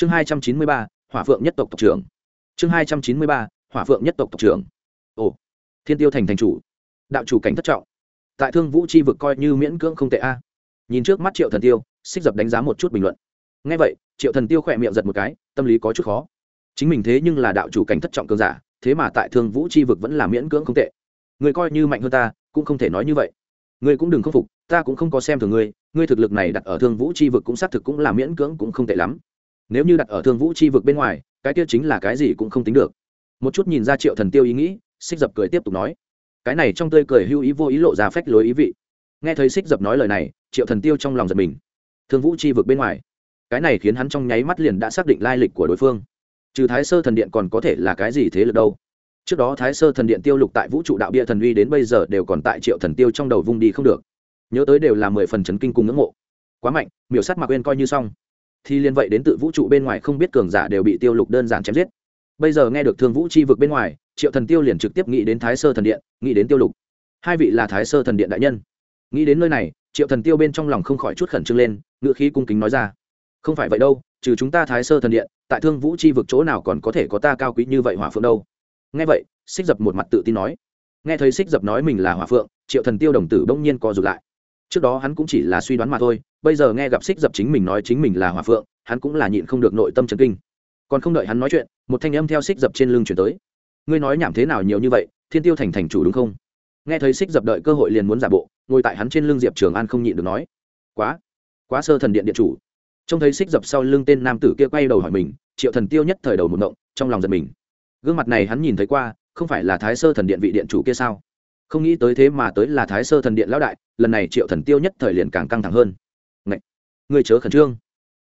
chương hai trăm chín mươi ba, hỏa phượng nhất tộc tộc trưởng. Chương hai trăm chín mươi ba, hỏa phượng nhất tộc tộc trưởng. Ồ, thiên tiêu thành thành chủ. Đạo chủ cảnh thất trọng. Tại thương vũ c h i vực coi như miễn cưỡng không tệ a. Nhìn trước mắt triệu thần tiêu, xích dập đánh giá một chút bình luận. Ngay vậy, triệu thần tiêu khỏe miệng giật một cái, tâm lý có chút khó. Chính mình thế nhưng là đạo chủ cảnh thất trọng cường giả, thế mà tại thương vũ c h i vực vẫn là miễn cưỡng không tệ. Người coi như mạnh hơn ta, cũng không thể nói như vậy. Ngươi cũng đừng khâm phục, ta cũng không có xem thường ngươi ngươi thực lực này đặt ở thương vũ c h i vực cũng xác thực cũng là miễn cưỡng cũng không tệ lắm nếu như đặt ở thương vũ c h i vực bên ngoài, cái kia chính là cái gì cũng không tính được. Một chút nhìn ra triệu thần tiêu ý nghĩ xích dập cười tiếp tục nói. Cái này trong tươi cười hưu ý vô ý lộ ra phách lối ý vị. Nghe thấy xích dập nói lời này, triệu thần tiêu trong lòng giật mình. Thương vũ c h i vực bên ngoài. Cái này khiến hắn trong nháy mắt liền đã xác định lai lịch của đối phương. Trừ thái sơ thần điện còn có thể là cái gì thế lực đâu? Trước đó thái sơ thần điện tiêu lục tại vũ trụ đạo bia thần uy đến bây giờ đều còn tại triệu thần tiêu trong đầu vung đi không được. Nhớ tới đều là mười phần chấn kinh cùng ngưỡng mộ. Quá mạnh, miểu sắt mạc quên coi như xong thì liên vậy đến tự vũ trụ bên ngoài không biết cường giả đều bị tiêu lục đơn giản chém giết. Bây giờ nghe được thương vũ chi vực bên ngoài, triệu thần tiêu liền trực tiếp nghĩ đến thái sơ thần điện, nghĩ đến tiêu lục. Hai vị là thái sơ thần điện đại nhân. Nghĩ đến nơi này, triệu thần tiêu bên trong lòng không khỏi chút khẩn trương lên, ngựa khí cung kính nói ra. Không phải vậy đâu, trừ chúng ta thái sơ thần điện, tại thương vũ chi vực chỗ nào còn có thể có ta cao quý như vậy hỏa phượng đâu? Nghe vậy, xích dập một mặt tự tin nói. Nghe thấy xích dập nói mình là hỏa phượng, triệu thần tiêu đồng tử bỗng nhiên co rụt lại trước đó hắn cũng chỉ là suy đoán mà thôi, bây giờ nghe gặp xích dập chính mình nói chính mình là hỏa phượng, hắn cũng là nhịn không được nội tâm trần kinh. Còn không đợi hắn nói chuyện, một thanh âm theo xích dập trên lưng chuyển tới. Ngươi nói nhảm thế nào nhiều như vậy, thiên tiêu thành thành chủ đúng không? Nghe thấy xích dập đợi cơ hội liền muốn giả bộ, ngồi tại hắn trên lưng diệp trường an không nhịn được nói. Quá quá sơ thần điện điện chủ. Trông thấy xích dập sau lưng tên nam tử kia quay đầu hỏi mình, triệu thần tiêu nhất thời đầu một động trong lòng giật mình. Gương mặt này hắn nhìn thấy qua, không phải là thái sơ thần điện vị điện chủ kia sao? Không nghĩ tới thế mà tới là thái sơ thần điện lão đại, lần này triệu thần tiêu nhất thời liền càng căng thẳng hơn. Ngậy! người chớ khẩn trương.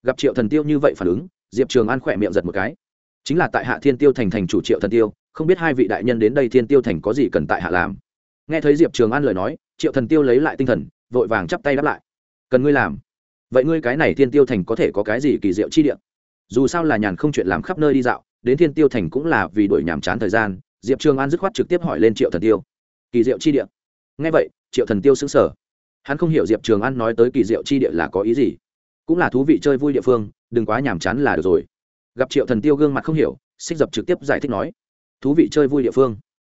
Gặp triệu thần tiêu như vậy phản ứng, diệp trường an khỏe miệng giật một cái. Chính là tại hạ thiên tiêu thành thành chủ triệu thần tiêu, không biết hai vị đại nhân đến đây thiên tiêu thành có gì cần tại hạ làm. Nghe thấy diệp trường an lời nói, triệu thần tiêu lấy lại tinh thần, vội vàng chắp tay đáp lại. Cần ngươi làm. Vậy ngươi cái này thiên tiêu thành có thể có cái gì kỳ diệu chi điện dù sao là nhàn không chuyện làm khắp nơi đi dạo, đến thiên tiêu thành cũng là vì đổi nhàm chán thời gian, diệp trường an dứt khoát trực tiếp hỏi lên triệu thần tiêu kỳ diệu chi địa. Ngay vậy, triệu thần tiêu xứng sở hắn không hiểu diệp trường an nói tới kỳ diệu chi địa là có ý gì. Cũng là thú vị chơi vui địa phương, đừng quá nhàm chán là được rồi. Gặp triệu thần tiêu gương mặt không hiểu, xích dập trực tiếp giải thích nói, thú vị chơi vui địa phương.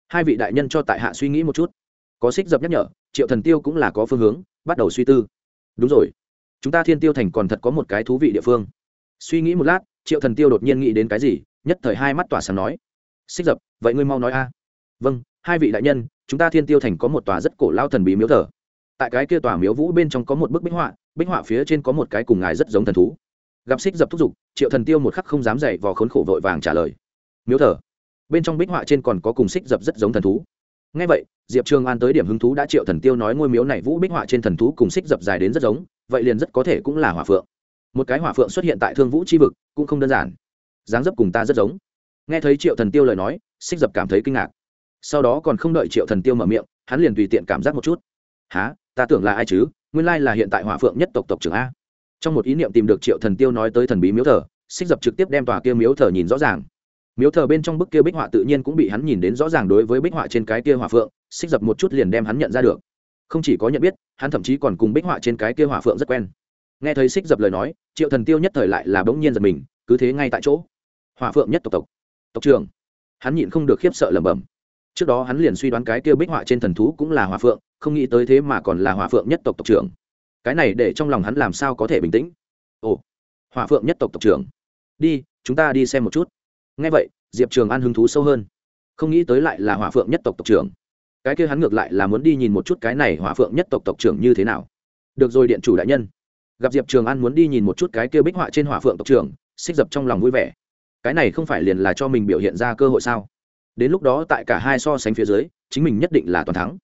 Hai vị đại nhân cho tại hạ suy nghĩ một chút. Có xích dập nhắc nhở, triệu thần tiêu cũng là có phương hướng, bắt đầu suy tư. Đúng rồi, chúng ta thiên tiêu thành còn thật có một cái thú vị địa phương. Suy nghĩ một lát, triệu thần tiêu đột nhiên nghĩ đến cái gì, nhất thời hai mắt tỏa sáng nói, xích dập, vậy ngươi mau nói a. Vâng hai vị đại nhân chúng ta thiên tiêu thành có một tòa rất cổ lao thần bí miếu thờ. Tại cái kia tòa miếu vũ bên trong có một bức bích họa bích họa phía trên có một cái cùng ngài rất giống thần thú. Gặp xích dập thúc giục, triệu thần tiêu một khắc không dám dậy vò khốn khổ vội vàng trả lời. Miếu thờ. Bên trong bích họa trên còn có cùng xích dập rất giống thần thú. Ngay vậy, diệp trường an tới điểm hứng thú đã triệu thần tiêu nói ngôi miếu này vũ bích họa trên thần thú cùng xích dập dài đến rất giống, vậy liền rất có thể cũng là hỏa phượng. Một cái hỏa phượng xuất hiện tại thương vũ c vực, cũng không đơn giản. Dáng dấp cùng ta rất giống. Nghe thấy triệu thần tiêu lời nói, xích dập cảm thấy kinh ngạc sau đó còn không đợi triệu thần tiêu mở miệng, hắn liền tùy tiện cảm giác một chút. Há ta tưởng là ai chứ? Nguyên lai là hiện tại hỏa phượng nhất tộc tộc trưởng a. Trong một ý niệm tìm được triệu thần tiêu nói tới thần bí miếu thờ, xích dập trực tiếp đem tòa kia miếu thờ nhìn rõ ràng. Miếu thờ bên trong bức kia bích họa tự nhiên cũng bị hắn nhìn đến rõ ràng đối với bích họa trên cái kia hỏa phượng, xích dập một chút liền đem hắn nhận ra được. Không chỉ có nhận biết, hắn thậm chí còn cùng bích họa trên cái kia hỏa phượng rất quen. Nghe thấy xích dập lời nói, triệu thần tiêu nhất thời lại là bỗng nhiên giật mình, cứ thế ngay tại chỗ. Hỏa phượng nhất tộc tộc. Tộc trưởng. Hắn nhịn không được khiếp sợ lẩm bẩm trước đó hắn liền suy đoán cái kia bích họa trên thần thú cũng là hỏa phượng, không nghĩ tới thế mà còn là hỏa phượng nhất tộc tộc trưởng. Cái này để trong lòng hắn làm sao có thể bình tĩnh? Ồ, hỏa phượng nhất tộc tộc trưởng. Đi, chúng ta đi xem một chút. Ngay vậy, diệp trường an hứng thú sâu hơn. Không nghĩ tới lại là hỏa phượng nhất tộc tộc trưởng. Cái kia hắn ngược lại là muốn đi nhìn một chút cái này hỏa phượng nhất tộc tộc trưởng như thế nào. Được rồi điện chủ đại nhân. Gặp diệp trường an muốn đi nhìn một chút cái kia bích họa trên hỏa phượng tộc trưởng, xích dập trong lòng vui vẻ. Cái này không phải liền là cho mình biểu hiện ra cơ hội sao? Đến lúc đó tại cả hai so sánh phía dưới, chính mình nhất định là toàn thắng.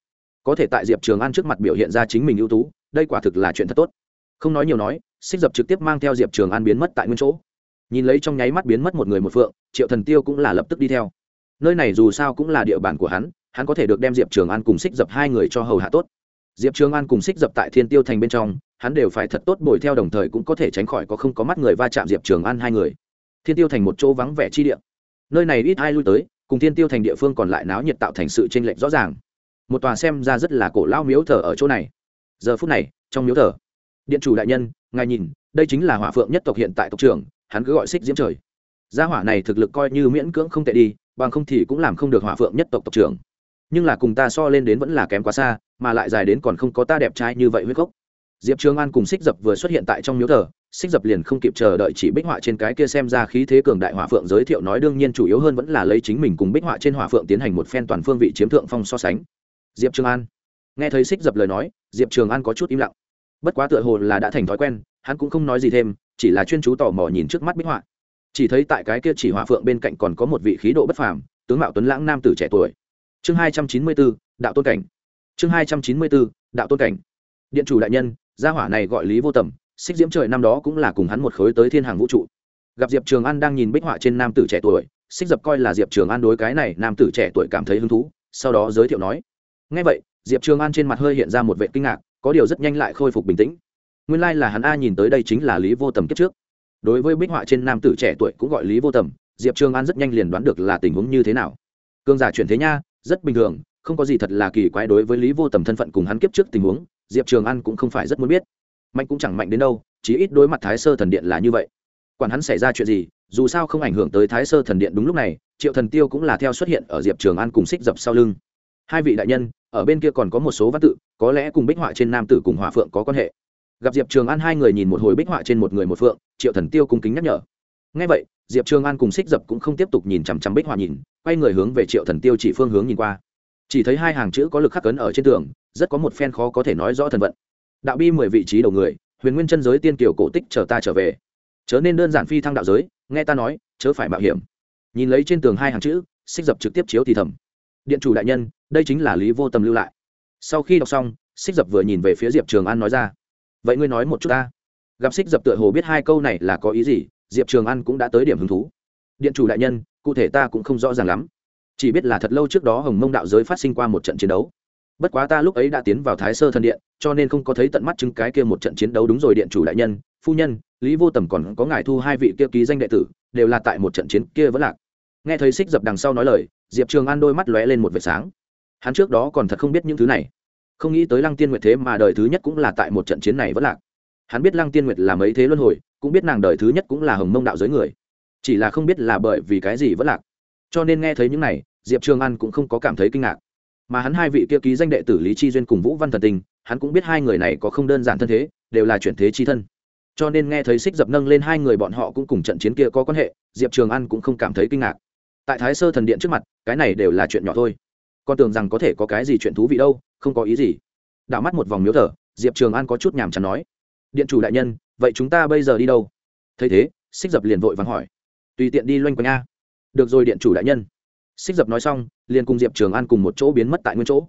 Có thể tại diệp trường an trước mặt biểu hiện ra chính mình ưu tú, đây quả thực là chuyện thật tốt. Không nói nhiều nói xích dập trực tiếp mang theo diệp trường an biến mất tại nguyên chỗ. Nhìn lấy trong nháy mắt biến mất một người một phượng, triệu thần tiêu cũng là lập tức đi theo. Nơi này dù sao cũng là địa bàn của hắn hắn có thể được đem diệp trường an cùng xích dập hai người cho hầu hạ tốt. Diệp trường an cùng xích dập tại thiên tiêu thành bên trong, hắn đều phải thật tốt bồi theo đồng thời cũng có thể tránh khỏi có không có mắt người va chạm diệp trường an hai người. Thiên tiêu thành một chỗ vắng vẻ chi địa. Nơi này ít ai lui tới cùng thiên tiêu thành địa phương còn lại náo nhiệt tạo thành sự tranh lệch rõ ràng. Một tòa xem ra rất là cổ lao miếu thờ ở chỗ này. Giờ phút này, trong miếu thờ, điện chủ đại nhân, ngài nhìn, đây chính là hỏa phượng nhất tộc hiện tại tộc trưởng, hắn cứ gọi xích diễm trời. Gia hỏa này thực lực coi như miễn cưỡng không tệ đi, bằng không thì cũng làm không được hỏa phượng nhất tộc tộc trưởng. Nhưng là cùng ta so lên đến vẫn là kém quá xa, mà lại dài đến còn không có ta đẹp trai như vậy huyết gốc. Diệp trường an cùng xích dập vừa xuất hiện tại trong miếu thờ xích dập liền không kịp chờ đợi chỉ bích họa trên cái kia xem ra khí thế cường đại hỏa phượng giới thiệu nói đương nhiên chủ yếu hơn vẫn là lấy chính mình cùng bích họa trên hỏa phượng tiến hành một phen toàn phương vị chiếm thượng phong so sánh. Diệp trường an. Nghe thấy xích dập lời nói, diệp trường an có chút im lặng. Bất quá tựa hồ là đã thành thói quen, hắn cũng không nói gì thêm, chỉ là chuyên chú tò mò nhìn trước mắt bích họa. Chỉ thấy tại cái kia chỉ hỏa phượng bên cạnh còn có một vị khí độ bất phàm, tướng mạo tuấn lãng nam tử trẻ tuổi. Chương hai trăm chín mươi bốn, đạo tôn cảnh. Chương hai trăm chín mươi bốn, đạo tôn cảnh. Điện chủ đại nhân, gia hỏa này gọi lý vô tầm xích diễm trời năm đó cũng là cùng hắn một khối tới thiên hàng vũ trụ. Gặp diệp trường an đang nhìn bích họa trên nam tử trẻ tuổi, xích dập coi là diệp trường an đối cái này nam tử trẻ tuổi cảm thấy hứng thú, sau đó giới thiệu nói ngay vậy, diệp trường an trên mặt hơi hiện ra một vệ kinh ngạc, có điều rất nhanh lại khôi phục bình tĩnh. Nguyên lai、like、là hắn a nhìn tới đây chính là lý vô tầm kiếp trước. Đối với bích họa trên nam tử trẻ tuổi cũng gọi lý vô tầm, diệp trường an rất nhanh liền đoán được là tình huống như thế nào. Cương giả chuyển thế nha, rất bình thường, không có gì thật là kỳ quái đối với lý vô tầm thân phận cùng hắn kiếp trước tình huống, diệp trường an cũng không phải rất muốn biết mạnh cũng chẳng mạnh đến đâu, chí ít đối mặt thái sơ thần điện là như vậy. Quản hắn xảy ra chuyện gì, dù sao không ảnh hưởng tới thái sơ thần điện đúng lúc này, triệu thần tiêu cũng là theo xuất hiện ở diệp trường an cùng xích dập sau lưng. Hai vị đại nhân, ở bên kia còn có một số văn tự, có lẽ cùng bích họa trên nam tử cùng hòa phượng có quan hệ. Gặp diệp trường an hai người nhìn một hồi bích họa trên một người một phượng, triệu thần tiêu cung kính nhắc nhở. Ngay vậy, diệp trường an cùng xích dập cũng không tiếp tục nhìn chằm chằm bích họa nhìn, quay người hướng về triệu thần tiêu chỉ phương hướng nhìn qua. Chỉ thấy hai hàng chữ có lực khắc cấn ở trên tường, rất có một phen khó có thể nói rõ thần vận đạo bi mười vị trí đầu người, huyền nguyên chân giới tiên kiều cổ tích chờ ta trở về. Chớ nên đơn giản phi thăng đạo giới, nghe ta nói, chớ phải mạo hiểm. Nhìn lấy trên tường hai hàng chữ, xích dập trực tiếp chiếu thì thầm. Điện chủ đại nhân, đây chính là lý vô tâm lưu lại. Sau khi đọc xong, xích dập vừa nhìn về phía diệp trường an nói ra. Vậy ngươi nói một chút ta. Gặp xích dập tựa hồ biết hai câu này là có ý gì, diệp trường an cũng đã tới điểm hứng thú. Điện chủ đại nhân, cụ thể ta cũng không rõ ràng lắm. Chỉ biết là thật lâu trước đó hồng mông đạo giới phát sinh qua một trận chiến đấu bất quá ta lúc ấy đã tiến vào thái sơ thần điện, cho nên không có thấy tận mắt chứng cái kia một trận chiến đấu đúng rồi điện chủ đại nhân, phu nhân, lý vô tầm còn có ngài thu hai vị kia ký danh đệ tử, đều là tại một trận chiến kia vẫn lạc. Nghe thấy xích dập đằng sau nói lời, diệp trường an đôi mắt lóe lên một vệt sáng. Hắn trước đó còn thật không biết những thứ này. Không nghĩ tới lăng tiên nguyệt thế mà đời thứ nhất cũng là tại một trận chiến này vẫn lạc. Hắn biết lăng tiên nguyệt là mấy thế luân hồi, cũng biết nàng đời thứ nhất cũng là hồng mông đạo giới người. Chỉ là không biết là bởi vì cái gì vẫn lạc. Cho nên nghe thấy những này, diệp trường an cũng không có cảm thấy kinh ngạc mà hắn hai vị kia ký danh đệ tử lý chi duyên cùng vũ văn thần tình hắn cũng biết hai người này có không đơn giản thân thế, đều là chuyển thế chi thân. Cho nên nghe thấy xích dập nâng lên hai người bọn họ cũng cùng trận chiến kia có quan hệ, diệp trường an cũng không cảm thấy kinh ngạc. Tại thái sơ thần điện trước mặt, cái này đều là chuyện nhỏ thôi. Con tưởng rằng có thể có cái gì chuyện thú vị đâu, không có ý gì. Đảo mắt một vòng miếu thở diệp trường an có chút nhàm chán nói, điện chủ đại nhân, vậy chúng ta bây giờ đi đâu? Thấy thế xích dập liền vội vàng hỏi, tùy tiện đi loanh quanh a. Được rồi, điện chủ đại nhân xích dập nói xong, liền cùng diệp trường an cùng một chỗ biến mất tại nguyên chỗ.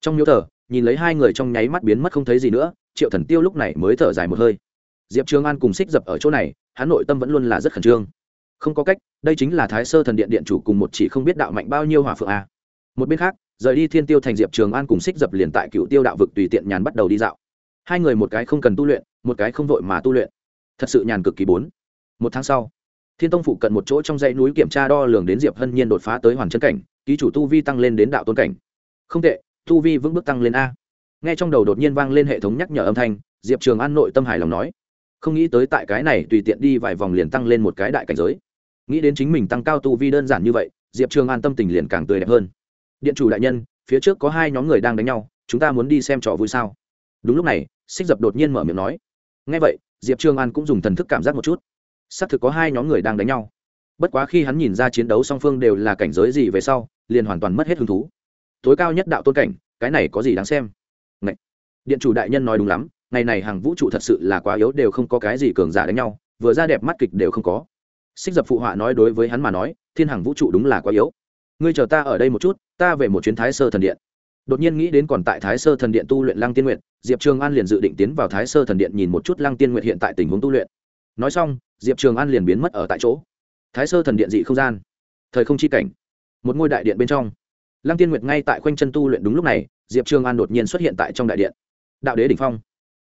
Trong miếu thờ, nhìn lấy hai người trong nháy mắt biến mất không thấy gì nữa, triệu thần tiêu lúc này mới thở dài một hơi. Diệp trường an cùng xích dập ở chỗ này, hắn nội tâm vẫn luôn là rất khẩn trương. Không có cách, đây chính là thái sơ thần điện điện chủ cùng một chỉ không biết đạo mạnh bao nhiêu hỏa phượng a. Một bên khác, rời đi thiên tiêu thành diệp trường an cùng xích dập liền tại cựu tiêu đạo vực tùy tiện nhàn bắt đầu đi dạo. Hai người một cái không cần tu luyện, một cái không vội mà tu luyện. Thật sự nhàn cực kỳ bốn. Một tháng sau thiên tông phụ cận một chỗ trong dãy núi kiểm tra đo lường đến diệp hân nhiên đột phá tới hoàn chân cảnh, ký chủ tu vi tăng lên đến đạo tôn cảnh. Không tệ, tu vi vững bước tăng lên a. Nghe trong đầu đột nhiên vang lên hệ thống nhắc nhở âm thanh, diệp trường an nội tâm hài lòng nói. Không nghĩ tới tại cái này tùy tiện đi vài vòng liền tăng lên một cái đại cảnh giới. Nghĩ đến chính mình tăng cao tu vi đơn giản như vậy, diệp trường an tâm tình liền càng tươi đẹp hơn. Điện chủ đại nhân, phía trước có hai nhóm người đang đánh nhau, chúng ta muốn đi xem trò vui sao? Đúng lúc này, xích dập đột nhiên mở miệng nói. Ngay vậy, diệp trường an cũng dùng thần thức cảm giác một chút xác thực có hai nhóm người đang đánh nhau. Bất quá khi hắn nhìn ra chiến đấu song phương đều là cảnh giới gì về sau, liền hoàn toàn mất hết hứng thú. Tối cao nhất đạo tôn cảnh, cái này có gì đáng xem? Ngậy! điện chủ đại nhân nói đúng lắm, ngày này hàng vũ trụ thật sự là quá yếu, đều không có cái gì cường giả đánh nhau, vừa ra đẹp mắt kịch đều không có. Xích dập phụ họa nói đối với hắn mà nói, thiên hàng vũ trụ đúng là quá yếu. Ngươi chờ ta ở đây một chút, ta về một chuyến thái sơ thần điện. Đột nhiên nghĩ đến còn tại thái sơ thần điện tu luyện lăng tiên nguyện diệp trường an liền dự định tiến vào thái sơ thần điện nhìn một chút lăng tiên nguyện hiện tại tình huống tu luyện nói xong, diệp trường an liền biến mất ở tại chỗ. Thái sơ thần điện dị không gian, thời không chi cảnh, một ngôi đại điện bên trong. Lăng tiên nguyệt ngay tại khoanh chân tu luyện đúng lúc này, diệp trường an đột nhiên xuất hiện tại trong đại điện. Đạo đế đ ỉ n h phong.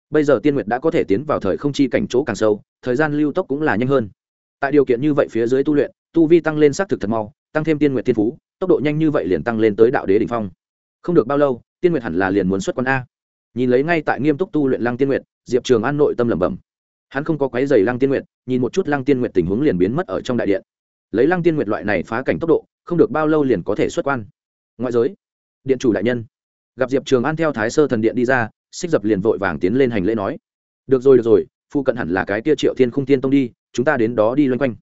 Bây giờ tiên nguyệt đã có thể tiến vào thời không chi cảnh chỗ càng sâu, thời gian lưu tốc cũng là nhanh hơn. Tại điều kiện như vậy phía dưới tu luyện, tu vi tăng lên xác thực thật mau, tăng thêm tiên nguyệt thiên phú, tốc độ nhanh như vậy liền tăng lên tới đạo đế đ ỉ n h phong. Không được bao lâu, tiên nguyệt hẳn là liền muốn xuất q a. Nhìn lấy ngay tại nghiêm túc tu luyện lăng tiên nguyệt, diệp trường an nội tâm lẩm bẩm hắn không có quái dày lăng tiên nguyệt, nhìn một chút lăng tiên nguyệt tình huống liền biến mất ở trong đại điện. Lấy lăng tiên nguyệt loại này phá cảnh tốc độ, không được bao lâu liền có thể xuất quan. Ngoại giới, điện chủ đại nhân. Gặp diệp trường an theo thái sơ thần điện đi ra, xích dập liền vội vàng tiến lên hành lễ nói. Được rồi được rồi, phụ cận hẳn là cái tia triệu thiên không tiên tông đi, chúng ta đến đó đi loanh quanh.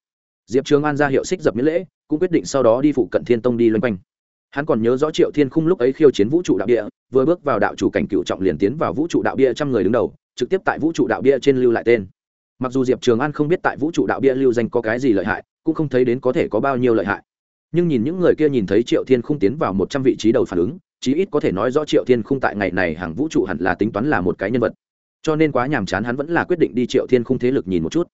Diệp trường an ra hiệu xích dập miễn lễ, cũng quyết định sau đó đi phụ cận thiên tông đi loanh quanh. Hắn còn nhớ rõ triệu thiên khung lúc ấy khiêu chiến vũ trụ đạo bia vừa bước vào đạo chủ cảnh cựu trọng liền tiến vào vũ trụ đạo bia trăm người đứng đầu, trực tiếp tại vũ trụ đạo bia trên lưu lại tên mặc dù diệp trường an không biết tại vũ trụ đạo bia lưu danh có cái gì lợi hại, cũng không thấy đến có thể có bao nhiêu lợi hại. Nhưng nhìn những người kia nhìn thấy triệu thiên Không tiến vào một trăm vị trí đầu phản ứng, chí ít có thể nói rõ triệu thiên Không tại ngày này hàng vũ trụ hẳn là tính toán là một cái nhân vật. Cho nên quá nhàm chán hắn vẫn là quyết định đi triệu thiên Không thế lực nhìn một chút.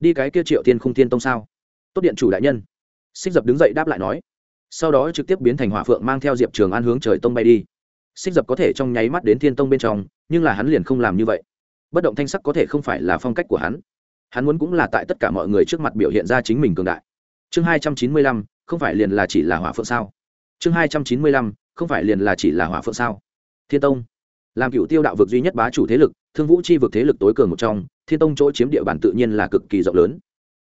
Đi cái kia triệu thiên Không thiên tông sao? Tốt điện chủ đại nhân. Xích dập đứng dậy đáp lại nói. Sau đó trực tiếp biến thành hỏa phượng mang theo diệp trường an hướng trời tông bay đi. Xích dập có thể trong nháy mắt đến thiên tông bên trong, nhưng là hắn liền không làm như vậy bất động thanh sắc có thể không phải là phong cách của hắn. Hắn muốn cũng là tại tất cả mọi người trước mặt biểu hiện ra chính mình cường đại. Chương hai trăm chín mươi lăm, không phải liền là chỉ là hỏa phượng sao? Chương hai trăm chín mươi lăm, không phải liền là chỉ là hỏa phượng sao? Thiên tông. Làm cựu tiêu đạo vực duy nhất bá chủ thế lực, thương vũ chi vực thế lực tối cường một trong, thiên tông chỗ chiếm địa bàn tự nhiên là cực kỳ rộng lớn.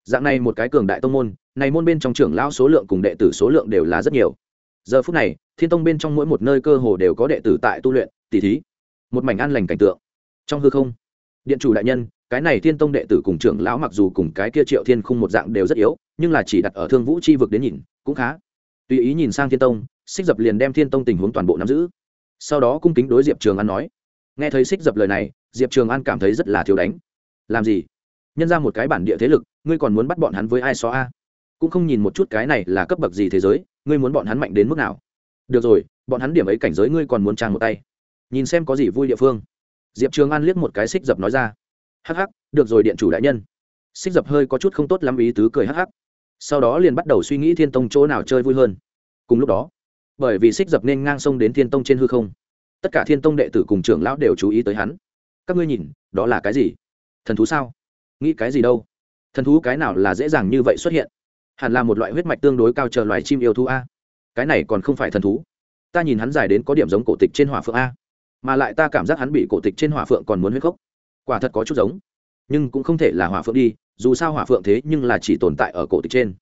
Dạng này một cái cường đại tông môn, này môn bên trong trưởng lão số lượng cùng đệ tử số lượng đều là rất nhiều. Giờ phút này, thiên tông bên trong mỗi một nơi cơ hồ đều có đệ tử tại tu luyện tỷ thí, một mảnh an lành cảnh tượng. Trong hư không điện chủ đại nhân, cái này thiên tông đệ tử cùng trưởng lão mặc dù cùng cái kia triệu thiên khung một dạng đều rất yếu, nhưng là chỉ đặt ở thương vũ chi vực đến nhìn, cũng khá. Tùy ý nhìn sang thiên tông xích dập liền đem thiên tông tình huống toàn bộ nắm giữ. Sau đó cung kính đối diệp trường an nói, nghe thấy xích dập lời này, diệp trường an cảm thấy rất là thiếu đánh. Làm gì? Nhân ra một cái bản địa thế lực, ngươi còn muốn bắt bọn hắn với ai xó a? Cũng không nhìn một chút cái này là cấp bậc gì thế giới, ngươi muốn bọn hắn mạnh đến mức nào? Được rồi, bọn hắn điểm ấy cảnh giới ngươi còn muốn trang một tay. Nhìn xem có gì vui địa phương diệp trường an liếc một cái xích dập nói ra. Hắc hắc, được rồi điện chủ đại nhân. Xích dập hơi có chút không tốt lắm ý tứ cười hắc hắc. Sau đó liền bắt đầu suy nghĩ thiên tông chỗ nào chơi vui hơn. Cùng lúc đó, bởi vì xích dập nên ngang sông đến thiên tông trên hư không, tất cả thiên tông đệ tử cùng trưởng lão đều chú ý tới hắn. Các ngươi nhìn, đó là cái gì? Thần thú sao? Nghĩ cái gì đâu? Thần thú cái nào là dễ dàng như vậy xuất hiện? Hẳn là một loại huyết mạch tương đối cao chờ loài chim yêu thú a. Cái này còn không phải thần thú. Ta nhìn hắn dài đến có điểm giống cổ tịch trên hỏa phượng a mà lại ta cảm giác hắn bị cổ tịch trên hỏa phượng còn muốn huyết khốc. Quả thật có chút giống. Nhưng cũng không thể là hỏa phượng đi, dù sao hỏa phượng thế nhưng là chỉ tồn tại ở cổ tịch trên.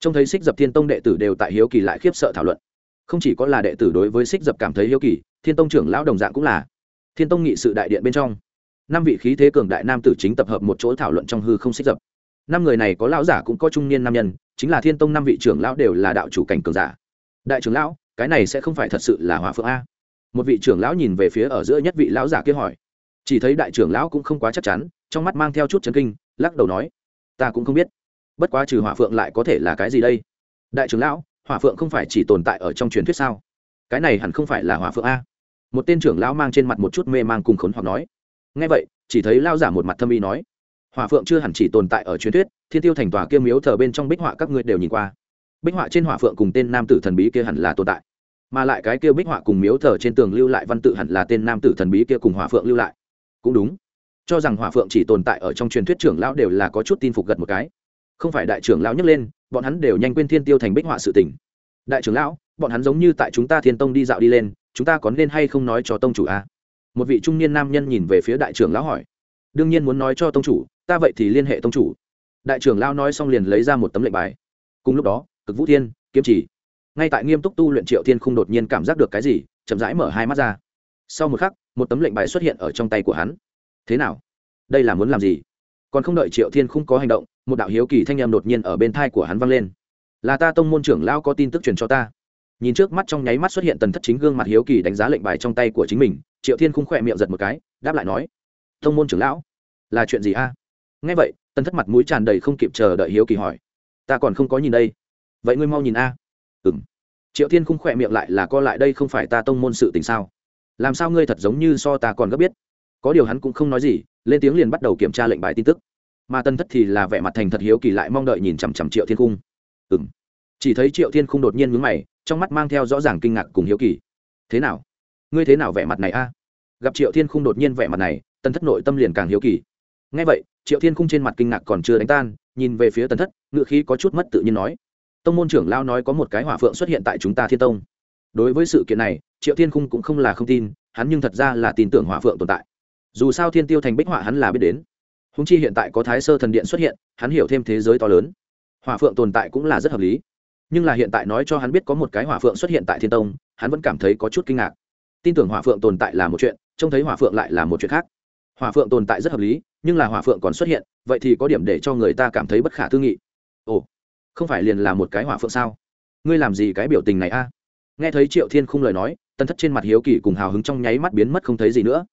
Trông thấy xích dập thiên tông đệ tử đều tại hiếu kỳ lại khiếp sợ thảo luận. Không chỉ có là đệ tử đối với xích dập cảm thấy hiếu kỳ, thiên tông trưởng lão đồng dạng cũng là. Thiên tông nghị sự đại điện bên trong, năm vị khí thế cường đại nam tử chính tập hợp một chỗ thảo luận trong hư không xích dập. Năm người này có lão giả cũng có trung niên nam nhân, chính là thiên tông năm vị trưởng lão đều là đạo chủ cảnh cường giả. Đại trưởng lão, cái này sẽ không phải thật sự là hỏa phượng a một vị trưởng lão nhìn về phía ở giữa nhất vị lão giả kia hỏi. Chỉ thấy đại trưởng lão cũng không quá chắc chắn, trong mắt mang theo chút chấn kinh, lắc đầu nói, ta cũng không biết. Bất quá trừ hỏa phượng lại có thể là cái gì đây? Đại trưởng lão, hỏa phượng không phải chỉ tồn tại ở trong truyền thuyết sao? Cái này hẳn không phải là hỏa phượng a. Một tên trưởng lão mang trên mặt một chút mê mang cùng khốn hoặc nói. Ngay vậy, chỉ thấy lao giả một mặt thâm y nói, hỏa phượng chưa hẳn chỉ tồn tại ở truyền thuyết, thiên tiêu thành tòa kia miếu thờ bên trong bích họa các ngươi đều nhìn qua. Bích họa trên hỏa phượng cùng tên nam tử thần bí kia hẳn là tồn tại mà lại cái kia bích họa cùng miếu thờ trên tường lưu lại văn tự hẳn là tên nam tử thần bí kia cùng hỏa phượng lưu lại. Cũng đúng. Cho rằng hỏa phượng chỉ tồn tại ở trong truyền thuyết trưởng lão đều là có chút tin phục gật một cái. Không phải đại trưởng lão nhấc lên, bọn hắn đều nhanh quên thiên tiêu thành bích họa sự tình. Đại trưởng lão, bọn hắn giống như tại chúng ta thiên tông đi dạo đi lên, chúng ta có nên hay không nói cho tông chủ a à? một vị trung niên nam nhân nhìn về phía đại trưởng lão hỏi. Đương nhiên muốn nói cho tông chủ, ta vậy thì liên hệ tông chủ. Đại trưởng lão nói xong liền lấy ra một tấm lệnh bài. Cùng lúc đó, cực vũ thiên, kiếm chỉ ngay tại nghiêm túc tu luyện triệu thiên khung đột nhiên cảm giác được cái gì, chậm rãi mở hai mắt ra. Sau một khắc, một tấm lệnh bài xuất hiện ở trong tay của hắn. Thế nào? Đây là muốn làm gì? Còn không đợi triệu thiên khung có hành động, một đạo hiếu kỳ thanh em đột nhiên ở bên thai của hắn vang lên. Là ta tông môn trưởng lão có tin tức truyền cho ta. Nhìn trước mắt trong nháy mắt xuất hiện tần thất chính gương mặt hiếu kỳ đánh giá lệnh bài trong tay của chính mình, triệu thiên khung khỏe miệng giật một cái, đáp lại nói, tông môn trưởng lão, là chuyện gì a? À? nghe vậy, tần thất mặt mũi tràn đầy không kịp chờ đợi hiếu kỳ hỏi, ta còn không có nhìn đây. Vậy ngươi mau nhìn a. Ừ m triệu thiên Khung khỏe miệng lại là co lại, đây không phải ta tông môn sự tình sao? Làm sao ngươi thật giống như so ta còn gấp biết? Có điều hắn cũng không nói gì, lên tiếng liền bắt đầu kiểm tra lệnh bài tin tức. Mà tân thất thì là vẻ mặt thành thật hiếu kỳ lại mong đợi nhìn chằm chằm triệu thiên Khung. ừ m chỉ thấy triệu thiên Khung đột nhiên mướn mày, trong mắt mang theo rõ ràng kinh ngạc cùng hiếu kỳ. Thế nào? Ngươi thế nào vẻ mặt này a? Gặp triệu thiên Khung đột nhiên vẻ mặt này tân thất nội tâm liền càng hiếu kỳ. Ngay vậy, triệu thiên Khung trên mặt kinh ngạc còn chưa đánh tan, nhìn về phía tân thất, ngựa khí có chút mất tự nhiên nói tông môn trưởng lao nói có một cái hỏa phượng xuất hiện tại chúng ta thiên tông. Đối với sự kiện này, triệu thiên Khung cũng không là không tin, hắn nhưng thật ra là tin tưởng hỏa phượng tồn tại. Dù sao thiên tiêu thành bích họa hắn là biết đến. Húng chi hiện tại có thái sơ thần điện xuất hiện, hắn hiểu thêm thế giới to lớn. Hỏa phượng tồn tại cũng là rất hợp lý. Nhưng là hiện tại nói cho hắn biết có một cái hỏa phượng xuất hiện tại thiên tông, hắn vẫn cảm thấy có chút kinh ngạc. Tin tưởng hỏa phượng tồn tại là một chuyện, trông thấy hỏa phượng lại là một chuyện khác. Hỏa phượng tồn tại rất hợp lý, nhưng là hỏa phượng còn xuất hiện, vậy thì có điểm để cho người ta cảm thấy bất khả tư nghị. Ồ không phải liền là một cái hỏa phượng sao? Ngươi làm gì cái biểu tình này a? Nghe thấy triệu thiên khung lời nói tân thất trên mặt hiếu kỳ cùng hào hứng trong nháy mắt biến mất không thấy gì nữa.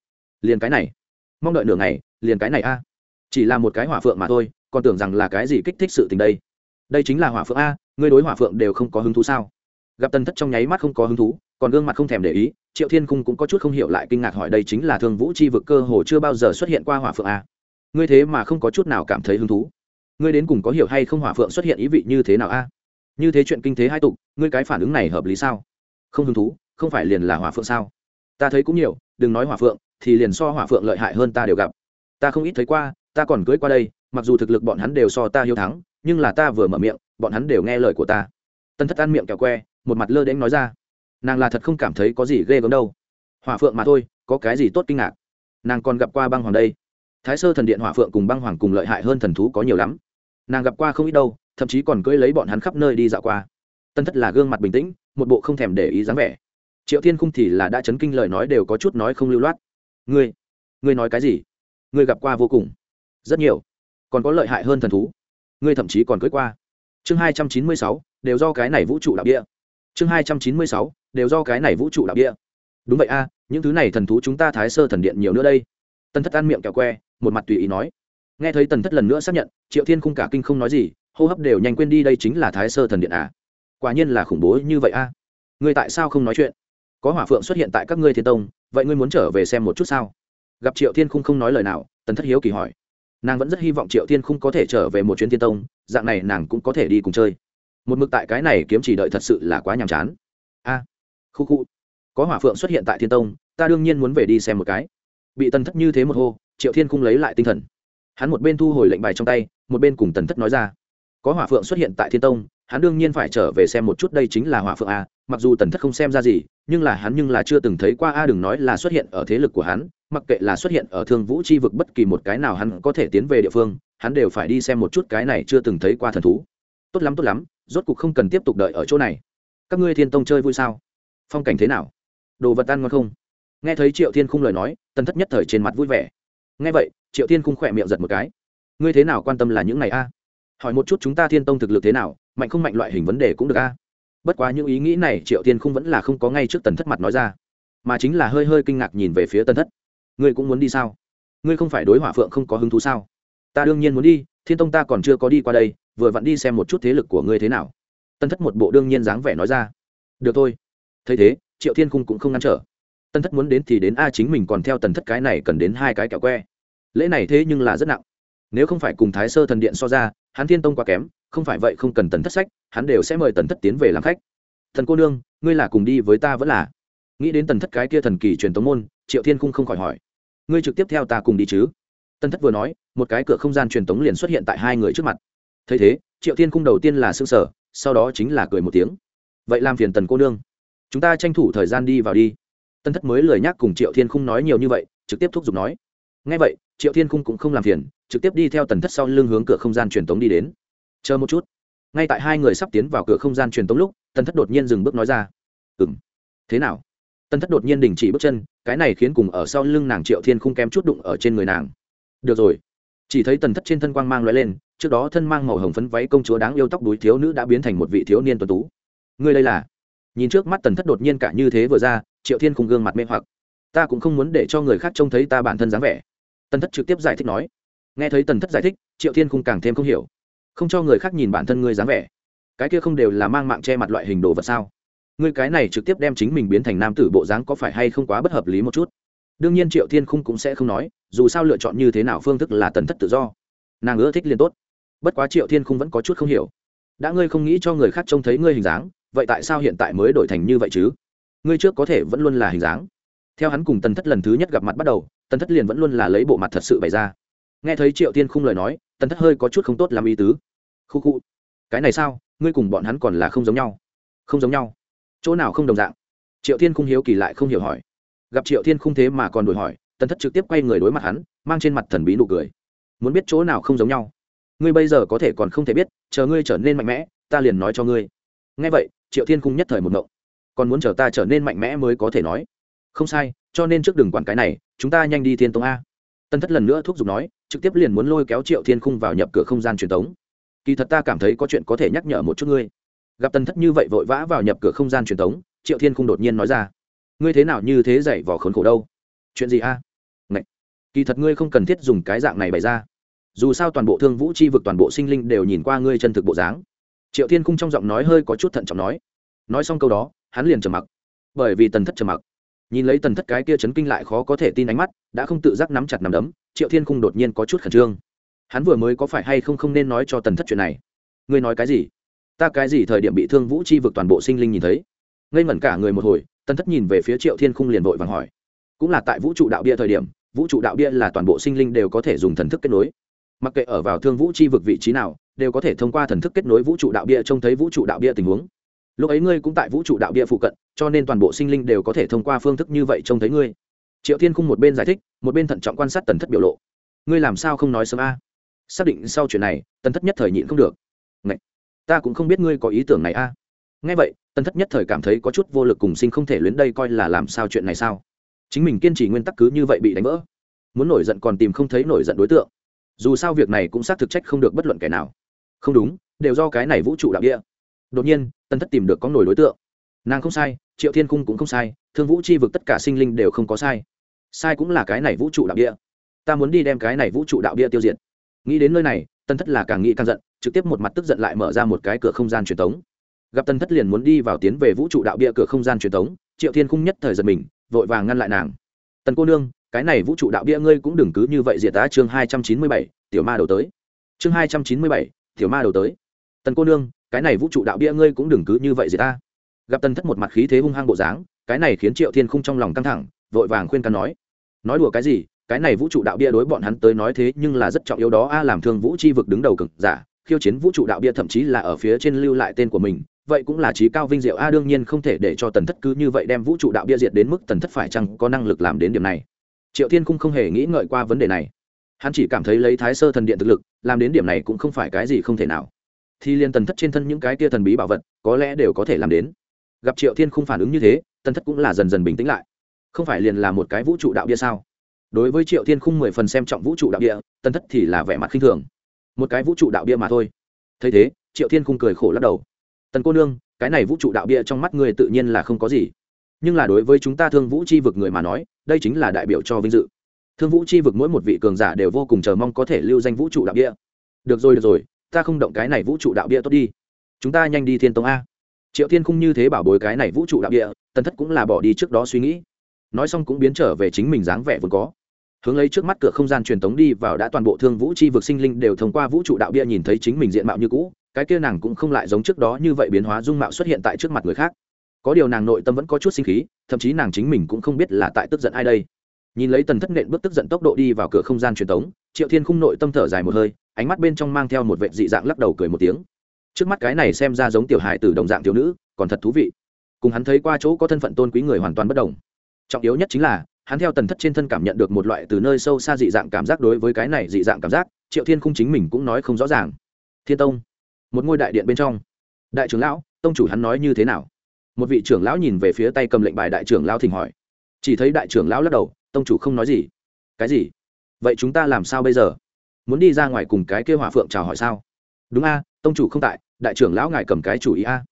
Liền cái này. Mong đợi nửa ngày, liền cái này a. Chỉ là một cái hỏa phượng mà thôi, còn tưởng rằng là cái gì kích thích sự tình đây. Đây chính là hỏa phượng a, ngươi đối hỏa phượng đều không có hứng thú sao? Gặp tân thất trong nháy mắt không có hứng thú, còn gương mặt không thèm để ý, triệu thiên cung cũng có chút không hiểu lại kinh ngạc hỏi đây chính là thương vũ c h i vực cơ hồ chưa bao giờ xuất hiện qua hỏa phượng a. Ngươi thế mà không có chút nào cảm thấy hứng thú ngươi đến cùng có hiểu hay không hỏa phượng xuất hiện ý vị như thế nào a? Như thế chuyện kinh thế hai tục, ngươi cái phản ứng này hợp lý sao? Không hứng thú, không phải liền là hỏa phượng sao? Ta thấy cũng nhiều, đừng nói hỏa phượng, thì liền so hỏa phượng lợi hại hơn ta đều gặp. Ta không ít thấy qua, ta còn cưới qua đây, mặc dù thực lực bọn hắn đều so ta hiếu thắng, nhưng là ta vừa mở miệng, bọn hắn đều nghe lời của ta. Tân thất ăn miệng kẹo que, một mặt lơ đễnh nói ra. Nàng là thật không cảm thấy có gì ghê gớm đâu. Hỏa phượng mà thôi, có cái gì tốt kinh ngạc? Nàng còn gặp qua băng hoàng đây. Thái sơ thần điện hỏa phượng cùng băng hoàng cùng lợi hại hơn thần thú có nhiều lắm nàng gặp qua không ít đâu, thậm chí còn cưỡi lấy bọn hắn khắp nơi đi dạo qua. Tân thất là gương mặt bình tĩnh, một bộ không thèm để ý dáng vẻ. Triệu thiên khung thì là đã chấn kinh lời nói đều có chút nói không lưu loát. Ngươi ngươi nói cái gì? Ngươi gặp qua vô cùng. Rất nhiều. Còn có lợi hại hơn thần thú. Ngươi thậm chí còn cưỡi qua. Chương hai trăm chín mươi sáu, đều do cái này vũ trụ đạo địa. Chương hai trăm chín mươi sáu, đều do cái này vũ trụ đạo địa. Đúng vậy a, những thứ này thần thú chúng ta thái sơ thần điện nhiều nữa đây. Tân thất ăn miệng kẹo que, một mặt tùy ý nói nghe thấy tần thất lần nữa xác nhận, triệu thiên khung cả kinh không nói gì, hô hấp đều nhanh quên đi đây chính là thái sơ thần điện à? Quả nhiên là khủng bố như vậy a. Ngươi tại sao không nói chuyện? Có hỏa phượng xuất hiện tại các ngươi thiên tông, vậy ngươi muốn trở về xem một chút sao? Gặp triệu thiên khung không nói lời nào, tần thất hiếu kỳ hỏi. Nàng vẫn rất hy vọng triệu thiên khung có thể trở về một chuyến thiên tông, dạng này nàng cũng có thể đi cùng chơi. Một mực tại cái này kiếm chỉ đợi thật sự là quá nhàm chán. A, khu khu. Có hỏa phượng xuất hiện tại thiên tông, ta đương nhiên muốn về đi xem một cái. Bị tần thất như thế một hô, triệu thiên khung lấy lại tinh thần hắn một bên thu hồi lệnh bài trong tay, một bên cùng tần thất nói ra. Có hỏa phượng xuất hiện tại thiên tông, hắn đương nhiên phải trở về xem một chút, đây chính là hỏa phượng a, mặc dù tần thất không xem ra gì, nhưng là hắn nhưng là chưa từng thấy qua a đừng nói là xuất hiện ở thế lực của hắn, mặc kệ là xuất hiện ở thương vũ c h i vực bất kỳ một cái nào hắn có thể tiến về địa phương, hắn đều phải đi xem một chút cái này chưa từng thấy qua thần thú. Tốt lắm tốt lắm, rốt cục không cần tiếp tục đợi ở chỗ này. Các ngươi thiên tông chơi vui sao? Phong cảnh thế nào? Đồ vật ăn ngon không? Nghe thấy triệu thiên khung lời nói, tần thất nhất thời trên mặt vui vẻ. Nghe vậy triệu thiên khung khỏe miệng giật một cái. Ngươi thế nào quan tâm là những này a? Hỏi một chút chúng ta thiên tông thực lực thế nào, mạnh không mạnh loại hình vấn đề cũng được a. Bất quá những ý nghĩ này triệu thiên khung vẫn là không có ngay trước tần thất mặt nói ra, mà chính là hơi hơi kinh ngạc nhìn về phía tần thất. Ngươi cũng muốn đi sao? Ngươi không phải đối hỏa phượng không có hứng thú sao? Ta đương nhiên muốn đi, thiên tông ta còn chưa có đi qua đây, vừa vặn đi xem một chút thế lực của ngươi thế nào. Tân thất một bộ đương nhiên dáng vẻ nói ra. Được thôi. Thấy thế, triệu thiên Cung cũng không ngăn trở. Tân thất muốn đến thì đến a chính mình còn theo tần thất cái này cần đến hai cái kẹo que lễ này thế nhưng là rất nặng. Nếu không phải cùng thái sơ thần điện so ra, hắn thiên tông quá kém, không phải vậy không cần tần thất sách, hắn đều sẽ mời tần thất tiến về làm khách. Thần cô nương, ngươi là cùng đi với ta vẫn là? Nghĩ đến tần thất cái kia thần kỳ truyền tống môn, triệu thiên Cung không khỏi hỏi. Ngươi trực tiếp theo ta cùng đi chứ? Tần thất vừa nói, một cái cửa không gian truyền tống liền xuất hiện tại hai người trước mặt. Thấy thế, triệu thiên Cung đầu tiên là s ư ơ n g sở sau đó chính là cười một tiếng. Vậy làm phiền tần cô nương. Chúng ta tranh thủ thời gian đi vào đi. Tân thất mới lời nhắc cùng triệu thiên Cung nói nhiều như vậy, trực tiếp thúc giục nói ngay vậy, triệu thiên Cung cũng không làm phiền, trực tiếp đi theo tần thất sau lưng hướng cửa không gian truyền tống đi đến. Chờ một chút. Ngay tại hai người sắp tiến vào cửa không gian truyền tống lúc, tần thất đột nhiên dừng bước nói ra. Ừ m thế nào? Tần thất đột nhiên đình chỉ bước chân, cái này khiến cùng ở sau lưng nàng triệu thiên khung kém chút đụng ở trên người nàng. Được rồi. Chỉ thấy tần thất trên thân quang mang l lên, trước đó thân mang màu hồng phấn váy công chúa đáng yêu tóc đuối thiếu nữ đã biến thành một vị thiếu niên tuấn tú. Ngươi đây là? Nhìn trước mắt tần thất đột nhiên cả như thế vừa ra, triệu thiên khung gương mặt mê hoặc. Ta cũng không muốn để cho người khác trông thấy ta bản thân dáng vẻ tần thất trực tiếp giải thích nói. Nghe thấy tần thất giải thích, triệu thiên khung càng thêm không hiểu. Không cho người khác nhìn bản thân ngươi dáng vẻ. Cái kia không đều là mang mạng che mặt loại hình đồ vật sao? Ngươi cái này trực tiếp đem chính mình biến thành nam tử bộ dáng có phải hay không quá bất hợp lý một chút? Đương nhiên triệu thiên khung cũng sẽ không nói, dù sao lựa chọn như thế nào phương thức là tần thất tự do. Nàng ưa thích liền tốt. Bất quá triệu thiên khung vẫn có chút không hiểu. Đã ngươi không nghĩ cho người khác trông thấy ngươi hình dáng, vậy tại sao hiện tại mới đổi thành như vậy chứ? Ngươi trước có thể vẫn luôn là hình dáng. Theo hắn cùng tần thất lần thứ nhất gặp mặt bắt đầu tần thất liền vẫn luôn là lấy bộ mặt thật sự bày ra. Nghe thấy triệu tiên khung lời nói, tần thất hơi có chút không tốt làm ý tứ. Khu khu, cái này sao? Ngươi cùng bọn hắn còn là không giống nhau. Không giống nhau. Chỗ nào không đồng dạng? Triệu thiên khung hiếu kỳ lại không hiểu hỏi. Gặp triệu thiên khung thế mà còn đổi hỏi, tần thất trực tiếp quay người đối mặt hắn, mang trên mặt thần bí nụ cười. Muốn biết chỗ nào không giống nhau? Ngươi bây giờ có thể còn không thể biết, chờ ngươi trở nên mạnh mẽ, ta liền nói cho ngươi. Nghe vậy, triệu thiên khung nhất thời một mộng còn muốn chờ ta trở nên mạnh mẽ mới có thể nói không sai, cho nên trước đừng quản cái này, chúng ta nhanh đi thiên tông a. Tân thất lần nữa thúc giục nói, trực tiếp liền muốn lôi kéo triệu thiên khung vào nhập cửa không gian truyền tống. Kỳ thật ta cảm thấy có chuyện có thể nhắc nhở một chút ngươi. Gặp tân thất như vậy vội vã vào nhập cửa không gian truyền tống, triệu thiên khung đột nhiên nói ra, ngươi thế nào như thế dạy vỏ khốn khổ đâu? Chuyện gì a? À? kỳ thật ngươi không cần thiết dùng cái dạng này bày ra. Dù sao toàn bộ thương vũ c h i vực, toàn bộ sinh linh đều nhìn qua ngươi chân thực bộ dáng. Triệu thiên khung trong giọng nói hơi có chút thận trọng nói. Nói xong câu đó, hắn liền trầm mặc. Bởi vì tần thất trầm mặc nhìn lấy tần thất cái kia chấn kinh lại khó có thể tin ánh mắt, đã không tự giác nắm chặt nằm đấm, triệu thiên khung đột nhiên có chút khẩn trương. Hắn vừa mới có phải hay không không nên nói cho tần thất chuyện này? Ngươi nói cái gì? Ta cái gì thời điểm bị thương vũ chi vực toàn bộ sinh linh nhìn thấy? Ngây ngẩn cả người một hồi, tần thất nhìn về phía triệu thiên khung liền vội vàng hỏi. Cũng là tại vũ trụ đạo bia thời điểm, vũ trụ đạo bia là toàn bộ sinh linh đều có thể dùng thần thức kết nối. Mặc kệ ở vào thương vũ chi vực vị trí nào, đều có thể thông qua thần thức kết nối vũ trụ đạo bia trông thấy vũ trụ đạo bia tình huống lúc ấy ngươi cũng tại vũ trụ đạo địa phụ cận, cho nên toàn bộ sinh linh đều có thể thông qua phương thức như vậy trông thấy ngươi. Triệu thiên khung một bên giải thích, một bên thận trọng quan sát tần thất biểu lộ. Ngươi làm sao không nói sớm a? Xác định sau chuyện này, tần thất nhất thời nhịn không được. Ngậy! ta cũng không biết ngươi có ý tưởng này a. Ngay vậy, tần thất nhất thời cảm thấy có chút vô lực cùng sinh không thể luyến đây coi là làm sao chuyện này sao? Chính mình kiên trì nguyên tắc cứ như vậy bị đánh vỡ. Muốn nổi giận còn tìm không thấy nổi giận đối tượng. Dù sao việc này cũng xác thực trách không được bất luận kẻ nào. Không đúng, đều do cái này vũ trụ đạo địa đột nhiên tân thất tìm được có nổi đối tượng. Nàng không sai, triệu thiên cung cũng không sai, thương vũ chi vực tất cả sinh linh đều không có sai. Sai cũng là cái này vũ trụ đạo địa. Ta muốn đi đem cái này vũ trụ đạo địa tiêu diệt. Nghĩ đến nơi này tân thất là càng nghĩ càng giận, trực tiếp một mặt tức giận lại mở ra một cái cửa không gian truyền thống. Gặp tân thất liền muốn đi vào tiến về vũ trụ đạo địa cửa không gian truyền thống, triệu thiên cung nhất thời giật mình, vội vàng ngăn lại nàng. Tần cô nương, cái này vũ trụ đạo địa ngươi cũng đừng cứ như vậy diệt tá chương hai trăm chín mươi bảy, tiểu ma đầu tới. Chương hai trăm chín mươi bảy, tiểu ma đầu tới tần cô nương, cái này vũ trụ đạo bia ngươi cũng đừng cứ như vậy gì ta. Gặp tần thất một mặt khí thế hung hăng bộ dáng, cái này khiến triệu thiên không trong lòng căng thẳng, vội vàng khuyên can nói. Nói đùa cái gì, cái này vũ trụ đạo bia đối bọn hắn tới nói thế nhưng là rất trọng yếu đó, a, làm thương vũ chi vực đứng đầu cực giả, khiêu chiến vũ trụ đạo bia thậm chí là ở phía trên lưu lại tên của mình, vậy cũng là trí cao vinh diệu, a, đương nhiên không thể để cho tần thất cứ như vậy đem vũ trụ đạo bia diệt đến mức tần thất phải chăng có năng lực làm đến điểm này. Triệu thiên cung không hề nghĩ ngợi qua vấn đề này. Hắn chỉ cảm thấy lấy thái sơ thần điện thực lực, làm đến điểm này cũng không phải cái gì không thể nào thì liên tần thất trên thân những cái tia thần bí bảo vật, có lẽ đều có thể làm đến. Gặp triệu thiên không phản ứng như thế, tần thất cũng là dần dần bình tĩnh lại. Không phải liền là một cái vũ trụ đạo bia sao? Đối với triệu thiên khung mười phần xem trọng vũ trụ đạo bia, tần thất thì là vẻ mặt khinh thường. Một cái vũ trụ đạo bia mà thôi. Thấy thế, triệu thiên khung cười khổ lắc đầu. Tần cô nương, cái này vũ trụ đạo bia trong mắt người tự nhiên là không có gì. Nhưng là đối với chúng ta thương vũ chi vực người mà nói, đây chính là đại biểu cho vinh dự. Thương vũ chi vực mỗi một vị cường giả đều vô cùng chờ mong có thể lưu danh vũ trụ đạo bia. Được rồi được rồi ta không động cái này vũ trụ đạo bia tốt đi. Chúng ta nhanh đi thiên tông a. Triệu thiên không như thế bảo bối cái này vũ trụ đạo bia, tần thất cũng là bỏ đi trước đó suy nghĩ. Nói xong cũng biến trở về chính mình dáng vẻ vốn có. Hướng lấy trước mắt cửa không gian truyền tống đi vào đã toàn bộ thương vũ chi vực sinh linh đều thông qua vũ trụ đạo bia nhìn thấy chính mình diện mạo như cũ, cái kia nàng cũng không lại giống trước đó như vậy biến hóa dung mạo xuất hiện tại trước mặt người khác. Có điều nàng nội tâm vẫn có chút sinh khí, thậm chí nàng chính mình cũng không biết là tại tức giận ai đây. Nhìn lấy tần thất nện bước tức giận tốc độ đi vào cửa không gian truyền tống, triệu thiên khung nội tâm thở dài một hơi ánh mắt bên trong mang theo một vệ dị dạng lắc đầu cười một tiếng. Trước mắt cái này xem ra giống tiểu hài từ đồng dạng thiếu nữ, còn thật thú vị. Cùng hắn thấy qua chỗ có thân phận tôn quý người hoàn toàn bất đồng. Trọng yếu nhất chính là, hắn theo tần thất trên thân cảm nhận được một loại từ nơi sâu xa dị dạng cảm giác đối với cái này dị dạng cảm giác, triệu thiên khung chính mình cũng nói không rõ ràng. Thiên tông, một ngôi đại điện bên trong. Đại trưởng lão, tông chủ hắn nói như thế nào? Một vị trưởng lão nhìn về phía tay cầm lệnh bài đại trưởng lão thỉnh hỏi. Chỉ thấy đại trưởng lão lắc đầu, tông chủ không nói gì. Cái gì? Vậy chúng ta làm sao bây giờ? Muốn đi ra ngoài cùng cái kêu hỏa phượng chào hỏi sao? Đúng a, tông chủ không tại, đại trưởng lão ngài cầm cái chủ ý a.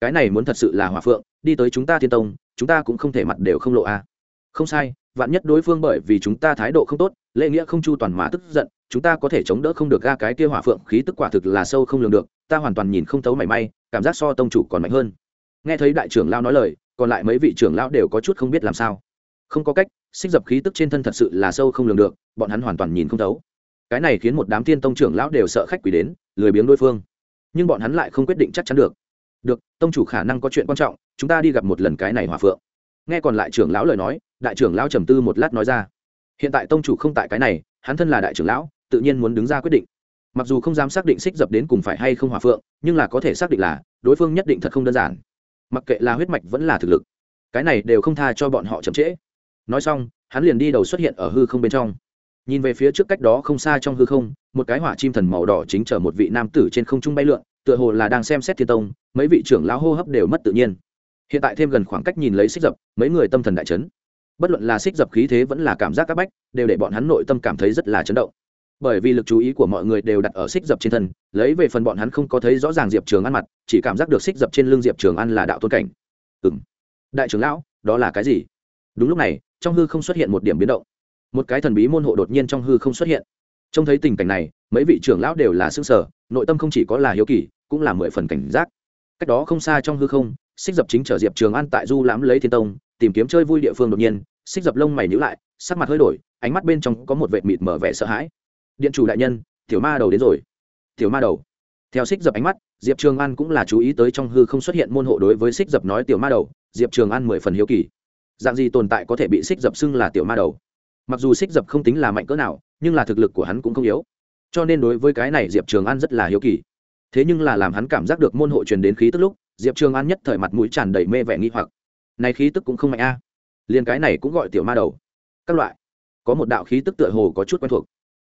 Cái này muốn thật sự là hỏa phượng, đi tới chúng ta thiên tông, chúng ta cũng không thể mặt đều không lộ a. Không sai, vạn nhất đối phương bởi vì chúng ta thái độ không tốt, lễ nghĩa không chu toàn mà tức giận, chúng ta có thể chống đỡ không được ga cái kia hỏa phượng khí tức quả thực là sâu không lường được, ta hoàn toàn nhìn không thấu mảy may, cảm giác so tông chủ còn mạnh hơn. Nghe thấy đại trưởng lao nói lời, còn lại mấy vị trưởng lão đều có chút không biết làm sao. Không có cách xích dập khí tức trên thân thật sự là sâu không lường được, bọn hắn hoàn toàn nhìn không thấu cái này khiến một đám thiên tông trưởng lão đều sợ khách quỷ đến, lười biếng đối phương. Nhưng bọn hắn lại không quyết định chắc chắn được. Được, tông chủ khả năng có chuyện quan trọng, chúng ta đi gặp một lần cái này hòa phượng. Nghe còn lại trưởng lão lời nói, đại trưởng lão trầm tư một lát nói ra. Hiện tại tông chủ không tại cái này, hắn thân là đại trưởng lão, tự nhiên muốn đứng ra quyết định. Mặc dù không dám xác định xích dập đến cùng phải hay không hòa phượng, nhưng là có thể xác định là, đối phương nhất định thật không đơn giản. Mặc kệ là huyết mạch vẫn là thực lực, cái này đều không tha cho bọn họ chậm trễ. Nói xong, hắn liền đi đầu xuất hiện ở hư không bên trong nhìn về phía trước cách đó không xa trong hư không, một cái hỏa chim thần màu đỏ chính chở một vị nam tử trên không trung bay lượn, tựa hồ là đang xem xét thiên tông, mấy vị trưởng lão hô hấp đều mất tự nhiên. Hiện tại thêm gần khoảng cách nhìn lấy xích dập, mấy người tâm thần đại chấn. Bất luận là xích dập khí thế vẫn là cảm giác các bách, đều để bọn hắn nội tâm cảm thấy rất là chấn động. Bởi vì lực chú ý của mọi người đều đặt ở xích dập trên thân, lấy về phần bọn hắn không có thấy rõ ràng diệp trường ăn mặt, chỉ cảm giác được xích dập trên lưng diệp trường ăn là đạo tôn cảnh. Ừ m đại trưởng lão, đó là cái gì? Đúng lúc này, trong hư không xuất hiện một điểm biến động một cái thần bí môn hộ đột nhiên trong hư không xuất hiện. Trông thấy tình cảnh này, mấy vị trưởng lão đều là xương sở, nội tâm không chỉ có là hiếu kỳ, cũng là mười phần cảnh giác. Cách đó không xa trong hư không, xích dập chính trở diệp trường an tại du lãm lấy thiên tông, tìm kiếm chơi vui địa phương đột nhiên, xích dập lông mày nhữ lại, sắc mặt hơi đổi, ánh mắt bên trong có một vệ mịt mở vẻ sợ hãi. Điện chủ đại nhân, tiểu ma đầu đến rồi. Tiểu ma đầu? Theo xích dập ánh mắt, diệp trường an cũng là chú ý tới trong hư không xuất hiện môn hộ đối với xích dập nói tiểu ma đầu, diệp trường an mười phần hiếu kỳ. Dạng gì tồn tại có thể bị xích dập xưng là tiểu ma đầu? Mặc dù xích dập không tính là mạnh cỡ nào, nhưng là thực lực của hắn cũng không yếu. Cho nên đối với cái này diệp trường an rất là hiếu kỳ. Thế nhưng là làm hắn cảm giác được môn hộ truyền đến khí tức lúc, diệp trường an nhất thời mặt mũi tràn đầy mê vẻ nghi hoặc. Này khí tức cũng không mạnh a. À. liền cái này cũng gọi tiểu ma đầu. Các loại. Có một đạo khí tức tựa hồ có chút quen thuộc.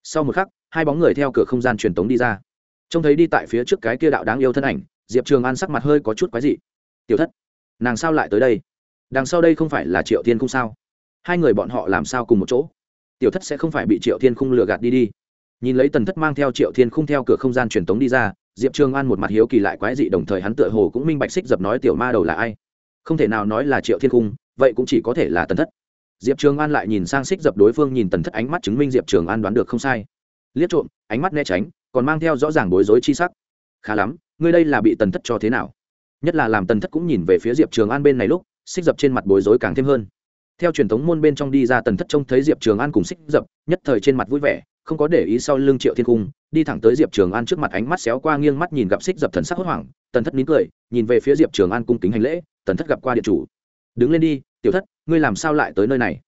Sau một khắc, hai bóng người theo cửa không gian truyền tống đi ra. Trông thấy đi tại phía trước cái kia đạo đáng yêu thân ảnh, diệp trường an sắc mặt hơi có chút quái dị. Tiểu thất, nàng sao lại tới đây? Đằng sau đây không phải là triệu thiên không sao? Hai người bọn họ làm sao cùng một chỗ? Tiểu thất sẽ không phải bị triệu thiên khung lừa gạt đi đi. Nhìn lấy tần thất mang theo triệu thiên khung theo cửa không gian truyền tống đi ra, diệp trường an một mặt hiếu kỳ lại quái dị, đồng thời hắn tựa hồ cũng minh bạch xích dập nói tiểu ma đầu là ai. Không thể nào nói là triệu thiên khung, vậy cũng chỉ có thể là tần thất. Diệp trường an lại nhìn sang xích dập đối phương nhìn tần thất ánh mắt chứng minh diệp trường an đoán được không sai. Liếc trộm, ánh mắt né tránh, còn mang theo rõ ràng bối rối chi sắc. Khá lắm, ngươi đây là bị tần thất cho thế nào? Nhất là làm tần thất cũng nhìn về phía diệp trường an bên này lúc, xích dập trên mặt bối rối càng thêm hơn theo truyền thống môn bên trong đi ra tần thất trông thấy diệp trường an cùng xích dập, nhất thời trên mặt vui vẻ, không có để ý sau lưng triệu thiên cung, đi thẳng tới diệp trường an trước mặt ánh mắt xéo qua nghiêng mắt nhìn gặp xích dập thần sắc hốt hoảng, tần thất nín cười, nhìn về phía diệp trường an cung kính hành lễ, tần thất gặp qua điện chủ. Đứng lên đi, tiểu thất, ngươi làm sao lại tới nơi này?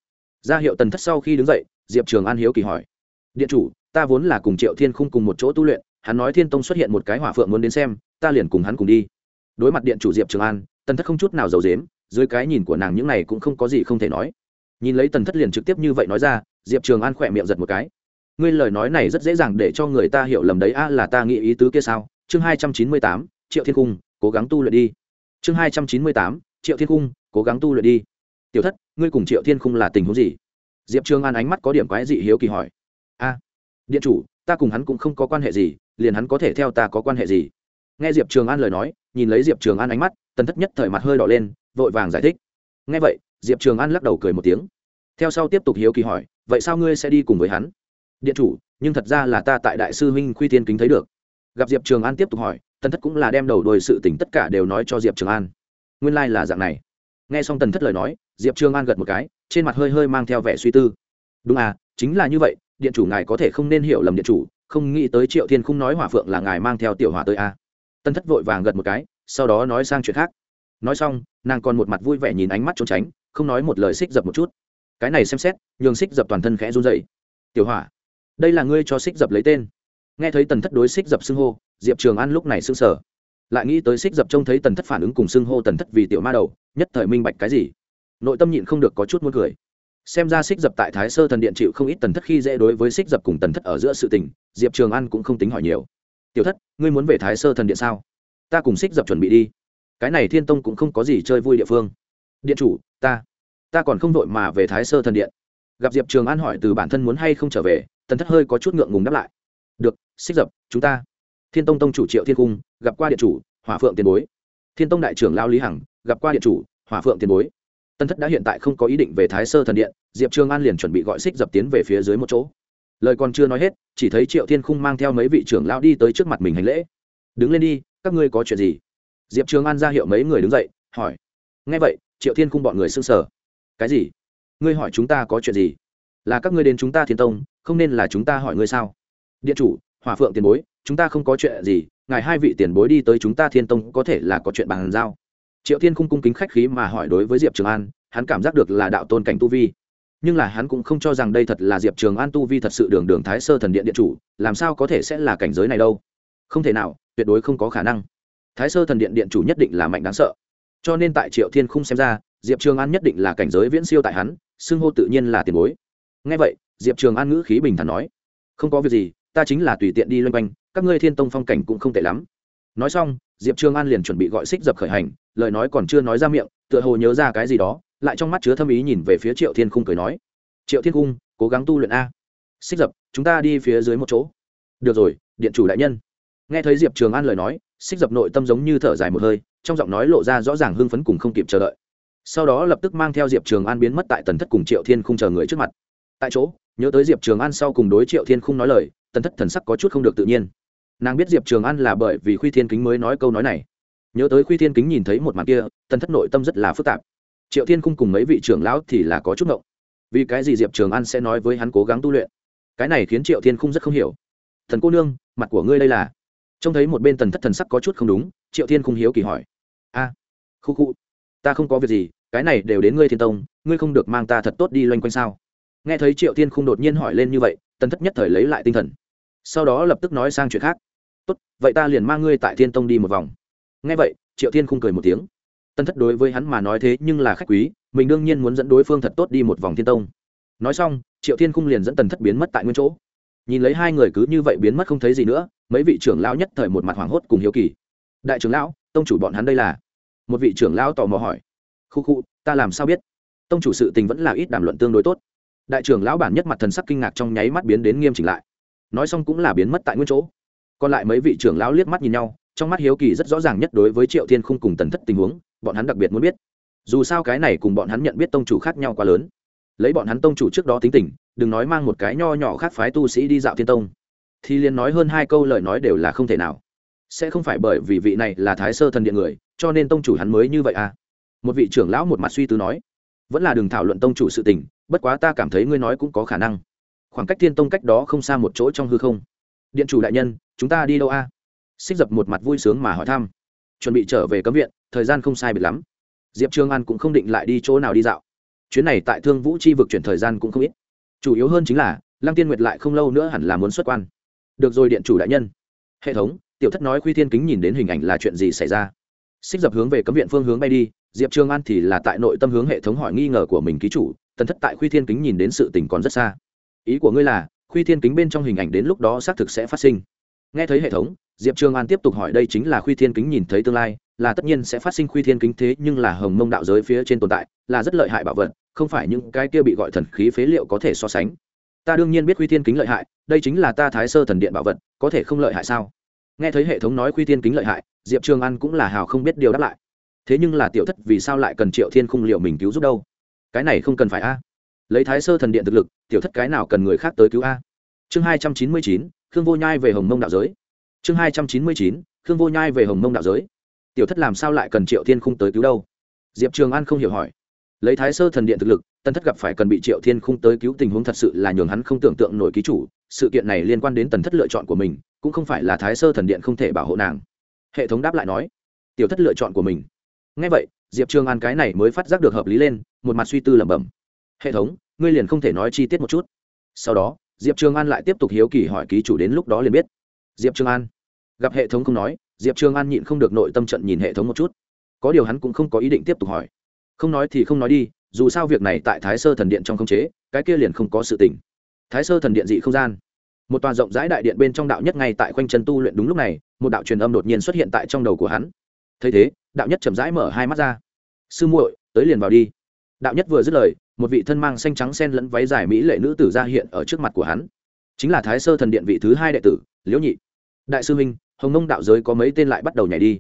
Ra hiệu tần thất sau khi đứng dậy, diệp trường an hiếu kỳ hỏi. Điện chủ, ta vốn là cùng triệu thiên khung cùng một chỗ tu luyện, hắn nói thiên tông xuất hiện một cái hỏa phượng muốn đến xem, ta liền cùng hắn cùng đi. Đối mặt điện chủ diệp trường an, tần thất không chút nào giàu dếm dưới cái nhìn của nàng những này cũng không có gì không thể nói. Nhìn lấy tần thất liền trực tiếp như vậy nói ra, diệp trường an khỏe miệng giật một cái. Ngươi lời nói này rất dễ dàng để cho người ta hiểu lầm đấy, a, là ta nghĩ ý tứ kia sao? Chương hai trăm chín mươi tám, triệu thiên cung, cố gắng tu luyện đi. Chương hai trăm chín mươi tám, triệu thiên cung, cố gắng tu luyện đi. Tiểu thất, ngươi cùng triệu thiên cung là tình huống gì? Diệp trường an ánh mắt có điểm quái dị hiếu kỳ hỏi. A, điện chủ, ta cùng hắn cũng không có quan hệ gì, liền hắn có thể theo ta có quan hệ gì? Nghe diệp trường an lời nói, nhìn lấy diệp trường an ánh mắt, tần thất nhất thời mặt hơi đỏ lên vội vàng giải thích. Nghe vậy, diệp trường an lắc đầu cười một tiếng. Theo sau tiếp tục hiếu kỳ hỏi, vậy sao ngươi sẽ đi cùng với hắn? Điện chủ, nhưng thật ra là ta tại đại sư huynh khuy tiên kính thấy được. Gặp diệp trường an tiếp tục hỏi, tần thất cũng là đem đầu đuôi sự tỉnh tất cả đều nói cho diệp trường an. Nguyên lai、like、là dạng này. Nghe xong tần thất lời nói, diệp trường an gật một cái, trên mặt hơi hơi mang theo vẻ suy tư. Đúng à chính là như vậy, điện chủ ngài có thể không nên hiểu lầm điện chủ, không nghĩ tới triệu thiên không nói hỏa phượng là ngài mang theo tiểu hỏa tới à. tân thất vội vàng gật một cái, sau đó nói sang chuyện khác. Nói xong nàng còn một mặt vui vẻ nhìn ánh mắt trốn tránh, không nói một lời xích dập một chút. Cái này xem xét, nhường xích dập toàn thân khẽ run dậy tiểu hỏa, đây là ngươi cho xích dập lấy tên. Nghe thấy tần thất đối xích dập xưng hô, diệp trường an lúc này xưng sở lại nghĩ tới xích dập trông thấy tần thất phản ứng cùng xưng hô tần thất vì tiểu ma đầu, nhất thời minh bạch cái gì. Nội tâm nhịn không được có chút muốn cười. Xem ra xích dập tại thái sơ thần điện chịu không ít tần thất khi dễ đối với xích dập cùng tần thất ở giữa sự tình, diệp trường an cũng không tính hỏi nhiều. Tiểu thất, ngươi muốn về thái sơ thần điện sao? Ta cùng xích dập chuẩn bị đi cái này thiên tông cũng không có gì chơi vui địa phương. Điện chủ, ta ta còn không đội mà về thái sơ thần điện. Gặp diệp trường an hỏi từ bản thân muốn hay không trở về, tần thất hơi có chút ngượng ngùng đáp lại. Được, xích dập, chúng ta. Thiên tông tông chủ triệu thiên cung, gặp qua điện chủ, hỏa phượng tiền bối. Thiên tông đại trưởng lao lý hằng, gặp qua điện chủ, hỏa phượng tiền bối. Tân thất đã hiện tại không có ý định về thái sơ thần điện, diệp trường an liền chuẩn bị gọi xích dập tiến về phía dưới một chỗ. Lời còn chưa nói hết, chỉ thấy triệu thiên khung mang theo mấy vị trưởng lão đi tới trước mặt mình hành lễ. Đứng lên đi, các ngươi có chuyện gì? Diệp trường an ra hiệu mấy người đứng dậy, hỏi. Ngay vậy, triệu thiên Cung bọn người s ư n g sở cái gì? Ngươi hỏi chúng ta có chuyện gì? Là các ngươi đến chúng ta thiên tông, không nên là chúng ta hỏi ngươi sao? Điện chủ, hỏa phượng tiền bối, chúng ta không có chuyện gì, ngài hai vị tiền bối đi tới chúng ta thiên tông có thể là có chuyện bàn giao. Triệu thiên Cung cung kính khách khí mà hỏi đối với diệp trường an, hắn cảm giác được là đạo tôn cảnh tu vi. Nhưng là hắn cũng không cho rằng đây thật là diệp trường an tu vi thật sự đường đường thái sơ thần điện điện chủ, làm sao có thể sẽ là cảnh giới này đâu? Không thể nào, tuyệt đối không có khả năng thái sơ thần điện điện chủ nhất định là mạnh đáng sợ. Cho nên tại triệu thiên khung xem ra, diệp trường an nhất định là cảnh giới viễn siêu tại hắn, xưng hô tự nhiên là tiền bối. Ngay vậy, diệp trường an ngữ khí bình thản nói, không có việc gì, ta chính là tùy tiện đi loanh quanh, các ngươi thiên tông phong cảnh cũng không tệ lắm. Nói xong, diệp trường an liền chuẩn bị gọi xích dập khởi hành, lời nói còn chưa nói ra miệng, tựa hồ nhớ ra cái gì đó, lại trong mắt chứa thâm ý nhìn về phía triệu thiên khung cười nói, triệu thiên khung, cố gắng tu luyện a. Xích dập, chúng ta đi phía dưới một chỗ. Được rồi, điện chủ đại nhân. Nghe thấy diệp trường an lời nói xích dập nội tâm giống như thở dài một hơi, trong giọng nói lộ ra rõ ràng hưng phấn cùng không kịp chờ đợi. Sau đó lập tức mang theo diệp trường an biến mất tại tần thất cùng triệu thiên khung chờ người trước mặt. Tại chỗ, nhớ tới diệp trường an sau cùng đối triệu thiên khung nói lời, tần thất thần sắc có chút không được tự nhiên. Nàng biết diệp trường an là bởi vì khuy thiên kính mới nói câu nói này. Nhớ tới khuy thiên kính nhìn thấy một mặt kia, tần thất nội tâm rất là phức tạp. Triệu thiên khung cùng mấy vị trưởng lão thì là có chút ngộng. Vì cái gì diệp trường an sẽ nói với hắn cố gắng tu luyện? Cái này khiến triệu thiên khung rất không hiểu. Thần cô nương, mặt của ngươi đây là? Trông thấy một bên tần thất thần sắc có chút không đúng, triệu thiên khung hiếu kỳ hỏi. A, khu khu, ta không có việc gì, cái này đều đến ngươi thiên tông, ngươi không được mang ta thật tốt đi loanh quanh sao? Nghe thấy triệu thiên khung đột nhiên hỏi lên như vậy, tần thất nhất thời lấy lại tinh thần. Sau đó lập tức nói sang chuyện khác. Tốt, vậy ta liền mang ngươi tại thiên tông đi một vòng. Nghe vậy, triệu thiên khung cười một tiếng. Tân thất đối với hắn mà nói thế nhưng là khách quý, mình đương nhiên muốn dẫn đối phương thật tốt đi một vòng thiên tông. Nói xong, triệu thiên khung liền dẫn tần thất biến mất tại nguyên chỗ nhìn lấy hai người cứ như vậy biến mất không thấy gì nữa, mấy vị trưởng lão nhất thời một mặt hoảng hốt cùng hiếu kỳ. Đại trưởng lão, tông chủ bọn hắn đây là? Một vị trưởng lão tò mò hỏi. Khu khu, ta làm sao biết? Tông chủ sự tình vẫn là ít đàm luận tương đối tốt. Đại trưởng lão bản nhất mặt thần sắc kinh ngạc trong nháy mắt biến đến nghiêm chỉnh lại. Nói xong cũng là biến mất tại nguyên chỗ. Còn lại mấy vị trưởng lão liếc mắt nhìn nhau, trong mắt hiếu kỳ rất rõ ràng nhất đối với triệu thiên khung cùng tần thất tình huống, bọn hắn đặc biệt muốn biết. Dù sao cái này cùng bọn hắn nhận biết tông chủ khác nhau quá lớn. Lấy bọn hắn tông chủ trước đó tính tình đừng nói mang một cái nho nhỏ khác phái tu sĩ đi dạo thiên tông. Thì liền nói hơn hai câu lời nói đều là không thể nào. Sẽ không phải bởi vì vị này là thái sơ thần điện người, cho nên tông chủ hắn mới như vậy à? Một vị trưởng lão một mặt suy tư nói. Vẫn là đừng thảo luận tông chủ sự tình, bất quá ta cảm thấy ngươi nói cũng có khả năng. Khoảng cách thiên tông cách đó không xa một chỗ trong hư không. Điện chủ đại nhân, chúng ta đi đâu a? Xích dập một mặt vui sướng mà hỏi thăm. Chuẩn bị trở về cấm viện, thời gian không sai biệt lắm. Diệp trương an cũng không định lại đi chỗ nào đi dạo. Chuyến này tại thương vũ chi vực chuyển thời gian cũng không ít chủ yếu hơn chính là, lăng tiên nguyệt lại không lâu nữa hẳn là muốn xuất quan. Được rồi điện chủ đại nhân. Hệ thống, tiểu thất nói khuy thiên kính nhìn đến hình ảnh là chuyện gì xảy ra? Xích dập hướng về cấm viện phương hướng bay đi, diệp trương an thì là tại nội tâm hướng hệ thống hỏi nghi ngờ của mình ký chủ, tần thất tại khuy thiên kính nhìn đến sự tình còn rất xa. Ý của ngươi là, khuy thiên kính bên trong hình ảnh đến lúc đó xác thực sẽ phát sinh. Nghe thấy hệ thống, diệp trương an tiếp tục hỏi đây chính là khuy thiên kính nhìn thấy tương lai, là tất nhiên sẽ phát sinh khuy thiên kính thế nhưng là hồng mông đạo giới phía trên tồn tại, là rất lợi hại bảo vật không phải những cái kia bị gọi thần khí phế liệu có thể so sánh. Ta đương nhiên biết quy thiên kính lợi hại, đây chính là ta thái sơ thần điện bảo vật, có thể không lợi hại sao? Nghe thấy hệ thống nói quy thiên kính lợi hại, diệp trường an cũng là hào không biết điều đáp lại. Thế nhưng là tiểu thất vì sao lại cần triệu thiên khung liệu mình cứu giúp đâu? Cái này không cần phải a. Lấy thái sơ thần điện thực lực, tiểu thất cái nào cần người khác tới cứu a? Chương hai trăm chín mươi chín, khương vô nhai về hồng mông đạo giới. Chương hai trăm chín mươi chín, khương vô nhai về hồng mông đạo giới. Tiểu thất làm sao lại cần triệu thiên khung tới cứu đâu? Diệp trường an không hiểu hỏi lấy thái sơ thần điện thực lực tân thất gặp phải cần bị triệu thiên khung tới cứu tình huống thật sự là nhường hắn không tưởng tượng nổi ký chủ. Sự kiện này liên quan đến tần thất lựa chọn của mình, cũng không phải là thái sơ thần điện không thể bảo hộ nàng. Hệ thống đáp lại nói, tiểu thất lựa chọn của mình. Ngay vậy, diệp trường an cái này mới phát giác được hợp lý lên, một mặt suy tư lẩm bẩm, hệ thống, ngươi liền không thể nói chi tiết một chút. Sau đó, diệp trường an lại tiếp tục hiếu kỳ hỏi ký chủ đến lúc đó liền biết. Diệp trường an, gặp hệ thống không nói, diệp trường an nhịn không được nội tâm trận nhìn hệ thống một chút. Có điều hắn cũng không có ý định tiếp tục hỏi không nói thì không nói đi, dù sao việc này tại thái sơ thần điện trong khống chế, cái kia liền không có sự tỉnh thái sơ thần điện dị không gian. Một tòa rộng rãi đại điện bên trong đạo nhất ngay tại khoanh chân tu luyện đúng lúc này, một đạo truyền âm đột nhiên xuất hiện tại trong đầu của hắn. Thấy thế, đạo nhất chậm rãi mở hai mắt ra. Sư muội, tới liền vào đi. Đạo nhất vừa dứt lời, một vị thân mang xanh trắng sen lẫn váy dài mỹ lệ nữ tử ra hiện ở trước mặt của hắn. Chính là thái sơ thần điện vị thứ hai đệ tử, liễu nhị. Đại sư huynh, hồng nông đạo giới có mấy tên lại bắt đầu nhảy đi.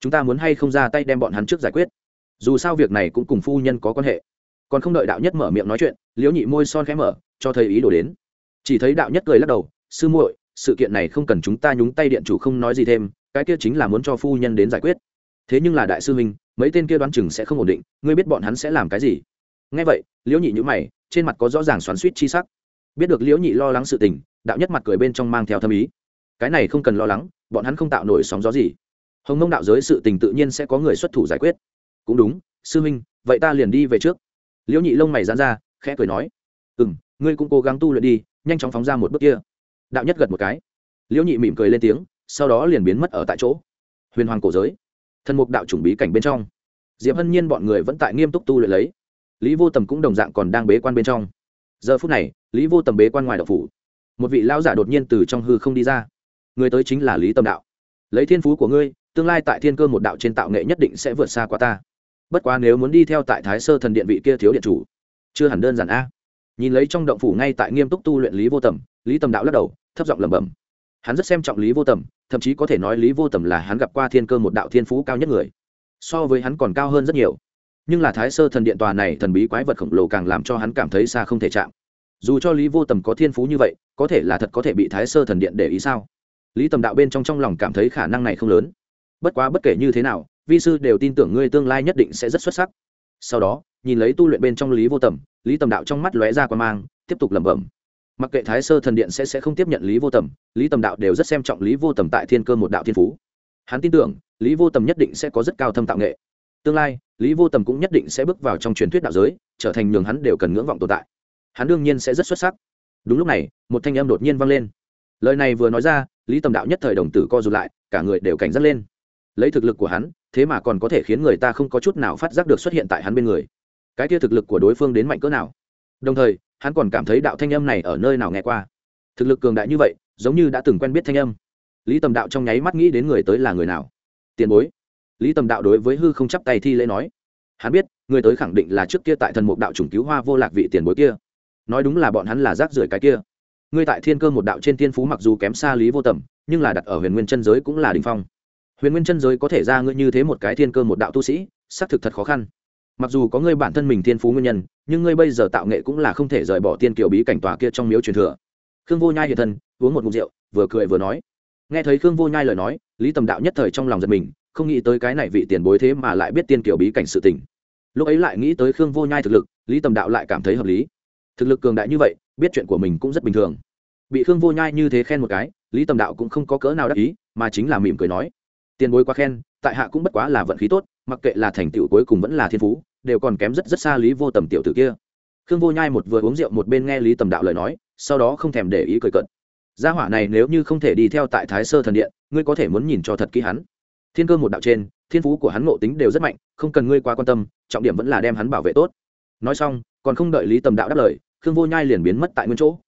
Chúng ta muốn hay không ra tay đem bọn hắn trước giải quyết? Dù sao việc này cũng cùng phu nhân có quan hệ. Còn không đợi đạo nhất mở miệng nói chuyện, liễu nhị môi son khẽ mở, cho thấy ý đồ đến. Chỉ thấy đạo nhất cười lắc đầu, sư muội, sự kiện này không cần chúng ta nhúng tay điện chủ không nói gì thêm, cái kia chính là muốn cho phu nhân đến giải quyết. Thế nhưng là đại sư huynh, mấy tên kia đoán chừng sẽ không ổn định, ngươi biết bọn hắn sẽ làm cái gì? Ngay vậy, liễu nhị nhữ mày, trên mặt có rõ ràng xoắn suýt chi sắc. Biết được liễu nhị lo lắng sự tình, đạo nhất mặt cười bên trong mang theo thâm ý. Cái này không cần lo lắng, bọn hắn không tạo nổi sóng gió gì. Hồng mông đạo giới sự tình tự nhiên sẽ có người xuất thủ giải quyết cũng đúng, sư huynh, vậy ta liền đi về trước. Liễu nhị lông mày dán ra, khẽ cười nói ừ m ngươi cũng cố gắng tu luyện đi, nhanh chóng phóng ra một bước kia. Đạo nhất gật một cái. Liễu nhị mỉm cười lên tiếng, sau đó liền biến mất ở tại chỗ. Huyền hoàng cổ giới, thần mục đạo chủng bí cảnh bên trong. Diệp hân nhiên bọn người vẫn tại nghiêm túc tu luyện lấy. Lý vô tầm cũng đồng dạng còn đang bế quan bên trong. Giờ phút này, lý vô tầm bế quan ngoài độc phủ. Một vị lão giả đột nhiên từ trong hư không đi ra. Người tới chính là lý tâm đạo. Lấy thiên phú của ngươi, tương lai tại thiên cơ một đạo trên tạo nghệ nhất định sẽ vượt xa qua ta bất quá nếu muốn đi theo tại thái sơ thần điện vị kia thiếu điện chủ, chưa hẳn đơn giản a. Nhìn lấy trong động phủ ngay tại nghiêm túc tu luyện lý vô tầm, lý tầm đạo lắc đầu, thấp giọng lẩm bẩm. Hắn rất xem trọng lý vô tầm, thậm chí có thể nói lý vô tầm là hắn gặp qua thiên cơ một đạo thiên phú cao nhất người. So với hắn còn cao hơn rất nhiều. Nhưng là thái sơ thần điện tòa này thần bí quái vật khổng lồ càng làm cho hắn cảm thấy xa không thể chạm. Dù cho lý vô tầm có thiên phú như vậy, có thể là thật có thể bị thái sơ thần điện để ý sao? Lý tầm đạo bên trong trong lòng cảm thấy khả năng này không lớn. Bất quá bất kể như thế nào vi sư đều tin tưởng ngươi tương lai nhất định sẽ rất xuất sắc. Sau đó, nhìn lấy tu luyện bên trong lý vô tầm, lý tầm đạo trong mắt lóe ra qua mang, tiếp tục lẩm bẩm. Mặc kệ thái sơ thần điện sẽ sẽ không tiếp nhận lý vô tầm, lý tầm đạo đều rất xem trọng lý vô tầm tại thiên cơ một đạo thiên phú. Hắn tin tưởng, lý vô tầm nhất định sẽ có rất cao thâm tạo nghệ. Tương lai, lý vô tầm cũng nhất định sẽ bước vào trong truyền thuyết đạo giới, trở thành nhường hắn đều cần ngưỡng vọng tồn tại. Hắn đương nhiên sẽ rất xuất sắc. Đúng lúc này, một thanh âm đột nhiên vang lên. Lời này vừa nói ra, lý tầm đạo nhất thời đồng tử co rụt lại, cả người đều cảnh giác lên. Lấy thực lực của hắn thế mà còn có thể khiến người ta không có chút nào phát giác được xuất hiện tại hắn bên người. Cái kia thực lực của đối phương đến mạnh cỡ nào? Đồng thời, hắn còn cảm thấy đạo thanh âm này ở nơi nào nghe qua? Thực lực cường đại như vậy, giống như đã từng quen biết thanh âm. Lý tầm đạo trong nháy mắt nghĩ đến người tới là người nào? Tiền bối. Lý tầm đạo đối với hư không chắp tay thi lễ nói. Hắn biết, người tới khẳng định là trước kia tại thần mục đạo chủng cứu hoa vô lạc vị tiền bối kia. Nói đúng là bọn hắn là rác rưởi cái kia. Ngươi tại thiên cơ một đạo trên thiên phú mặc dù kém xa lý vô tầm, nhưng là đặt ở huyền nguyên chân giới cũng là đình phong huyền nguyên chân giới có thể ra ngươi như thế một cái thiên cơ một đạo tu sĩ, xác thực thật khó khăn. Mặc dù có ngươi bản thân mình thiên phú nguyên nhân, nhưng ngươi bây giờ tạo nghệ cũng là không thể rời bỏ tiên kiều bí cảnh tòa kia trong miếu truyền thừa. Khương vô nhai hiện thân, uống một mục rượu, vừa cười vừa nói. Nghe thấy khương vô nhai lời nói, lý tầm đạo nhất thời trong lòng giật mình, không nghĩ tới cái này vị tiền bối thế mà lại biết tiên kiều bí cảnh sự tình. Lúc ấy lại nghĩ tới khương vô nhai thực lực, lý tầm đạo lại cảm thấy hợp lý. Thực lực cường đại như vậy, biết chuyện của mình cũng rất bình thường. Bị khương vô nhai như thế khen một cái, lý tầm đạo cũng không có cỡ nào đắc ý, mà chính là mỉm cười nói tiền bối quá khen, tại hạ cũng bất quá là vận khí tốt, mặc kệ là thành tựu cuối cùng vẫn là thiên phú, đều còn kém rất rất xa lý vô tầm tiểu tử kia. Khương vô nhai một vừa uống rượu một bên nghe lý tầm đạo lời nói, sau đó không thèm để ý cười cận gia hỏa này nếu như không thể đi theo tại thái sơ thần điện, ngươi có thể muốn nhìn cho thật kỹ hắn. Thiên cơ một đạo trên, thiên phú của hắn ngộ tính đều rất mạnh, không cần ngươi quá quan tâm, trọng điểm vẫn là đem hắn bảo vệ tốt. Nói xong, còn không đợi lý tầm đạo đáp lời, khương vô nhai liền biến mất tại nguyên chỗ.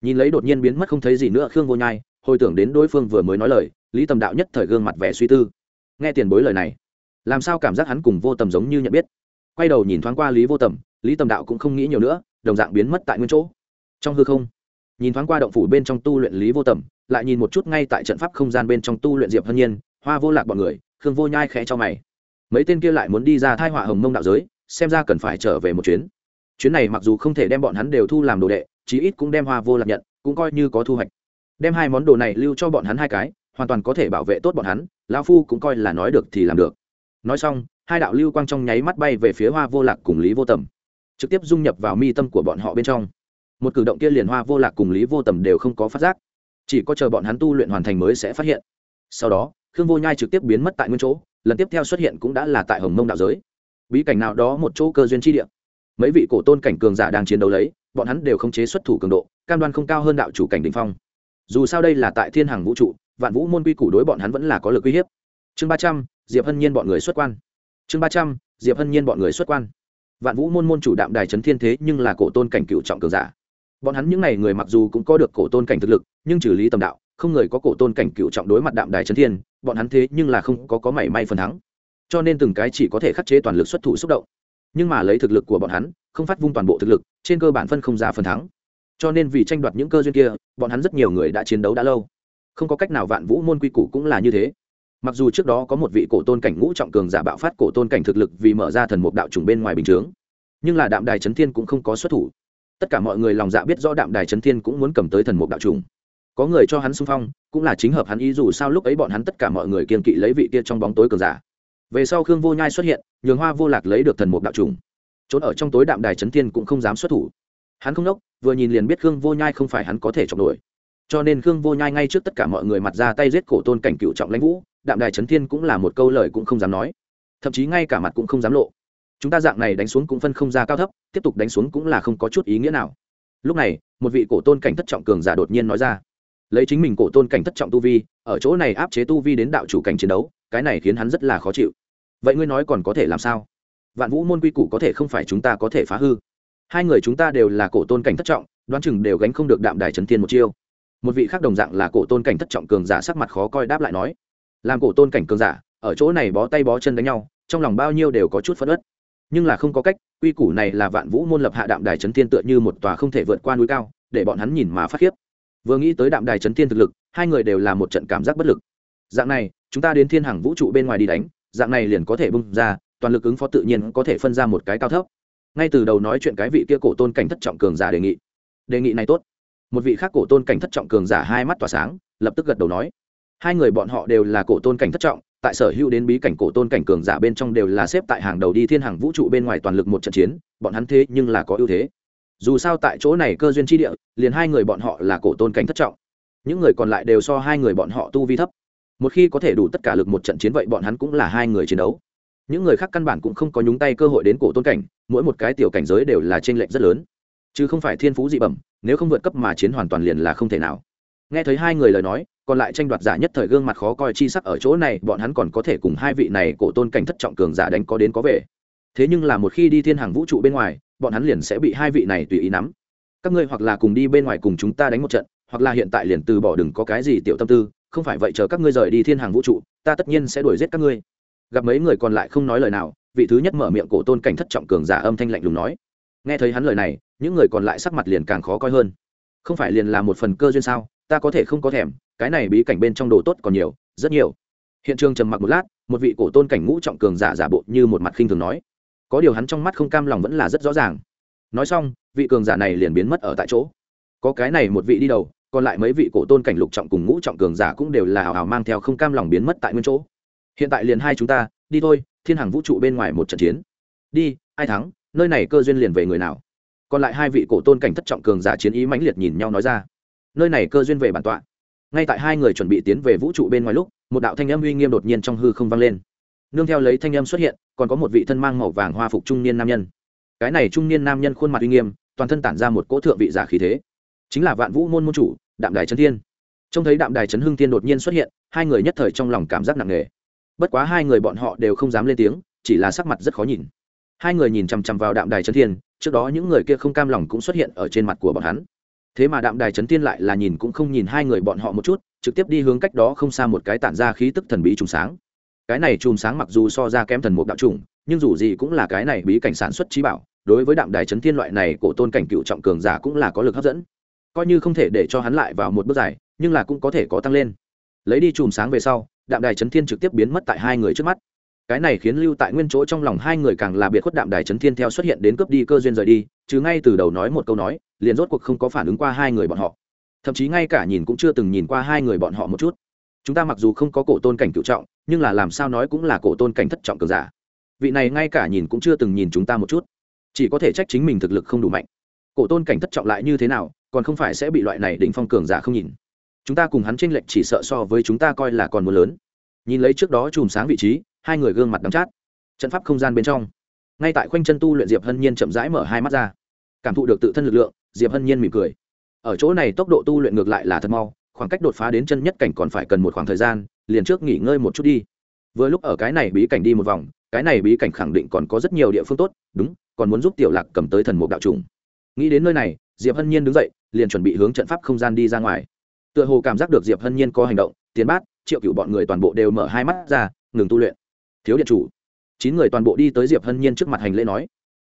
Nhìn lấy đột nhiên biến mất không thấy gì nữa khương vô nhai, hồi tưởng đến đối phương vừa mới nói lời lý tầm đạo nhất thời gương mặt vẻ suy tư. Nghe tiền bối lời này, làm sao cảm giác hắn cùng vô tầm giống như nhận biết? Quay đầu nhìn thoáng qua lý vô tầm, lý tầm đạo cũng không nghĩ nhiều nữa, đồng dạng biến mất tại nguyên chỗ. Trong hư không, nhìn thoáng qua động phủ bên trong tu luyện lý vô tầm, lại nhìn một chút ngay tại trận pháp không gian bên trong tu luyện diệp hân nhiên, hoa vô lạc bọn người, khương vô nhai khẽ cho mày. Mấy tên kia lại muốn đi ra thai họa hồng mông đạo giới, xem ra cần phải trở về một chuyến. Chuyến này mặc dù không thể đem bọn hắn đều thu làm đồ đệ, chí ít cũng đem hoa vô lạc nhận, cũng coi như có thu hoạch. Đem hai món đồ này lưu cho bọn hắn hai cái hoàn toàn có thể bảo vệ tốt bọn hắn, lão phu cũng coi là nói được thì làm được. Nói xong, hai đạo lưu quang trong nháy mắt bay về phía hoa vô lạc cùng lý vô tầm, trực tiếp dung nhập vào mi tâm của bọn họ bên trong. Một cử động kia liền hoa vô lạc cùng lý vô tầm đều không có phát giác, chỉ có chờ bọn hắn tu luyện hoàn thành mới sẽ phát hiện. Sau đó, khương vô nhai trực tiếp biến mất tại nguyên chỗ, lần tiếp theo xuất hiện cũng đã là tại hồng mông đạo giới. Bí cảnh nào đó một chỗ cơ duyên tri địa. Mấy vị cổ tôn cảnh cường giả đang chiến đấu lấy, bọn hắn đều không chế xuất thủ cường độ, cam đoan không cao hơn đạo chủ cảnh đình phong. Dù sao đây là tại thiên hàng vũ trụ vạn vũ môn quy củ đối bọn hắn vẫn là có lực uy hiếp. Chương ba trăm, diệp hân nhiên bọn người xuất quan. Chương ba trăm, diệp hân nhiên bọn người xuất quan. Vạn vũ môn môn chủ đạm đài trấn thiên thế nhưng là cổ tôn cảnh cựu trọng cường giả. Bọn hắn những n à y người mặc dù cũng có được cổ tôn cảnh thực lực, nhưng trừ lý tầm đạo, không người có cổ tôn cảnh cựu trọng đối mặt đạm đài trấn thiên, bọn hắn thế nhưng là không có có mảy may phần thắng. Cho nên từng cái chỉ có thể khắc chế toàn lực xuất thủ xúc động. Nhưng mà lấy thực lực của bọn hắn, không phát vung toàn bộ thực lực, trên cơ bản phân không ra phần thắng. Cho nên vì tranh đoạt những cơ duyên kia, bọn hắn rất nhiều người đã chiến đấu đã lâu không có cách nào vạn vũ môn quy củ cũng là như thế. Mặc dù trước đó có một vị cổ tôn cảnh ngũ trọng cường giả bạo phát cổ tôn cảnh thực lực vì mở ra thần mục đạo trùng bên ngoài bình chướng, nhưng là đạm đài trấn thiên cũng không có xuất thủ. Tất cả mọi người lòng dạ biết rõ đạm đài trấn thiên cũng muốn cầm tới thần mục đạo trùng có người cho hắn xung phong, cũng là chính hợp hắn ý dù sao lúc ấy bọn hắn tất cả mọi người kiên kỵ lấy vị kia trong bóng tối cường giả. Về sau khương vô nhai xuất hiện, nhường hoa vô lạc lấy được thần mục đạo trùng trốn ở trong tối đạm đài trấn thiên cũng không dám xuất thủ. Hắn không đốc, vừa nhìn liền biết khương vô nhai không phải hắn có thể chọc nổi cho nên khương vô nhai ngay trước tất cả mọi người mặt ra tay giết cổ tôn cảnh cựu trọng lãnh vũ, đạm đài trấn thiên cũng là một câu lời cũng không dám nói. Thậm chí ngay cả mặt cũng không dám lộ. Chúng ta dạng này đánh xuống cũng phân không ra cao thấp, tiếp tục đánh xuống cũng là không có chút ý nghĩa nào. Lúc này, một vị cổ tôn cảnh thất trọng cường giả đột nhiên nói ra. Lấy chính mình cổ tôn cảnh thất trọng tu vi, ở chỗ này áp chế tu vi đến đạo chủ cảnh chiến đấu, cái này khiến hắn rất là khó chịu. Vậy ngươi nói còn có thể làm sao? Vạn vũ môn quy củ có thể không phải chúng ta có thể phá hư. Hai người chúng ta đều là cổ tôn cảnh thất trọng, đoán chừng đều gánh không được đạm đài trấn thiên một chiêu một vị khác đồng dạng là cổ tôn cảnh thất trọng cường giả sắc mặt khó coi đáp lại nói, làm cổ tôn cảnh cường giả, ở chỗ này bó tay bó chân đánh nhau, trong lòng bao nhiêu đều có chút phất ớt nhưng là không có cách, quy củ này là vạn vũ môn lập hạ đạm đài trấn thiên tựa như một tòa không thể vượt qua núi cao, để bọn hắn nhìn mà phát khiếp. Vừa nghĩ tới đạm đài trấn thiên thực lực, hai người đều là một trận cảm giác bất lực. Dạng này, chúng ta đến thiên hàng vũ trụ bên ngoài đi đánh, dạng này liền có thể bung ra, toàn lực ứng phó tự nhiên có thể phân ra một cái cao thấp. Ngay từ đầu nói chuyện cái vị kia cổ tôn cảnh thất trọng cường giả đề nghị. Đề nghị này tốt một vị khác cổ tôn cảnh thất trọng cường giả hai mắt tỏa sáng, lập tức gật đầu nói. Hai người bọn họ đều là cổ tôn cảnh thất trọng, tại sở hữu đến bí cảnh cổ tôn cảnh cường giả bên trong đều là xếp tại hàng đầu đi thiên hàng vũ trụ bên ngoài toàn lực một trận chiến, bọn hắn thế nhưng là có ưu thế. Dù sao tại chỗ này cơ duyên tri địa, liền hai người bọn họ là cổ tôn cảnh thất trọng. Những người còn lại đều so hai người bọn họ tu vi thấp. Một khi có thể đủ tất cả lực một trận chiến vậy bọn hắn cũng là hai người chiến đấu. Những người khác căn bản cũng không có nhúng tay cơ hội đến cổ tôn cảnh, mỗi một cái tiểu cảnh giới đều là t r ê n lệch rất lớn. Chứ không phải thiên phú dị bẩm nếu không vượt cấp mà chiến hoàn toàn liền là không thể nào. Nghe thấy hai người lời nói, còn lại tranh đoạt giả nhất thời gương mặt khó coi chi sắc ở chỗ này, bọn hắn còn có thể cùng hai vị này cổ tôn cảnh thất trọng cường giả đánh có đến có về. Thế nhưng là một khi đi thiên hàng vũ trụ bên ngoài, bọn hắn liền sẽ bị hai vị này tùy ý nắm. Các ngươi hoặc là cùng đi bên ngoài cùng chúng ta đánh một trận, hoặc là hiện tại liền từ bỏ đừng có cái gì tiểu tâm tư, không phải vậy chờ các ngươi rời đi thiên hàng vũ trụ, ta tất nhiên sẽ đuổi giết các ngươi. Gặp mấy người còn lại không nói lời nào, vị thứ nhất mở miệng cổ tôn cảnh thất trọng cường giả âm thanh lạnh lùng nói. Nghe thấy hắn lời này những người còn lại sắc mặt liền càng khó coi hơn. Không phải liền là một phần cơ duyên sao? Ta có thể không có thèm, cái này bí cảnh bên trong đồ tốt còn nhiều, rất nhiều. Hiện trường trầm mặc một lát, một vị cổ tôn cảnh ngũ trọng cường giả giả bộ như một mặt khinh thường nói. Có điều hắn trong mắt không cam lòng vẫn là rất rõ ràng. Nói xong, vị cường giả này liền biến mất ở tại chỗ. Có cái này một vị đi đầu, còn lại mấy vị cổ tôn cảnh lục trọng cùng ngũ trọng cường giả cũng đều là hào hào mang theo không cam lòng biến mất tại nguyên chỗ. Hiện tại liền hai chúng ta, đi thôi, thiên hàng vũ trụ bên ngoài một trận chiến. Đi, ai thắng, nơi này cơ duyên liền về người nào còn lại hai vị cổ tôn cảnh thất trọng cường giả chiến ý mãnh liệt nhìn nhau nói ra. Nơi này cơ duyên về bản tọa. Ngay tại hai người chuẩn bị tiến về vũ trụ bên ngoài lúc, một đạo thanh âm uy nghiêm đột nhiên trong hư không vang lên. Nương theo lấy thanh âm xuất hiện, còn có một vị thân mang màu vàng hoa phục trung niên nam nhân. Cái này trung niên nam nhân khuôn mặt uy nghiêm, toàn thân tản ra một cỗ thượng vị giả khí thế. Chính là vạn vũ môn môn chủ, đạm đài trấn thiên. Trông thấy đạm đài trấn hưng thiên đột nhiên xuất hiện, hai người nhất thời trong lòng cảm giác nặng nề. Bất quá hai người bọn họ đều không dám lên tiếng, chỉ là sắc mặt rất khó nhìn. Hai người nhìn chằm chằm vào đạm đài trấn thiên trước đó những người kia không cam lòng cũng xuất hiện ở trên mặt của bọn hắn. Thế mà đạm đài trấn thiên lại là nhìn cũng không nhìn hai người bọn họ một chút, trực tiếp đi hướng cách đó không xa một cái tản ra khí tức thần bí trùng sáng. Cái này trùng sáng mặc dù so ra kém thần mục đạo trùng, nhưng dù gì cũng là cái này bí cảnh sản xuất trí bảo, đối với đạm đài trấn thiên loại này cổ tôn cảnh cựu trọng cường giả cũng là có lực hấp dẫn. Coi như không thể để cho hắn lại vào một bước dài, nhưng là cũng có thể có tăng lên. Lấy đi chùm sáng về sau, đạm đài trấn thiên trực tiếp biến mất tại hai người trước mắt cái này khiến lưu tại nguyên chỗ trong lòng hai người càng là biệt khuất đạm đài trấn thiên theo xuất hiện đến cướp đi cơ duyên rời đi, chứ ngay từ đầu nói một câu nói, liền rốt cuộc không có phản ứng qua hai người bọn họ. Thậm chí ngay cả nhìn cũng chưa từng nhìn qua hai người bọn họ một chút. Chúng ta mặc dù không có cổ tôn cảnh cựu trọng, nhưng là làm sao nói cũng là cổ tôn cảnh thất trọng cường giả. Vị này ngay cả nhìn cũng chưa từng nhìn chúng ta một chút. Chỉ có thể trách chính mình thực lực không đủ mạnh. Cổ tôn cảnh thất trọng lại như thế nào, còn không phải sẽ bị loại này đỉnh phong cường giả không nhìn. Chúng ta cùng hắn tranh lệch chỉ sợ so với chúng ta coi là còn muốn lớn. Nhìn lấy trước đó chùm sáng vị trí hai người gương mặt đắm chát. Trận pháp không gian bên trong. Ngay tại khoanh chân tu luyện diệp hân nhiên chậm rãi mở hai mắt ra. Cảm thụ được tự thân lực lượng, diệp hân nhiên mỉm cười. Ở chỗ này tốc độ tu luyện ngược lại là thật mau, khoảng cách đột phá đến chân nhất cảnh còn phải cần một khoảng thời gian, liền trước nghỉ ngơi một chút đi. Vừa lúc ở cái này bí cảnh đi một vòng, cái này bí cảnh khẳng định còn có rất nhiều địa phương tốt, đúng, còn muốn giúp tiểu lạc cầm tới thần mục đạo trùng. Nghĩ đến nơi này, diệp hân nhiên đứng dậy, liền chuẩn bị hướng trận pháp không gian đi ra ngoài. Tựa hồ cảm giác được diệp hân nhiên có hành động tiến bát, triệu cựu bọn người toàn bộ đều mở hai mắt ra, ngừng tu luyện thiếu điện chủ. Chín người toàn bộ đi tới diệp hân nhiên trước mặt hành lễ nói,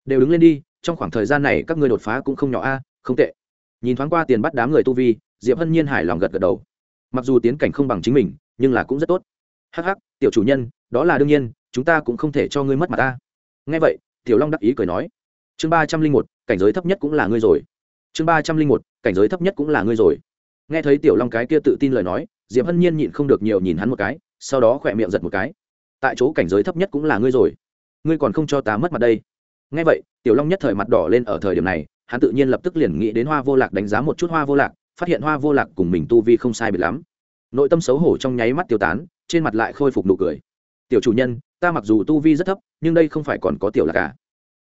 đều đứng lên đi, trong khoảng thời gian này các ngươi đột phá cũng không nhỏ a, không tệ. Nhìn thoáng qua tiền bắt đám người tu vi, diệp hân nhiên hài lòng gật gật đầu. Mặc dù tiến cảnh không bằng chính mình, nhưng là cũng rất tốt. Hắc hắc, tiểu chủ nhân, đó là đương nhiên, chúng ta cũng không thể cho ngươi mất mặt ta. Nghe vậy, tiểu long đắc ý cười nói, chương ba trăm linh một, cảnh giới thấp nhất cũng là ngươi rồi. Chương ba trăm linh một, cảnh giới thấp nhất cũng là ngươi rồi. Nghe thấy tiểu long cái kia tự tin lời nói, diệp hân nhiên nhịn không được nhiều nhìn hắn một cái, sau đó khỏe miệng giật một cái tại chỗ cảnh giới thấp nhất cũng là ngươi rồi. Ngươi còn không cho ta mất mặt đây. Nghe vậy, tiểu long nhất thời mặt đỏ lên ở thời điểm này, hắn tự nhiên lập tức liền nghĩ đến hoa vô lạc đánh giá một chút hoa vô lạc, phát hiện hoa vô lạc cùng mình tu vi không sai biệt lắm. Nội tâm xấu hổ trong nháy mắt tiêu tán, trên mặt lại khôi phục nụ cười. Tiểu chủ nhân, ta mặc dù tu vi rất thấp, nhưng đây không phải còn có tiểu lạc cả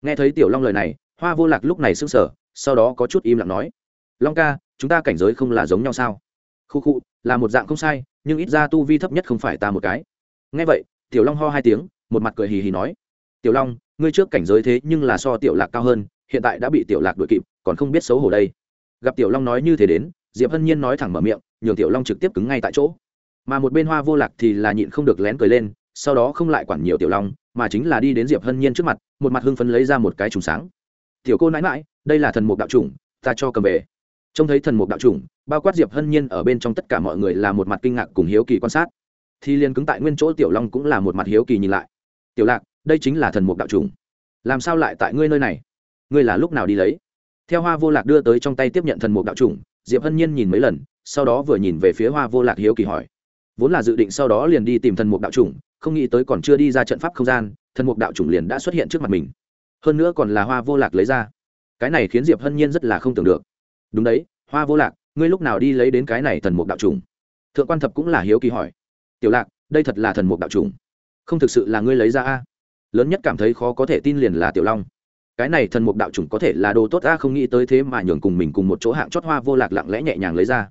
nghe thấy tiểu long lời này, hoa vô lạc lúc này sững sờ, sau đó có chút im lặng nói, long ca, chúng ta cảnh giới không là giống nhau sao? Khu khu, là một dạng không sai, nhưng ít ra tu vi thấp nhất không phải ta một cái. Nghe vậy tiểu long ho hai tiếng, một mặt cười hì hì nói, tiểu long, ngươi trước cảnh giới thế nhưng là so tiểu lạc cao hơn, hiện tại đã bị tiểu lạc đuổi kịp, còn không biết xấu hổ đây. Gặp tiểu long nói như thế đến, diệp hân nhiên nói thẳng mở miệng, nhường tiểu long trực tiếp cứng ngay tại chỗ. Mà một bên hoa vô lạc thì là nhịn không được lén cười lên, sau đó không lại quản nhiều tiểu long, mà chính là đi đến diệp hân nhiên trước mặt, một mặt hưng phấn lấy ra một cái trùng sáng. Tiểu cô nãi mãi đây là thần mục đạo trùng ta cho cầm về. Trông thấy thần mục đạo trùng bao quát diệp hân nhiên ở bên trong tất cả mọi người là một mặt kinh ngạc cùng hiếu kỳ quan sát thì liền cứng tại nguyên chỗ tiểu long cũng là một mặt hiếu kỳ nhìn lại. Tiểu lạc, đây chính là thần mục đạo trùng. Làm sao lại tại ngươi nơi này? Ngươi là lúc nào đi lấy? Theo hoa vô lạc đưa tới trong tay tiếp nhận thần mục đạo trùng, diệp hân nhiên nhìn mấy lần, sau đó vừa nhìn về phía hoa vô lạc hiếu kỳ hỏi. Vốn là dự định sau đó liền đi tìm thần mục đạo trùng, không nghĩ tới còn chưa đi ra trận pháp không gian, thần mục đạo trùng liền đã xuất hiện trước mặt mình. Hơn nữa còn là hoa vô lạc lấy ra. Cái này khiến diệp hân nhiên rất là không tưởng được. Đúng đấy, hoa vô lạc, ngươi lúc nào đi lấy đến cái này thần mục đạo trùng? Thượng quan thập cũng là hiếu kỳ hỏi tiểu lạc, đây thật là thần mục đạo trùng không thực sự là ngươi lấy ra a. Lớn nhất cảm thấy khó có thể tin liền là tiểu long. Cái này thần mục đạo trùng có thể là đồ tốt a, không nghĩ tới thế mà nhường cùng mình cùng một chỗ hạng chót hoa vô lạc lặng lẽ nhẹ nhàng lấy ra.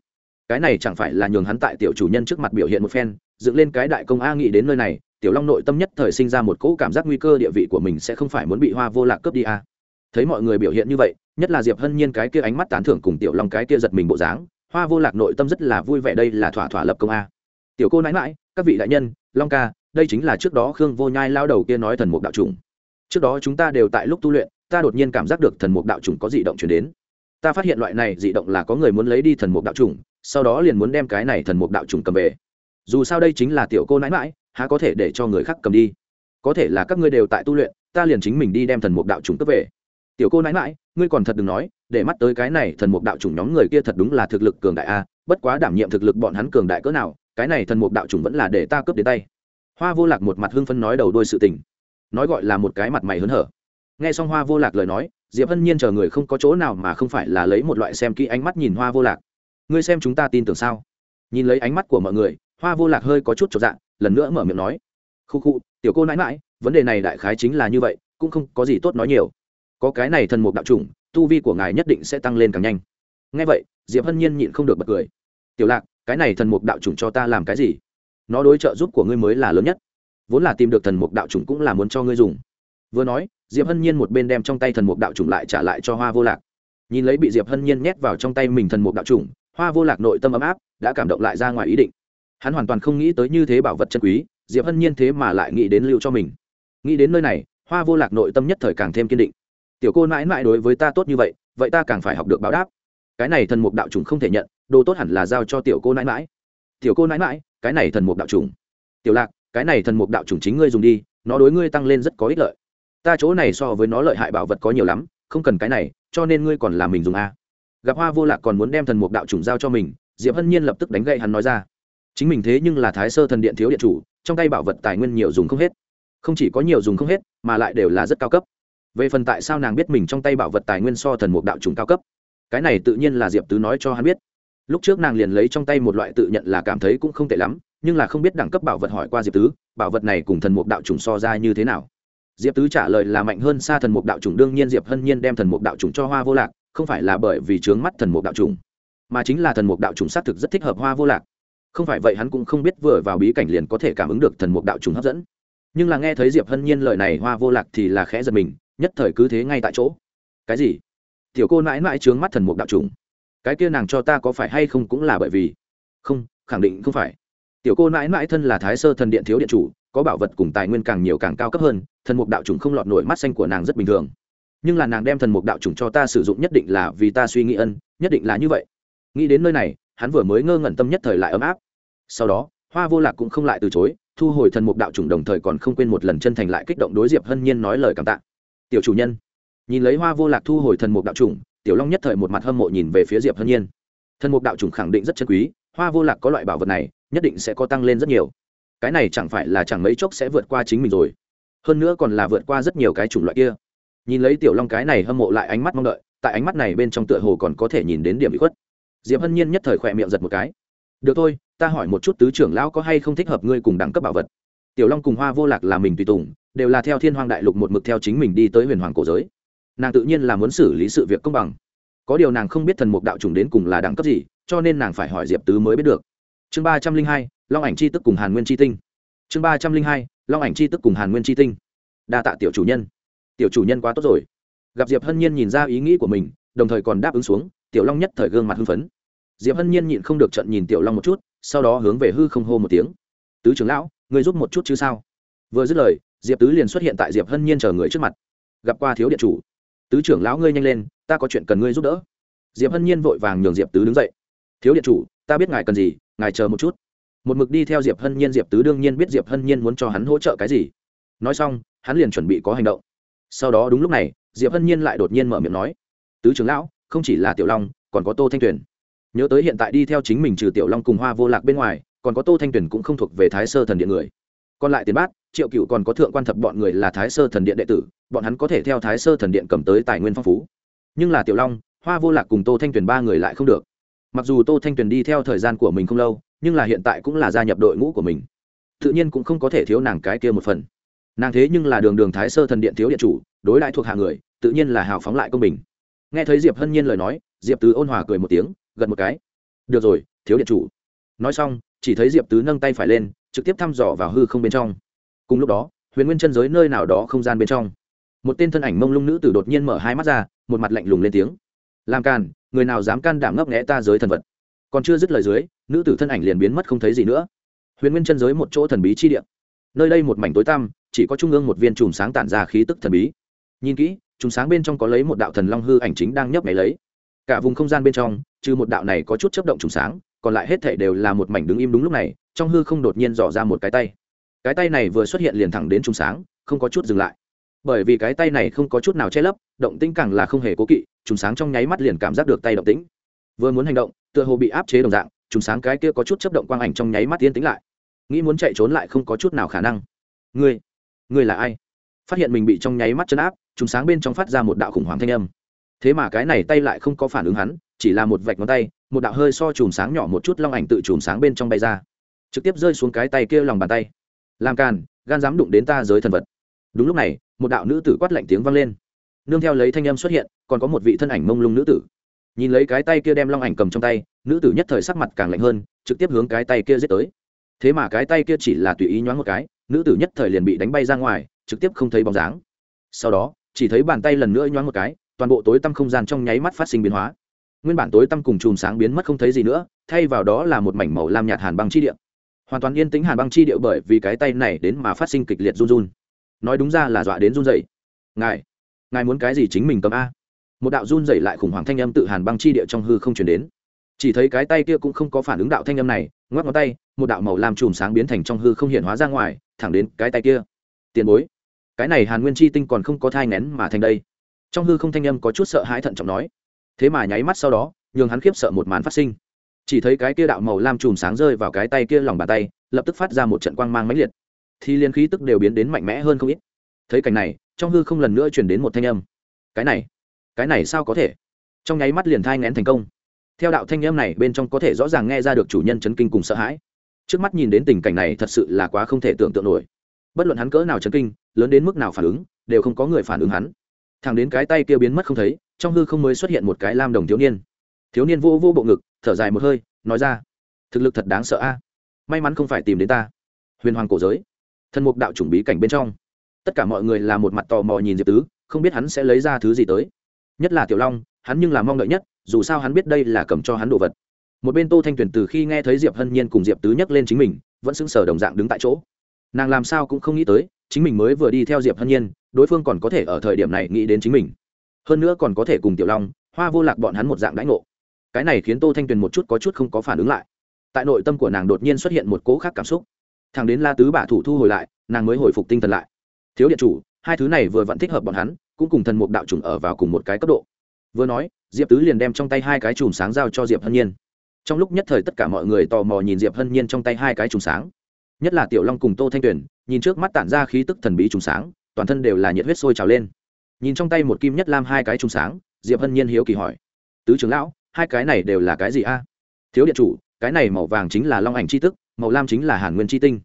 Cái này chẳng phải là nhường hắn tại tiểu chủ nhân trước mặt biểu hiện một phen, dựng lên cái đại công a nghĩ đến nơi này, tiểu long nội tâm nhất thời sinh ra một cỗ cảm giác nguy cơ địa vị của mình sẽ không phải muốn bị hoa vô lạc cướp đi a. Thấy mọi người biểu hiện như vậy, nhất là diệp hân nhiên cái kia ánh mắt tán thưởng cùng tiểu long cái kia giật mình bộ dáng, hoa vô lạc nội tâm rất là vui vẻ đây là thỏa thỏa lập công a tiểu cô nãi mãi các vị đại nhân, long ca, đây chính là trước đó khương vô nhai lao đầu kia nói thần mục đạo trùng. Trước đó chúng ta đều tại lúc tu luyện, ta đột nhiên cảm giác được thần mục đạo trùng có dị động chuyển đến. Ta phát hiện loại này dị động là có người muốn lấy đi thần mục đạo trùng, sau đó liền muốn đem cái này thần mục đạo trùng cầm về. Dù sao đây chính là tiểu cô nãi mãi há có thể để cho người khác cầm đi? Có thể là các ngươi đều tại tu luyện, ta liền chính mình đi đem thần mục đạo trùng cướp về. Tiểu cô nãi mãi ngươi còn thật đừng nói, để mắt tới cái này thần mục đạo trùng nhóm người kia thật đúng là thực lực cường đại a, bất quá đảm nhiệm thực lực bọn hắn cường đại cỡ nào cái này thần mục đạo chủng vẫn là để ta cướp đến tay. Hoa vô lạc một mặt hưng phân nói đầu đôi sự tình. Nói gọi là một cái mặt mày hớn hở. Nghe xong hoa vô lạc lời nói, diệp hân nhiên chờ người không có chỗ nào mà không phải là lấy một loại xem kỹ ánh mắt nhìn hoa vô lạc. Ngươi xem chúng ta tin tưởng sao? Nhìn lấy ánh mắt của mọi người, hoa vô lạc hơi có chút trọn dạng lần nữa mở miệng nói. Khu khu, tiểu cô nãi mãi vấn đề này đại khái chính là như vậy, cũng không có gì tốt nói nhiều. Có cái này thần mục đạo chủng, tu vi của ngài nhất định sẽ tăng lên càng nhanh. Ngay vậy, diệp hân nhiên nhịn không được bật cười. Tiểu lạc cái này thần mục đạo chủng cho ta làm cái gì? Nó đối trợ giúp của ngươi mới là lớn nhất. Vốn là tìm được thần mục đạo chủng cũng là muốn cho ngươi dùng. Vừa nói, diệp hân nhiên một bên đem trong tay thần mục đạo chủng lại trả lại cho hoa vô lạc. Nhìn lấy bị diệp hân nhiên nhét vào trong tay mình thần mục đạo chủng, hoa vô lạc nội tâm ấm áp, đã cảm động lại ra ngoài ý định. Hắn hoàn toàn không nghĩ tới như thế bảo vật chân quý, diệp hân nhiên thế mà lại nghĩ đến lưu cho mình. Nghĩ đến nơi này, hoa vô lạc nội tâm nhất thời càng thêm kiên định. Tiểu cô mãi mãi đối với ta tốt như vậy vậy ta càng phải học được báo đáp. Cái này thần mục đạo trùng không thể nhận đồ tốt hẳn là giao cho tiểu cô nãi mãi. Tiểu cô nãi mãi, cái này thần mục đạo trùng tiểu lạc, cái này thần mục đạo trùng chính ngươi dùng đi, nó đối ngươi tăng lên rất có ích lợi. Ta chỗ này so với nó lợi hại bảo vật có nhiều lắm, không cần cái này, cho nên ngươi còn làm mình dùng a. Gặp hoa vô lạc còn muốn đem thần mục đạo trùng giao cho mình, diệp hân nhiên lập tức đánh gậy hắn nói ra. Chính mình thế nhưng là thái sơ thần điện thiếu điện chủ, trong tay bảo vật tài nguyên nhiều dùng không hết. Không chỉ có nhiều dùng không hết, mà lại đều là rất cao cấp. Về phần tại sao nàng biết mình trong tay bảo vật tài nguyên so thần mục đạo trùng cao cấp? Cái này tự nhiên là diệp tứ nói cho hắn biết lúc trước nàng liền lấy trong tay một loại tự nhận là cảm thấy cũng không tệ lắm, nhưng là không biết đẳng cấp bảo vật hỏi qua diệp tứ, bảo vật này cùng thần mục đạo trùng so ra như thế nào? Diệp tứ trả lời là mạnh hơn xa thần mục đạo trùng đương nhiên diệp hân nhiên đem thần mục đạo trùng cho hoa vô lạc, không phải là bởi vì trướng mắt thần mục đạo trùng mà chính là thần mục đạo trùng xác thực rất thích hợp hoa vô lạc. Không phải vậy hắn cũng không biết vừa vào bí cảnh liền có thể cảm ứng được thần mục đạo trùng hấp dẫn. Nhưng là nghe thấy diệp hân nhiên lời này, hoa vô lạc thì là khẽ giật mình, nhất thời cứ thế ngay tại chỗ. Cái gì? Tiểu cô mãi mãi trướng mắt thần mục đạo trùng cái kia nàng cho ta có phải hay không cũng là bởi vì không, khẳng định không phải. Tiểu cô mãi mãi thân là thái sơ thần điện thiếu điện chủ, có bảo vật cùng tài nguyên càng nhiều càng cao cấp hơn, thần mục đạo trùng không lọt nổi mắt xanh của nàng rất bình thường. Nhưng là nàng đem thần mục đạo trùng cho ta sử dụng nhất định là vì ta suy nghĩ ân, nhất định là như vậy. Nghĩ đến nơi này, hắn vừa mới ngơ ngẩn tâm nhất thời lại ấm áp. Sau đó, hoa vô lạc cũng không lại từ chối, thu hồi thần mục đạo trùng đồng thời còn không quên một lần chân thành lại kích động đối diệp hân nhiên nói lời cảm tạ. Tiểu chủ nhân. Nhìn lấy hoa vô lạc thu hồi thần mục đạo trùng tiểu long nhất thời một mặt hâm mộ nhìn về phía diệp hân nhiên. Thần mục đạo trùng khẳng định rất chân quý, hoa vô lạc có loại bảo vật này, nhất định sẽ có tăng lên rất nhiều. Cái này chẳng phải là chẳng mấy chốc sẽ vượt qua chính mình rồi. Hơn nữa còn là vượt qua rất nhiều cái chủng loại kia. Nhìn lấy tiểu long cái này hâm mộ lại ánh mắt mong đợi, tại ánh mắt này bên trong tựa hồ còn có thể nhìn đến điểm bị khuất. Diệp hân nhiên nhất thời khỏe miệng giật một cái. Được thôi, ta hỏi một chút tứ trưởng lão có hay không thích hợp ngươi cùng đẳng cấp bảo vật? Tiểu long cùng hoa vô lạc là mình tùy tùng, đều là theo thiên hoàng đại lục một mực theo chính mình đi tới huyền hoàng cổ giới nàng tự nhiên là muốn xử lý sự việc công bằng. Có điều nàng không biết thần mục đạo trùng đến cùng là đẳng cấp gì, cho nên nàng phải hỏi diệp tứ mới biết được. Chương ba trăm linh hai, long ảnh c h i tức cùng hàn nguyên c h i tinh. Chương ba trăm linh hai, long ảnh c h i tức cùng hàn nguyên c h i tinh. Đa tạ tiểu chủ nhân. Tiểu chủ nhân quá tốt rồi. Gặp diệp hân nhiên nhìn ra ý nghĩ của mình, đồng thời còn đáp ứng xuống, tiểu long nhất thời gương mặt hưng phấn. Diệp hân nhiên nhịn không được trận nhìn tiểu long một chút, sau đó hướng về hư không hô một tiếng. Tứ trưởng lão người giúp một chút chứ sao? Vừa dứt lời, diệp tứ liền xuất hiện tại diệp hân nhiên chờ người trước mặt. Gặp qua thiếu điện chủ tứ trưởng lão ngươi nhanh lên, ta có chuyện cần ngươi giúp đỡ. Diệp hân nhiên vội vàng nhường diệp tứ đứng dậy. Thiếu điện chủ, ta biết ngài cần gì, ngài chờ một chút. Một mực đi theo diệp hân nhiên, diệp tứ đương nhiên biết diệp hân nhiên muốn cho hắn hỗ trợ cái gì. Nói xong, hắn liền chuẩn bị có hành động. Sau đó đúng lúc này, diệp hân nhiên lại đột nhiên mở miệng nói, tứ trưởng lão, không chỉ là tiểu long, còn có tô thanh tuyền. Nhớ tới hiện tại đi theo chính mình trừ tiểu long cùng hoa vô lạc bên ngoài, còn có tô thanh tuyền cũng không thuộc về thái sơ thần điện người. Còn lại tiền bát, triệu cựu còn có thượng quan thập bọn người là thái sơ thần điện đệ tử bọn hắn có thể theo thái sơ thần điện cầm tới tài nguyên phong phú. Nhưng là tiểu long, hoa vô lạc cùng tô thanh tuyền ba người lại không được. Mặc dù tô thanh tuyền đi theo thời gian của mình không lâu, nhưng là hiện tại cũng là gia nhập đội ngũ của mình. Tự nhiên cũng không có thể thiếu nàng cái kia một phần. Nàng thế nhưng là đường đường thái sơ thần điện thiếu điện chủ, đối lại thuộc hạ người, tự nhiên là hào phóng lại công bình. Nghe thấy diệp hân nhiên lời nói, diệp tứ ôn hòa cười một tiếng, gật một cái. Được rồi, thiếu điện chủ. Nói xong, chỉ thấy diệp tứ nâng tay phải lên, trực tiếp thăm dò vào hư không bên trong. Cùng lúc đó, huyền nguyên chân giới nơi nào đó không gian bên trong một tên thân ảnh mông lung nữ tử đột nhiên mở hai mắt ra, một mặt lạnh lùng lên tiếng. Làm càn, người nào dám can đảm ngấp nghẽ ta giới thần vật? Còn chưa dứt lời dưới, nữ tử thân ảnh liền biến mất không thấy gì nữa. Huyền nguyên chân giới một chỗ thần bí chi địa. Nơi đây một mảnh tối tăm, chỉ có trung ương một viên chùm sáng tản ra khí tức thần bí. Nhìn kỹ, chùm sáng bên trong có lấy một đạo thần long hư ảnh chính đang nhấp nháy lấy. Cả vùng không gian bên trong, trừ một đạo này có chút chấp động chùm sáng, còn lại hết thể đều là một mảnh đứng im đúng lúc này, trong hư không đột nhiên dò ra một cái tay. Cái tay này vừa xuất hiện liền thẳng đến chùm sáng, không có chút dừng lại bởi vì cái tay này không có chút nào che lấp, động tĩnh càng là không hề cố kỵ, trùng sáng trong nháy mắt liền cảm giác được tay động tĩnh. Vừa muốn hành động, tựa hồ bị áp chế đồng dạng, trùng sáng cái kia có chút chấp động quang ảnh trong nháy mắt yên tĩnh lại. Nghĩ muốn chạy trốn lại không có chút nào khả năng. Ngươi ngươi là ai? Phát hiện mình bị trong nháy mắt chân áp, trùng sáng bên trong phát ra một đạo khủng hoảng thanh âm. Thế mà cái này tay lại không có phản ứng hắn, chỉ là một vạch ngón tay, một đạo hơi so chùm sáng nhỏ một chút long ảnh tự chùm sáng bên trong bay ra. Trực tiếp rơi xuống cái tay kia lòng bàn tay. Làm càn, gan dám đụng đến ta giới thần vật. Đúng lúc này một đạo nữ tử quát lạnh tiếng vang lên. Nương theo lấy thanh âm xuất hiện, còn có một vị thân ảnh mông lung nữ tử. Nhìn lấy cái tay kia đem long ảnh cầm trong tay, nữ tử nhất thời sắc mặt càng lạnh hơn, trực tiếp hướng cái tay kia giết tới. Thế mà cái tay kia chỉ là tùy ý nhoáng một cái, nữ tử nhất thời liền bị đánh bay ra ngoài, trực tiếp không thấy bóng dáng. Sau đó, chỉ thấy bàn tay lần nữa nhoáng một cái, toàn bộ tối tăm không gian trong nháy mắt phát sinh biến hóa. Nguyên bản tối tăm cùng chùm sáng biến mất không thấy gì nữa, thay vào đó là một mảnh màu lam nhạt hàn băng chi địa. Hoàn toàn yên tĩnh hàn băng chi địa bởi vì cái tay này đến mà phát sinh kịch liệt run run nói đúng ra là dọa đến run rẩy, ngài ngài muốn cái gì chính mình cầm a. Một đạo run rẩy lại khủng hoảng thanh âm tự hàn băng chi địa trong hư không chuyển đến. Chỉ thấy cái tay kia cũng không có phản ứng đạo thanh âm này ngoắc ngón tay một đạo màu làm chùm sáng biến thành trong hư không hiện hóa ra ngoài thẳng đến cái tay kia. Tiền bối cái này hàn nguyên chi tinh còn không có thai ngén mà thành đây. Trong hư không thanh âm có chút sợ hãi thận trọng nói. Thế mà nháy mắt sau đó nhường hắn khiếp sợ một màn phát sinh. Chỉ thấy cái kia đạo màu lam chùm sáng rơi vào cái tay kia lòng bàn tay lập tức phát ra một trận quang mang mãnh liệt thì liên khí tức đều biến đến mạnh mẽ hơn không ít. Thấy cảnh này, trong hư không lần nữa chuyển đến một thanh âm. Cái này cái này sao có thể? Trong nháy mắt liền thai ngén thành công. Theo đạo thanh âm này, bên trong có thể rõ ràng nghe ra được chủ nhân chấn kinh cùng sợ hãi. Trước mắt nhìn đến tình cảnh này, thật sự là quá không thể tưởng tượng nổi. Bất luận hắn cỡ nào chấn kinh, lớn đến mức nào phản ứng, đều không có người phản ứng hắn. Thằng đến cái tay kia biến mất không thấy, trong hư không mới xuất hiện một cái lam đồng thiếu niên. Thiếu niên vô vô bộ ngực, thở dài một hơi, nói ra, thực lực thật đáng sợ a. May mắn không phải tìm đến ta. Huyền hoàng cổ giới. Thần mục đạo chủng bí cảnh bên trong. Tất cả mọi người là một mặt tò mò nhìn diệp tứ, không biết hắn sẽ lấy ra thứ gì tới. Nhất là tiểu long, hắn nhưng là mong đợi nhất, dù sao hắn biết đây là cầm cho hắn đồ vật. Một bên tô thanh tuyền từ khi nghe thấy diệp hân nhiên cùng diệp tứ nhắc lên chính mình, vẫn sững sờ đồng dạng đứng tại chỗ. Nàng làm sao cũng không nghĩ tới, chính mình mới vừa đi theo diệp hân nhiên, đối phương còn có thể ở thời điểm này nghĩ đến chính mình. Hơn nữa còn có thể cùng tiểu long, hoa vô lạc bọn hắn một dạng đãi ngộ. Cái này khiến tô thanh tuyền một chút có chút không có phản ứng lại. Tại nội tâm của nàng đột nhiên xuất hiện một cố khác cảm xúc thằng đến la tứ bả thủ thu hồi lại, nàng mới hồi phục tinh thần lại. Thiếu điện chủ, hai thứ này vừa vẫn thích hợp bọn hắn, cũng cùng thần mục đạo trùng ở vào cùng một cái cấp độ. Vừa nói, diệp tứ liền đem trong tay hai cái chùm sáng giao cho diệp hân nhiên. Trong lúc nhất thời tất cả mọi người tò mò nhìn diệp hân nhiên trong tay hai cái chùm sáng. Nhất là tiểu long cùng tô thanh tuyền, nhìn trước mắt tản ra khí tức thần bí chùm sáng, toàn thân đều là nhiệt huyết sôi trào lên. Nhìn trong tay một kim nhất lam hai cái chùm sáng, diệp hân nhiên hiếu kỳ hỏi, tứ trưởng lão, hai cái này đều là cái gì a? Thiếu điện chủ, cái này màu vàng chính là long ảnh c h i tức màu lam chính là hàn nguyên tri tinh.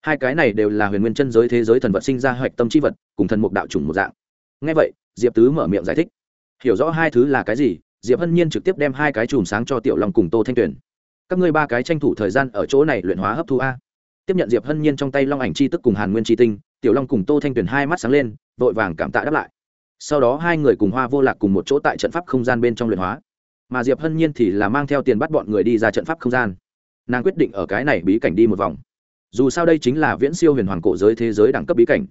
Hai cái này đều là huyền nguyên chân giới thế giới thần vật sinh ra hoạch tâm c h i vật, cùng thần mục đạo chủng một dạng. Ngay vậy, diệp tứ mở miệng giải thích. Hiểu rõ hai thứ là cái gì, diệp hân nhiên trực tiếp đem hai cái chùm sáng cho tiểu long cùng tô thanh tuyền. Các ngươi ba cái tranh thủ thời gian ở chỗ này luyện hóa hấp thu a. Tiếp nhận diệp hân nhiên trong tay long ảnh c h i tức cùng hàn nguyên c h i tinh, tiểu long cùng tô thanh tuyền hai mắt sáng lên, vội vàng cảm tạ đáp lại. Sau đó hai người cùng hoa vô lạc cùng một chỗ tại trận pháp không gian bên trong luyện hóa. Mà diệp hân nhiên thì là mang theo tiền bắt bọn người đi ra trận pháp không gian nàng quyết định ở cái này bí cảnh đi một vòng. Dù sao đây chính là viễn siêu huyền hoàng cổ giới thế giới đẳng cấp bí cảnh.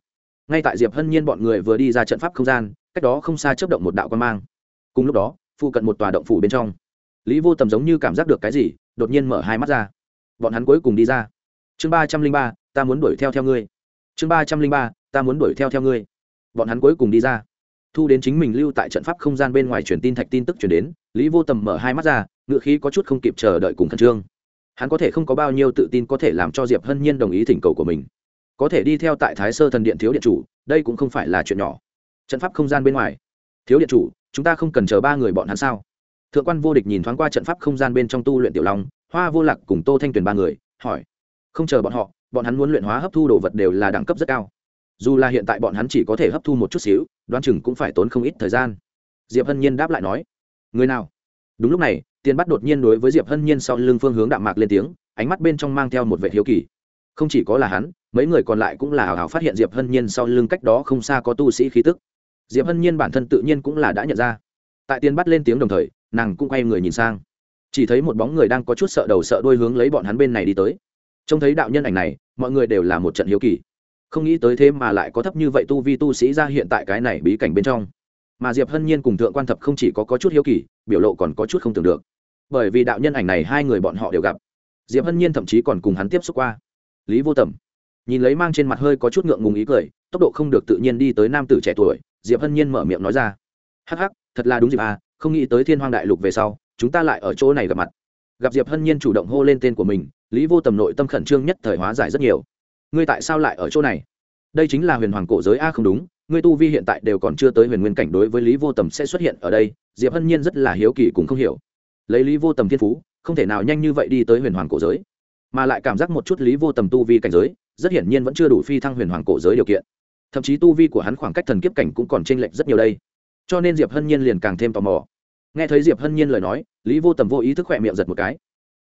Ngay tại diệp hân nhiên bọn người vừa đi ra trận pháp không gian, cách đó không xa chấp động một đạo quan mang. Cùng lúc đó, phụ cận một tòa động phủ bên trong, lý vô tầm giống như cảm giác được cái gì, đột nhiên mở hai mắt ra. Bọn hắn cuối cùng đi ra. Chương ba trăm linh ba, ta muốn đuổi theo theo ngươi. Chương ba trăm linh ba, ta muốn đuổi theo theo ngươi. Bọn hắn cuối cùng đi ra. Thu đến chính mình lưu tại trận pháp không gian bên ngoài truyền tin thạch tin tức chuyển đến, lý vô tầm mở hai mắt ra, ngựa khí có chút không kịp chờ đợi cùng khẩn trương hắn có thể không có bao nhiêu tự tin có thể làm cho diệp hân nhiên đồng ý thỉnh cầu của mình. Có thể đi theo tại thái sơ thần điện thiếu điện chủ, đây cũng không phải là chuyện nhỏ. Trận pháp không gian bên ngoài. Thiếu điện chủ, chúng ta không cần chờ ba người bọn hắn sao? Thượng quan vô địch nhìn thoáng qua trận pháp không gian bên trong tu luyện tiểu long, hoa vô lạc cùng tô thanh tuyền ba người, hỏi. Không chờ bọn họ, bọn hắn muốn luyện hóa hấp thu đồ vật đều là đẳng cấp rất cao. Dù là hiện tại bọn hắn chỉ có thể hấp thu một chút xíu, đoán chừng cũng phải tốn không ít thời gian. Diệp hân nhiên đáp lại nói. Người nào? Đúng lúc này tiền bắt đột nhiên đối với diệp hân nhiên sau lưng phương hướng đạm mạc lên tiếng, ánh mắt bên trong mang theo một vệ hiếu kỳ. Không chỉ có là hắn, mấy người còn lại cũng là hào hào phát hiện diệp hân nhiên sau lưng cách đó không xa có tu sĩ khí tức. Diệp hân nhiên bản thân tự nhiên cũng là đã nhận ra. Tại tiền bắt lên tiếng đồng thời, nàng cũng quay người nhìn sang. Chỉ thấy một bóng người đang có chút sợ đầu sợ đuôi hướng lấy bọn hắn bên này đi tới. Trông thấy đạo nhân ảnh này, mọi người đều là một trận hiếu kỳ. Không nghĩ tới thế mà lại có thấp như vậy tu vi tu sĩ ra hiện tại cái này bí cảnh bên trong mà diệp hân nhiên cùng thượng quan thập không chỉ có, có chút hiếu kỳ biểu lộ còn có chút không tưởng được. Bởi vì đạo nhân ảnh này hai người bọn họ đều gặp. Diệp hân nhiên thậm chí còn cùng hắn tiếp xúc qua. Lý vô tầm nhìn lấy mang trên mặt hơi có chút ngượng ngùng ý cười tốc độ không được tự nhiên đi tới nam tử trẻ tuổi diệp hân nhiên mở miệng nói ra. Hắc hắc thật là đúng dịp à không nghĩ tới thiên hoang đại lục về sau chúng ta lại ở chỗ này gặp mặt. Gặp diệp hân nhiên chủ động hô lên tên của mình lý vô tầm nội tâm khẩn trương nhất thời hóa giải rất nhiều. Ngươi tại sao lại ở chỗ này? Đây chính là huyền hoàng cổ giới a không đúng, ngươi tu vi hiện tại đều còn chưa tới huyền nguyên cảnh đối với lý vô tầm sẽ xuất hiện ở đây, diệp hân nhiên rất là hiếu kỳ cũng không hiểu. Lấy lý vô tầm thiên phú, không thể nào nhanh như vậy đi tới huyền hoàng cổ giới, mà lại cảm giác một chút lý vô tầm tu vi cảnh giới, rất hiển nhiên vẫn chưa đủ phi thăng huyền hoàng cổ giới điều kiện. Thậm chí tu vi của hắn khoảng cách thần kiếp cảnh cũng còn chênh lệch rất nhiều đây. Cho nên diệp hân nhiên liền càng thêm tò mò. Nghe thấy diệp hân nhiên lời nói, lý vô tầm vô ý thức khỏe miệng giật một cái.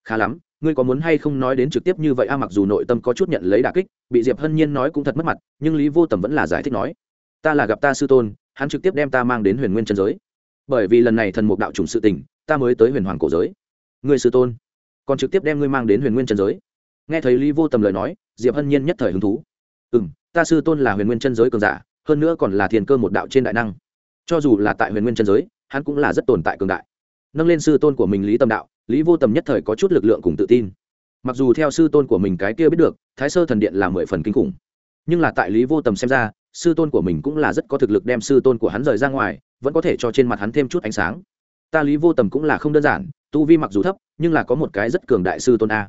Khá lắm ngươi có muốn hay không nói đến trực tiếp như vậy a, mặc dù nội tâm có chút nhận lấy đà kích, bị diệp hân nhiên nói cũng thật mất mặt, nhưng lý vô tầm vẫn là giải thích nói, ta là gặp ta sư tôn, hắn trực tiếp đem ta mang đến huyền nguyên Trân giới. Bởi vì lần này thần mục đạo chủng sự tình, ta mới tới huyền hoàng cổ giới. Người sư tôn, còn trực tiếp đem ngươi mang đến huyền nguyên Trân giới. Nghe thấy lý vô tầm lời nói, diệp hân nhiên nhất thời hứng thú. Ừ m ta sư tôn là huyền nguyên chân giới cường giả, hơn nữa còn là thiền cơ một đạo trên đại năng. Cho dù là tại huyền nguyên chân giới, hắn cũng là rất tồn tại cường đại. Nâng lên sư tôn của mình lý tâm đạo lý vô tầm nhất thời có chút lực lượng cùng tự tin. Mặc dù theo sư tôn của mình cái kia biết được, thái sơ thần điện là mười phần kinh khủng. Nhưng là tại lý vô tầm xem ra, sư tôn của mình cũng là rất có thực lực đem sư tôn của hắn rời ra ngoài, vẫn có thể cho trên mặt hắn thêm chút ánh sáng. Ta lý vô tầm cũng là không đơn giản, tu vi mặc dù thấp, nhưng là có một cái rất cường đại sư tôn a.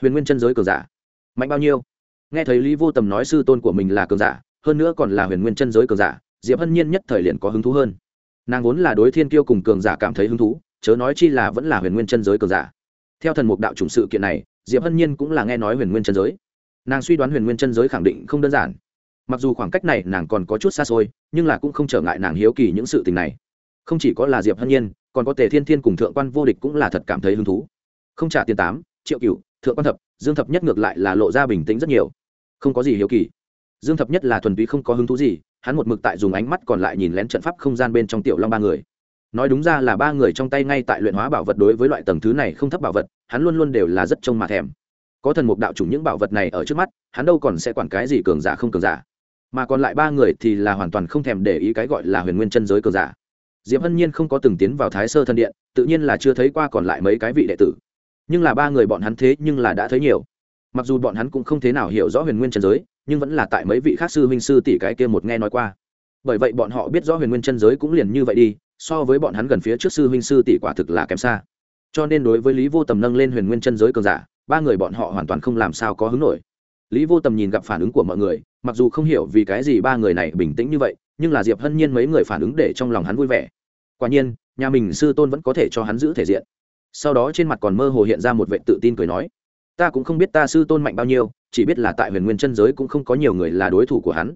Huyền nguyên chân giới cường giả. Mạnh bao nhiêu? Nghe thấy lý vô tầm nói sư tôn của mình là cường giả, hơn nữa còn là huyền nguyên chân giới cường giả, diệp hân nhiên nhất thời liền có hứng thú hơn. Nàng vốn là đối thiên kiêu cùng cường giả cảm thấy hứng thú chớ nói chi là vẫn là huyền nguyên chân giới cường giả. Theo thần mục đạo chủng sự kiện này, diệp hân nhiên cũng là nghe nói huyền nguyên chân giới. Nàng suy đoán huyền nguyên chân giới khẳng định không đơn giản. Mặc dù khoảng cách này nàng còn có chút xa xôi, nhưng là cũng không trở ngại nàng hiếu kỳ những sự tình này. Không chỉ có là diệp hân nhiên, còn có tề thiên thiên cùng thượng quan vô địch cũng là thật cảm thấy hứng thú. Không trả tiền tám, triệu cựu thượng quan thập, dương thập nhất ngược lại là lộ ra bình tĩnh rất nhiều. Không có gì hiếu kỳ. Dương thập nhất là thuần túy không có hứng thú gì, hắn một mực tại dùng ánh mắt còn lại nhìn lén trận pháp không gian bên trong tiểu long ba người nói đúng ra là ba người trong tay ngay tại luyện hóa bảo vật đối với loại tầng thứ này không thấp bảo vật, hắn luôn luôn đều là rất trông mà thèm. Có thần mục đạo chủ những bảo vật này ở trước mắt, hắn đâu còn sẽ quản cái gì cường giả không cường giả. Mà còn lại ba người thì là hoàn toàn không thèm để ý cái gọi là huyền nguyên chân giới cường giả. Diệp hân nhiên không có từng tiến vào thái sơ thân điện, tự nhiên là chưa thấy qua còn lại mấy cái vị đệ tử. Nhưng là ba người bọn hắn thế nhưng là đã thấy nhiều. Mặc dù bọn hắn cũng không thế nào hiểu rõ huyền nguyên chân giới, nhưng vẫn là tại mấy vị khác sư huynh sư tỷ cái kia một nghe nói qua. Bởi vậy bọn họ biết rõ huyền nguyên chân giới cũng liền như vậy đi so với bọn hắn gần phía trước sư huynh sư tỷ quả thực là kém xa. Cho nên đối với lý vô tầm nâng lên huyền nguyên chân giới cường giả, ba người bọn họ hoàn toàn không làm sao có hứng nổi. Lý vô tầm nhìn gặp phản ứng của mọi người, mặc dù không hiểu vì cái gì ba người này bình tĩnh như vậy, nhưng là diệp hân nhiên mấy người phản ứng để trong lòng hắn vui vẻ. Quả nhiên, nhà mình sư tôn vẫn có thể cho hắn giữ thể diện. Sau đó trên mặt còn mơ hồ hiện ra một vệ tự tin cười nói, ta cũng không biết ta sư tôn mạnh bao nhiêu, chỉ biết là tại huyền nguyên chân giới cũng không có nhiều người là đối thủ của hắn.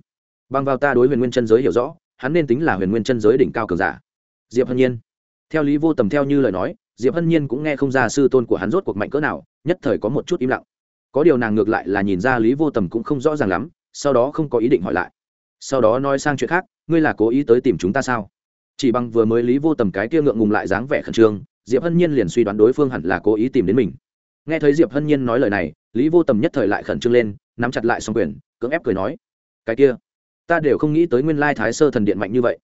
Bằng vào ta đối huyền nguyên chân giới hiểu rõ, hắn nên tính là huyền nguyên chân giới đỉnh cao cường giả diệp hân nhiên. Theo lý vô tầm theo như lời nói, diệp hân nhiên cũng nghe không ra sư tôn của hắn rốt cuộc mạnh cỡ nào, nhất thời có một chút im lặng. Có điều nàng ngược lại là nhìn ra lý vô tầm cũng không rõ ràng lắm, sau đó không có ý định hỏi lại. Sau đó nói sang chuyện khác, ngươi là cố ý tới tìm chúng ta sao? Chỉ bằng vừa mới lý vô tầm cái kia ngượng ngùng lại dáng vẻ khẩn trương, diệp hân nhiên liền suy đoán đối phương hẳn là cố ý tìm đến mình. Nghe thấy diệp hân nhiên nói lời này, lý vô tầm nhất thời lại khẩn trương lên, nắm chặt lại xong quyền, cưỡng ép cười nói, cái kia, ta đều không nghĩ tới nguyên lai thái sơ thần điện mạnh như vậy.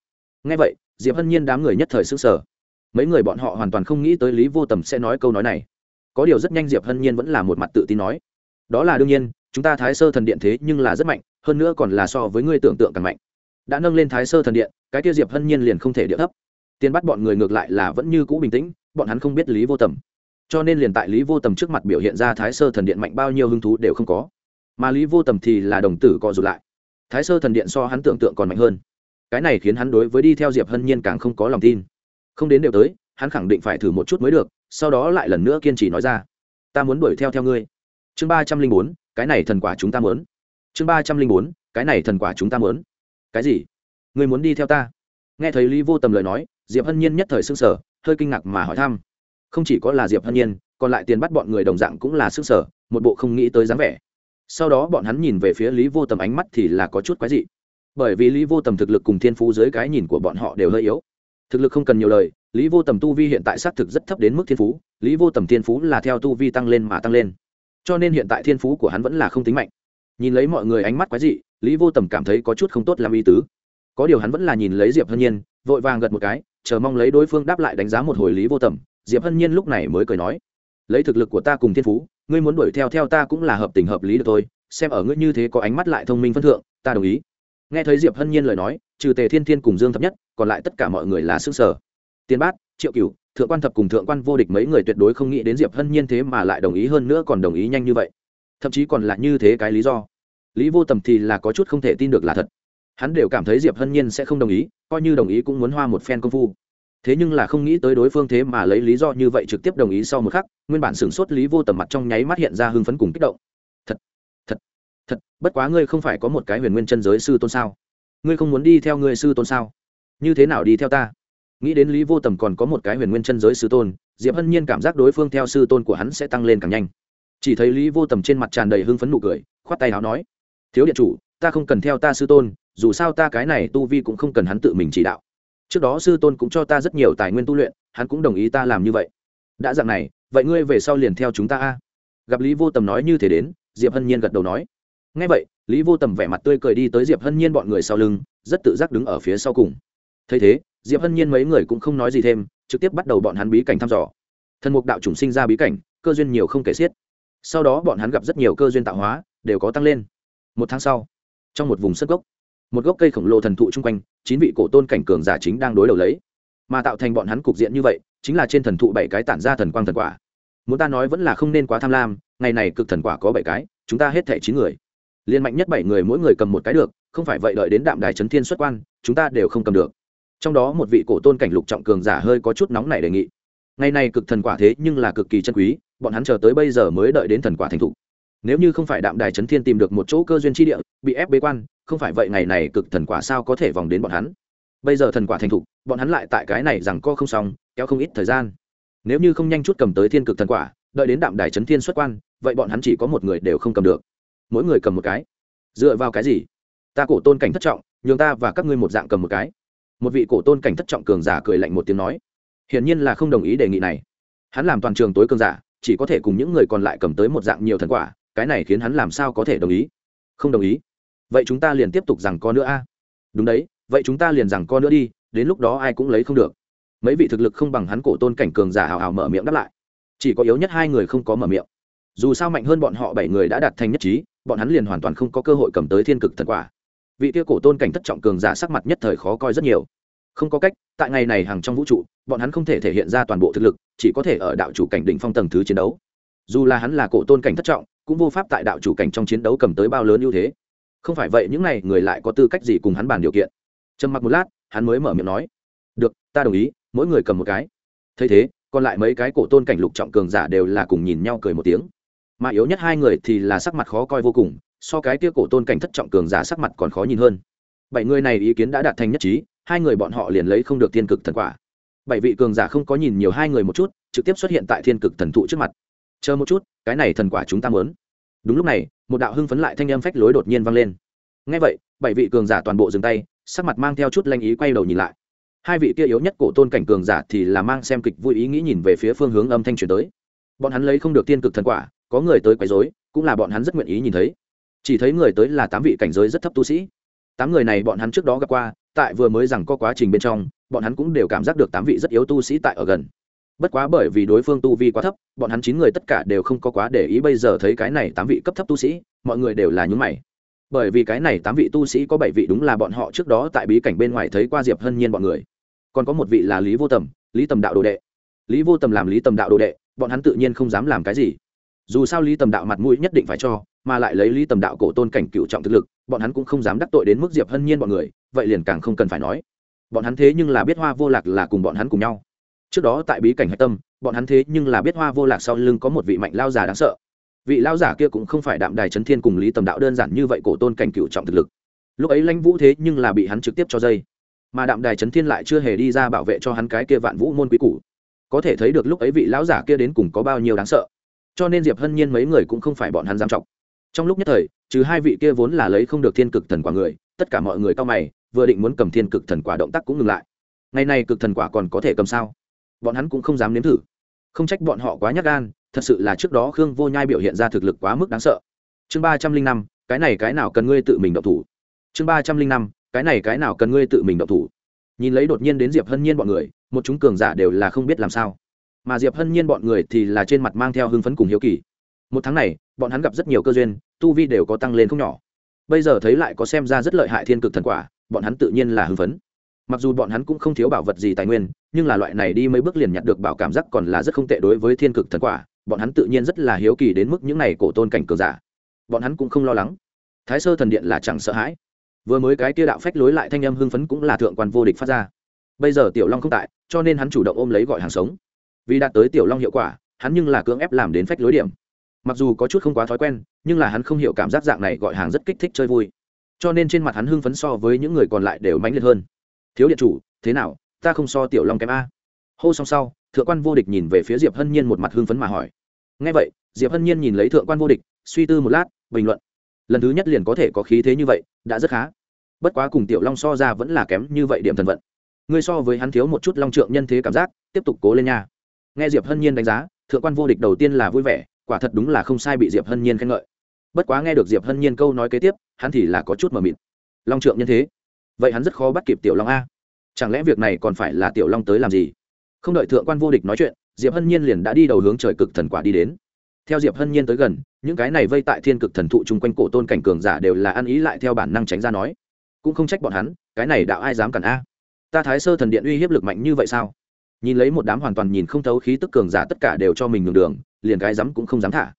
Nghe vậy diệp hân nhiên đám người nhất thời xứng sở mấy người bọn họ hoàn toàn không nghĩ tới lý vô tầm sẽ nói câu nói này. Có điều rất nhanh diệp hân nhiên vẫn là một mặt tự tin nói. Đó là đương nhiên, chúng ta thái sơ thần điện thế nhưng là rất mạnh, hơn nữa còn là so với ngươi tưởng tượng càng mạnh. Đã nâng lên thái sơ thần điện, cái kia diệp hân nhiên liền không thể địa thấp. Tiền bắt bọn người ngược lại là vẫn như cũ bình tĩnh, bọn hắn không biết lý vô tầm. Cho nên liền tại lý vô tầm trước mặt biểu hiện ra thái sơ thần điện mạnh bao nhiêu hứng thú đều không có. Mà lý vô tầm thì là đồng tử co rụt lại. Thái sơ thần điện so hắn tưởng tượng còn mạnh hơn cái này khiến hắn đối với đi theo diệp hân nhiên càng không có lòng tin. Không đến đều tới, hắn khẳng định phải thử một chút mới được, sau đó lại lần nữa kiên trì nói ra. Ta muốn đuổi theo theo ngươi. Chương ba trăm linh bốn, cái này thần quả chúng ta muốn. Chương ba trăm linh bốn, cái này thần quả chúng ta muốn. Cái gì? Ngươi muốn đi theo ta? Nghe thấy lý vô tầm lời nói, diệp hân nhiên nhất thời s ư n g sở hơi kinh ngạc mà hỏi thăm. Không chỉ có là diệp hân nhiên, còn lại tiền bắt bọn người đồng dạng cũng là s ư n g sở một bộ không nghĩ tới dáng vẻ. Sau đó bọn hắn nhìn về phía lý vô tầm ánh mắt thì là có chút quái dị bởi vì lý vô tầm thực lực cùng thiên phú dưới cái nhìn của bọn họ đều hơi yếu. Thực lực không cần nhiều lời, lý vô tầm tu vi hiện tại xác thực rất thấp đến mức thiên phú, lý vô tầm thiên phú là theo tu vi tăng lên mà tăng lên. Cho nên hiện tại thiên phú của hắn vẫn là không tính mạnh. Nhìn lấy mọi người ánh mắt quái dị, lý vô tầm cảm thấy có chút không tốt làm y tứ. Có điều hắn vẫn là nhìn lấy diệp hân nhiên, vội vàng gật một cái, chờ mong lấy đối phương đáp lại đánh giá một hồi lý vô tầm. Diệp hân nhiên lúc này mới cười nói, lấy thực lực của ta cùng thiên phú, ngươi muốn đuổi theo theo ta cũng là hợp tình hợp lý được thôi, xem ở ngươi như thế có ánh mắt lại thông minh phân thượng, ta đồng ý nghe thấy diệp hân nhiên lời nói, trừ tề thiên thiên cùng dương thập nhất, còn lại tất cả mọi người là xương sở tiên bát, triệu cửu, thượng quan thập cùng thượng quan vô địch mấy người tuyệt đối không nghĩ đến diệp hân nhiên thế mà lại đồng ý hơn nữa còn đồng ý nhanh như vậy. Thậm chí còn là như thế cái lý do. Lý vô tầm thì là có chút không thể tin được là thật. Hắn đều cảm thấy diệp hân nhiên sẽ không đồng ý, coi như đồng ý cũng muốn hoa một phen công phu. Thế nhưng là không nghĩ tới đối phương thế mà lấy lý do như vậy trực tiếp đồng ý sau một khắc, nguyên bản sửng sốt lý vô tầm mặt trong nháy mắt hiện ra hưng phấn cùng kích động thật, bất quá ngươi không phải có một cái huyền nguyên chân giới sư tôn sao? Ngươi không muốn đi theo ngươi sư tôn sao? Như thế nào đi theo ta? Nghĩ đến lý vô tầm còn có một cái huyền nguyên chân giới sư tôn, diệp hân nhiên cảm giác đối phương theo sư tôn của hắn sẽ tăng lên càng nhanh. Chỉ thấy lý vô tầm trên mặt tràn đầy hưng phấn nụ cười, khoát tay áo nói, thiếu điện chủ, ta không cần theo ta sư tôn, dù sao ta cái này tu vi cũng không cần hắn tự mình chỉ đạo. Trước đó sư tôn cũng cho ta rất nhiều tài nguyên tu luyện, hắn cũng đồng ý ta làm như vậy. Đã dạng này, vậy ngươi về sau liền theo chúng ta a? Gặp lý vô tầm nói như thế đến, diệp hân nhiên gật đầu nói ngay vậy, lý vô tầm vẻ mặt tươi cười đi tới diệp hân nhiên bọn người sau lưng, rất tự giác đứng ở phía sau cùng. Thấy thế, diệp hân nhiên mấy người cũng không nói gì thêm, trực tiếp bắt đầu bọn hắn bí cảnh thăm dò. Thần mục đạo chủng sinh ra bí cảnh, cơ duyên nhiều không kể xiết. Sau đó bọn hắn gặp rất nhiều cơ duyên tạo hóa, đều có tăng lên. Một tháng sau, trong một vùng sân gốc một gốc cây khổng lồ thần thụ chung quanh, chín vị cổ tôn cảnh cường giả chính đang đối đầu lấy. Mà tạo thành bọn hắn cục diện như vậy, chính là trên thần thụ bảy cái tản ra thần quang thần quả. Muốn ta nói vẫn là không nên quá tham lam, ngày này cực thần quả có bảy cái, chúng ta hết thẻ chín người liên mạnh nhất bảy người mỗi người cầm một cái được, không phải vậy đợi đến đạm đài trấn thiên xuất quan, chúng ta đều không cầm được. Trong đó một vị cổ tôn cảnh lục trọng cường giả hơi có chút nóng này đề nghị. Ngày này cực thần quả thế nhưng là cực kỳ chân quý, bọn hắn chờ tới bây giờ mới đợi đến thần quả thành thụ nếu như không phải đạm đài trấn thiên tìm được một chỗ cơ duyên tri địa, bị ép bế quan, không phải vậy ngày này cực thần quả sao có thể vòng đến bọn hắn? Bây giờ thần quả thành thục bọn hắn lại tại cái này rằng co không xong, kéo không ít thời gian. Nếu như không nhanh chút cầm tới thiên cực thần quả, đợi đến đạm đài trấn thiên xuất quan, vậy bọn hắn chỉ có một người đều không cầm được mỗi người cầm một cái. Dựa vào cái gì? Ta cổ tôn cảnh thất trọng, nhường ta và các ngươi một dạng cầm một cái. Một vị cổ tôn cảnh thất trọng cường giả cười lạnh một tiếng nói. Hiển nhiên là không đồng ý đề nghị này. Hắn làm toàn trường tối cường giả, chỉ có thể cùng những người còn lại cầm tới một dạng nhiều thần quả, cái này khiến hắn làm sao có thể đồng ý? Không đồng ý. Vậy chúng ta liền tiếp tục rằng co nữa a. Đúng đấy, vậy chúng ta liền rằng co nữa đi, đến lúc đó ai cũng lấy không được. Mấy vị thực lực không bằng hắn cổ tôn cảnh cường giả hào hào mở miệng đáp lại. Chỉ có yếu nhất hai người không có mở miệng. Dù sao mạnh hơn bọn họ bảy người đã đạt thành nhất trí bọn hắn liền hoàn toàn không có cơ hội cầm tới thiên cực thần quả. Vị tia cổ tôn cảnh thất trọng cường giả sắc mặt nhất thời khó coi rất nhiều. Không có cách, tại ngày này hàng trong vũ trụ, bọn hắn không thể thể hiện ra toàn bộ thực lực, chỉ có thể ở đạo chủ cảnh đỉnh phong tầng thứ chiến đấu. Dù là hắn là cổ tôn cảnh thất trọng, cũng vô pháp tại đạo chủ cảnh trong chiến đấu cầm tới bao lớn ưu thế. Không phải vậy, những n à y người lại có tư cách gì cùng hắn bàn điều kiện? Trầm mặc một lát, hắn mới mở miệng nói, được, ta đồng ý, mỗi người cầm một cái. Thấy thế, còn lại mấy cái cổ tôn cảnh lục trọng cường giả đều là cùng nhìn nhau cười một tiếng mà yếu nhất hai người thì là sắc mặt khó coi vô cùng, so cái tia cổ tôn cảnh thất trọng cường giả sắc mặt còn khó nhìn hơn. Bảy người này ý kiến đã đạt thành nhất trí, hai người bọn họ liền lấy không được thiên cực thần quả. Bảy vị cường giả không có nhìn nhiều hai người một chút, trực tiếp xuất hiện tại thiên cực thần thụ trước mặt. Chờ một chút, cái này thần quả chúng ta muốn. Đúng lúc này, một đạo hưng phấn lại thanh âm phách lối đột nhiên vang lên. Ngay vậy, bảy vị cường giả toàn bộ dừng tay, sắc mặt mang theo chút lanh ý quay đầu nhìn lại. Hai vị kia yếu nhất cổ tôn cảnh cường giả thì là mang xem kịch vui ý nghĩ nhìn về phía phương hướng âm thanh truyền tới. Bọn hắn lấy không được tiên cực thần quả có người tới quấy rối, cũng là bọn hắn rất nguyện ý nhìn thấy. Chỉ thấy người tới là tám vị cảnh giới rất thấp tu sĩ. Tám người này bọn hắn trước đó gặp qua, tại vừa mới rằng có quá trình bên trong, bọn hắn cũng đều cảm giác được tám vị rất yếu tu sĩ tại ở gần. Bất quá bởi vì đối phương tu vi quá thấp, bọn hắn chín người tất cả đều không có quá để ý bây giờ thấy cái này tám vị cấp thấp tu sĩ, mọi người đều là nhúng mày. Bởi vì cái này tám vị tu sĩ có bảy vị đúng là bọn họ trước đó tại bí cảnh bên ngoài thấy qua diệp hân nhiên bọn người. Còn có một vị là lý vô tầm, lý tầm đạo đồ đệ. Lý vô tầm làm lý tầm đạo đồ đệ, bọn hắn tự nhiên không dám làm cái gì dù sao lý tầm đạo mặt mũi nhất định phải cho, mà lại lấy lý tầm đạo cổ tôn cảnh cựu trọng thực lực, bọn hắn cũng không dám đắc tội đến mức diệp hân nhiên bọn người, vậy liền càng không cần phải nói. Bọn hắn thế nhưng là biết hoa vô lạc là cùng bọn hắn cùng nhau. Trước đó tại bí cảnh hạch tâm, bọn hắn thế nhưng là biết hoa vô lạc sau lưng có một vị mạnh lao già đáng sợ. Vị lao giả kia cũng không phải đạm đài trấn thiên cùng lý tầm đạo đơn giản như vậy cổ tôn cảnh cựu trọng thực lực. Lúc ấy lãnh vũ thế nhưng là bị hắn trực tiếp cho dây. Mà đạm đài trấn thiên lại chưa hề đi ra bảo vệ cho hắn cái kia vạn vũ môn quý cũ có thể thấy được lúc ấy vị lão giả kia đến cùng có bao nhiêu đáng sợ cho nên diệp hân nhiên mấy người cũng không phải bọn hắn dám trọng trong lúc nhất thời, trừ hai vị kia vốn là lấy không được thiên cực thần quả người, tất cả mọi người cao mày, vừa định muốn cầm thiên cực thần quả động tác cũng ngừng lại. Ngày nay cực thần quả còn có thể cầm sao? Bọn hắn cũng không dám nếm thử. Không trách bọn họ quá nhát gan, thật sự là trước đó khương vô nhai biểu hiện ra thực lực quá mức đáng sợ. Chương ba trăm linh năm, cái này cái nào cần ngươi tự mình động thủ? Chương ba trăm linh năm, cái này cái nào cần ngươi tự mình động thủ? Nhìn lấy đột nhiên đến diệp hân nhiên bọn người, một chúng cường giả đều là không biết làm sao mà diệp hân nhiên bọn người thì là trên mặt mang theo hưng phấn cùng hiếu kỳ. Một tháng này, bọn hắn gặp rất nhiều cơ duyên, tu vi đều có tăng lên không nhỏ. Bây giờ thấy lại có xem ra rất lợi hại thiên cực thần quả, bọn hắn tự nhiên là hưng phấn. Mặc dù bọn hắn cũng không thiếu bảo vật gì tài nguyên, nhưng là loại này đi mấy bước liền nhặt được bảo cảm giác còn là rất không tệ đối với thiên cực thần quả, bọn hắn tự nhiên rất là hiếu kỳ đến mức những này cổ tôn cảnh cường giả. Bọn hắn cũng không lo lắng. Thái sơ thần điện là chẳng sợ hãi. Vừa mới cái kia đạo phách lối lại thanh âm hưng phấn cũng là thượng quan vô địch phát ra. Bây giờ tiểu long không tại, cho nên hắn chủ động ôm lấy gọi hàng sống vì đạt tới tiểu long hiệu quả, hắn nhưng là cưỡng ép làm đến phách lối điểm. Mặc dù có chút không quá thói quen, nhưng là hắn không hiểu cảm giác dạng này gọi hàng rất kích thích chơi vui. Cho nên trên mặt hắn hưng phấn so với những người còn lại đều mãnh liệt hơn. Thiếu điện chủ, thế nào? Ta không so tiểu long kém a. Hô xong sau, thượng quan vô địch nhìn về phía diệp hân nhiên một mặt hưng phấn mà hỏi. Ngay vậy, diệp hân nhiên nhìn lấy thượng quan vô địch, suy tư một lát, bình luận. Lần thứ nhất liền có thể có khí thế như vậy, đã rất khá. Bất quá cùng tiểu long so ra vẫn là kém như vậy điểm thần vận. Ngươi so với hắn thiếu một chút long trượng nhân thế cảm giác, tiếp tục cố lên nha nghe diệp hân nhiên đánh giá, thượng quan vô địch đầu tiên là vui vẻ, quả thật đúng là không sai bị diệp hân nhiên khen ngợi. Bất quá nghe được diệp hân nhiên câu nói kế tiếp, hắn thì là có chút mờ mịt. Long trượng nhân thế? Vậy hắn rất khó bắt kịp tiểu long a. Chẳng lẽ việc này còn phải là tiểu long tới làm gì? Không đợi thượng quan vô địch nói chuyện, diệp hân nhiên liền đã đi đầu hướng trời cực thần quả đi đến. Theo diệp hân nhiên tới gần, những cái này vây tại thiên cực thần thụ chung quanh cổ tôn cảnh cường giả đều là ăn ý lại theo bản năng tránh ra nói. Cũng không trách bọn hắn, cái này đạo ai dám cản a? Ta thái sơ thần điện uy hiếp lực mạnh như vậy sao? Nhìn lấy một đám hoàn toàn nhìn không thấu khí tức cường giả tất cả đều cho mình ngừng đường, liền cái dám cũng không dám thả.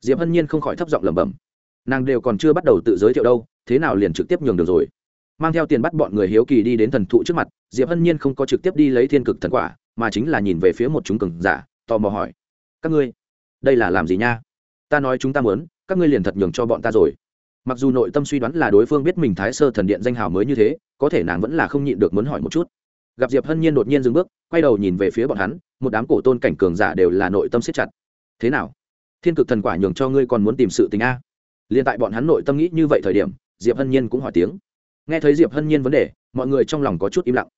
Diệp hân nhiên không khỏi thấp giọng lẩm bẩm. Nàng đều còn chưa bắt đầu tự giới thiệu đâu, thế nào liền trực tiếp nhường đường rồi? Mang theo tiền bắt bọn người hiếu kỳ đi đến thần thụ trước mặt, diệp hân nhiên không có trực tiếp đi lấy thiên cực thần quả, mà chính là nhìn về phía một chúng cường giả, tò mò hỏi. Các ngươi, đây là làm gì nha? Ta nói chúng ta muốn, các ngươi liền thật nhường cho bọn ta rồi. Mặc dù nội tâm suy đoán là đối phương biết mình thái sơ thần điện danh hào mới như thế, có thể nàng vẫn là không nhịn được muốn hỏi một chút gặp diệp hân nhiên đột nhiên dừng bước quay đầu nhìn về phía bọn hắn một đám cổ tôn cảnh cường giả đều là nội tâm siết chặt thế nào thiên cực thần quả nhường cho ngươi còn muốn tìm sự tình a liên tại bọn hắn nội tâm nghĩ như vậy thời điểm diệp hân nhiên cũng hỏi tiếng nghe thấy diệp hân nhiên vấn đề mọi người trong lòng có chút im lặng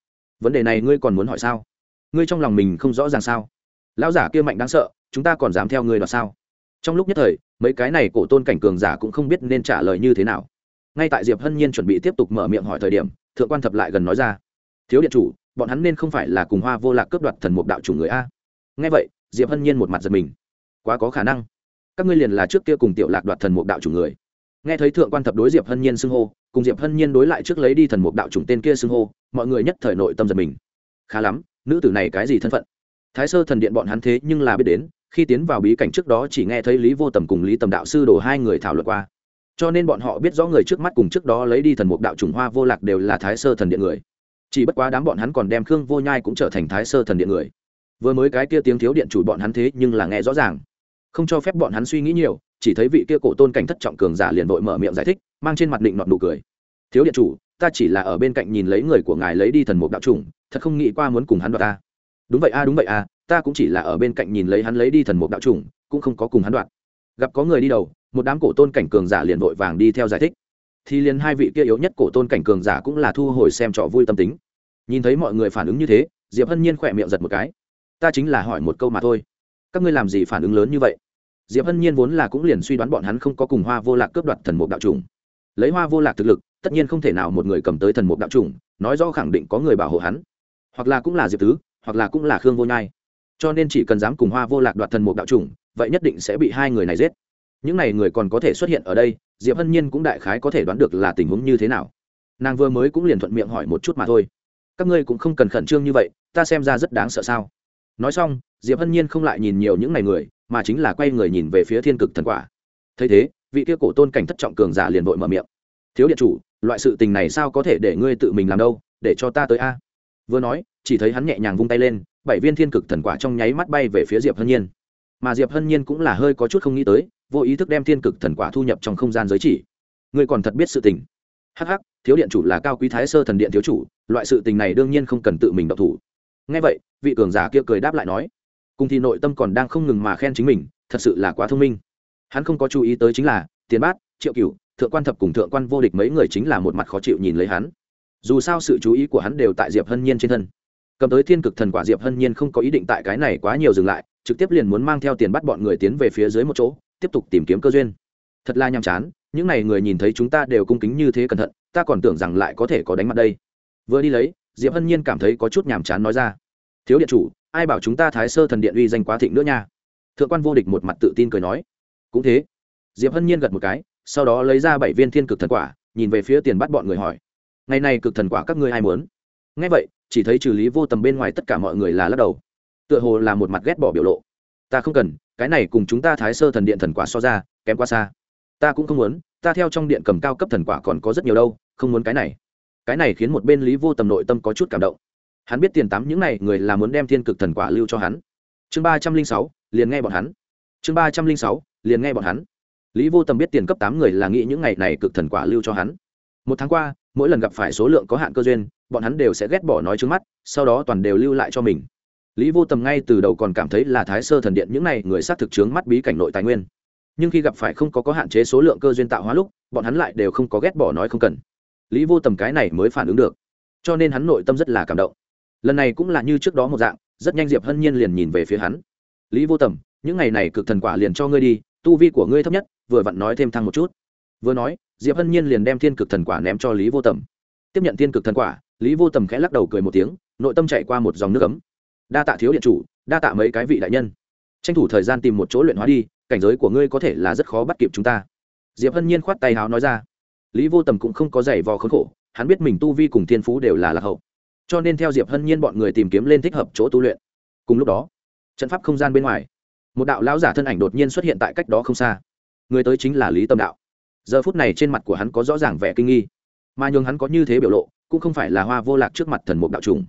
vấn đề này ngươi còn muốn hỏi sao ngươi trong lòng mình không rõ ràng sao lão giả kia mạnh đáng sợ chúng ta còn dám theo ngươi đoạt sao trong lúc nhất thời mấy cái này cổ tôn cảnh cường giả cũng không biết nên trả lời như thế nào ngay tại diệp hân nhiên chuẩn bị tiếp tục mở miệng hỏi thời điểm thượng quan thập lại gần nói ra thiếu điện chủ bọn hắn nên không phải là cùng hoa vô lạc cướp đoạt thần mục đạo chủ người a. Ngay vậy, diệp hân nhiên một mặt giật mình. Quá có khả năng. Các ngươi liền là trước kia cùng tiểu lạc đoạt thần mục đạo chủ người. Nghe thấy thượng quan thập đối diệp hân nhiên xưng hô, cùng diệp hân nhiên đối lại trước lấy đi thần mục đạo chủng tên kia xưng hô, mọi người nhất thời nội tâm giật mình. Khá lắm, nữ tử này cái gì thân phận? Thái sơ thần điện bọn hắn thế nhưng là biết đến, khi tiến vào bí cảnh trước đó chỉ nghe thấy lý vô tầm cùng lý tầm đạo sư đồ hai người thảo luận qua. Cho nên bọn họ biết rõ người trước mắt cùng trước đó lấy đi thần mục đạo chủng hoa vô lạc đều là thái sơ thần điện người chỉ bất quá đám bọn hắn còn đem khương vô nhai cũng trở thành thái sơ thần điện người. Vừa mới cái kia tiếng thiếu điện chủ bọn hắn thế nhưng là nghe rõ ràng. Không cho phép bọn hắn suy nghĩ nhiều, chỉ thấy vị kia cổ tôn cảnh thất trọng cường giả liền vội mở miệng giải thích, mang trên mặt định nọt nụ cười. Thiếu điện chủ, ta chỉ là ở bên cạnh nhìn lấy người của ngài lấy đi thần mục đạo trùng, thật không nghĩ qua muốn cùng hắn đoạt ta. Đúng vậy a, đúng vậy a, ta cũng chỉ là ở bên cạnh nhìn lấy hắn lấy đi thần mục đạo trùng, cũng không có cùng hắn đoạt. Gặp có người đi đầu, một đám cổ tôn cảnh cường giả liền vội vàng đi theo giải thích thì liền hai vị kia yếu nhất cổ tôn cảnh cường giả cũng là thu hồi xem trò vui tâm tính. Nhìn thấy mọi người phản ứng như thế, diệp hân nhiên khỏe miệng giật một cái. Ta chính là hỏi một câu mà thôi. Các ngươi làm gì phản ứng lớn như vậy? Diệp hân nhiên vốn là cũng liền suy đoán bọn hắn không có cùng hoa vô lạc cướp đoạt thần mục đạo trùng lấy hoa vô lạc thực lực, tất nhiên không thể nào một người cầm tới thần mục đạo trùng nói rõ khẳng định có người bảo hộ hắn. Hoặc là cũng là diệp tứ, hoặc là cũng là khương vô nhai. Cho nên chỉ cần dám cùng hoa vô lạc đoạt thần mục đạo trùng vậy nhất định sẽ bị hai người này giết. Những n à y người còn có thể xuất hiện ở đây diệp hân nhiên cũng đại khái có thể đoán được là tình huống như thế nào. Nàng vừa mới cũng liền thuận miệng hỏi một chút mà thôi. Các ngươi cũng không cần khẩn trương như vậy, ta xem ra rất đáng sợ sao? Nói xong, diệp hân nhiên không lại nhìn nhiều những ngày người, mà chính là quay người nhìn về phía thiên cực thần quả. Thấy thế, vị kia cổ tôn cảnh thất trọng cường giả liền vội mở miệng. Thiếu điện chủ, loại sự tình này sao có thể để ngươi tự mình làm đâu? Để cho ta tới a. Vừa nói, chỉ thấy hắn nhẹ nhàng vung tay lên, bảy viên thiên cực thần quả trong nháy mắt bay về phía diệp hân nhiên. Mà diệp hân nhiên cũng là hơi có chút không nghĩ tới vô ý thức đem thiên cực thần quả thu nhập trong không gian giới chỉ. Ngươi còn thật biết sự tình. Hh thiếu điện chủ là cao quý thái sơ thần điện thiếu chủ, loại sự tình này đương nhiên không cần tự mình độc thủ. Ngay vậy, vị cường giả kia cười đáp lại nói, cùng thì nội tâm còn đang không ngừng mà khen chính mình, thật sự là quá thông minh. Hắn không có chú ý tới chính là, tiền bát, triệu cửu, thượng quan thập cùng thượng quan vô địch mấy người chính là một mặt khó chịu nhìn lấy hắn. Dù sao sự chú ý của hắn đều tại diệp hân nhiên trên thân. Cầm tới thiên cực thần quả diệp hân nhiên không có ý định tại cái này quá nhiều dừng lại, trực tiếp liền muốn mang theo tiền bắt bọn người tiến về phía dưới một chỗ tiếp tục tìm kiếm cơ duyên. Thật là nhàm chán, những n à y người nhìn thấy chúng ta đều cung kính như thế cẩn thận, ta còn tưởng rằng lại có thể có đánh mặt đây. Vừa đi lấy, diệp hân nhiên cảm thấy có chút nhàm chán nói ra. Thiếu điện chủ, ai bảo chúng ta thái sơ thần điện uy danh quá thịnh nữa nha? Thượng quan vô địch một mặt tự tin cười nói. Cũng thế. Diệp hân nhiên gật một cái, sau đó lấy ra bảy viên thiên cực thần quả, nhìn về phía tiền bắt bọn người hỏi. Ngày này cực thần quả các ngươi ai muốn? Ngay vậy, chỉ thấy trừ lý vô tầm bên ngoài tất cả mọi người là lắc đầu. Tựa hồ là một mặt ghét bỏ biểu lộ. Ta không cần cái này cùng chúng ta thái sơ thần điện thần quả so ra, kém quá xa. Ta cũng không muốn, ta theo trong điện cầm cao cấp thần quả còn có rất nhiều đâu, không muốn cái này. Cái này khiến một bên lý vô tầm nội tâm có chút cảm động. Hắn biết tiền tắm những này, người là muốn đem thiên cực thần quả lưu cho hắn. Chương ba trăm linh sáu, liền nghe bọn hắn. Chương ba trăm linh sáu, liền nghe bọn hắn. Lý vô tầm biết tiền cấp tám người là nghĩ những ngày này cực thần quả lưu cho hắn. Một tháng qua, mỗi lần gặp phải số lượng có hạn cơ duyên, bọn hắn đều sẽ ghét bỏ nói trước mắt, sau đó toàn đều lưu lại cho mình lý vô tầm ngay từ đầu còn cảm thấy là thái sơ thần điện những n à y người s á t thực chướng mắt bí cảnh nội tài nguyên. Nhưng khi gặp phải không có có hạn chế số lượng cơ duyên tạo hóa lúc, bọn hắn lại đều không có ghét bỏ nói không cần. Lý vô tầm cái này mới phản ứng được. Cho nên hắn nội tâm rất là cảm động. Lần này cũng là như trước đó một dạng, rất nhanh diệp hân nhiên liền nhìn về phía hắn. Lý vô tầm những ngày này cực thần quả liền cho ngươi đi, tu vi của ngươi thấp nhất, vừa vặn nói thêm thăng một chút. Vừa nói, diệp hân nhiên liền đem thiên cực thần quả ném cho lý vô tầm tiếp nhận thiên cực thần quả, lý vô tầm khẽ lắc đầu cười một tiếng, nội tâm chạy qua một dòng nước ấm đa tạ thiếu điện chủ, đa tạ mấy cái vị đại nhân. Tranh thủ thời gian tìm một chỗ luyện hóa đi, cảnh giới của ngươi có thể là rất khó bắt kịp chúng ta. Diệp hân nhiên khoát tay háo nói ra. Lý vô tầm cũng không có giày vò khốn khổ, hắn biết mình tu vi cùng thiên phú đều là lạc hậu. Cho nên theo diệp hân nhiên bọn người tìm kiếm lên thích hợp chỗ tu luyện. Cùng lúc đó, trận pháp không gian bên ngoài, một đạo lão giả thân ảnh đột nhiên xuất hiện tại cách đó không xa. Người tới chính là lý tâm đạo. Giờ phút này trên mặt của hắn có rõ ràng vẻ kinh nghi, mà nhường hắn có như thế biểu lộ, cũng không phải là hoa vô lạc trước mặt thần mục đạo trùng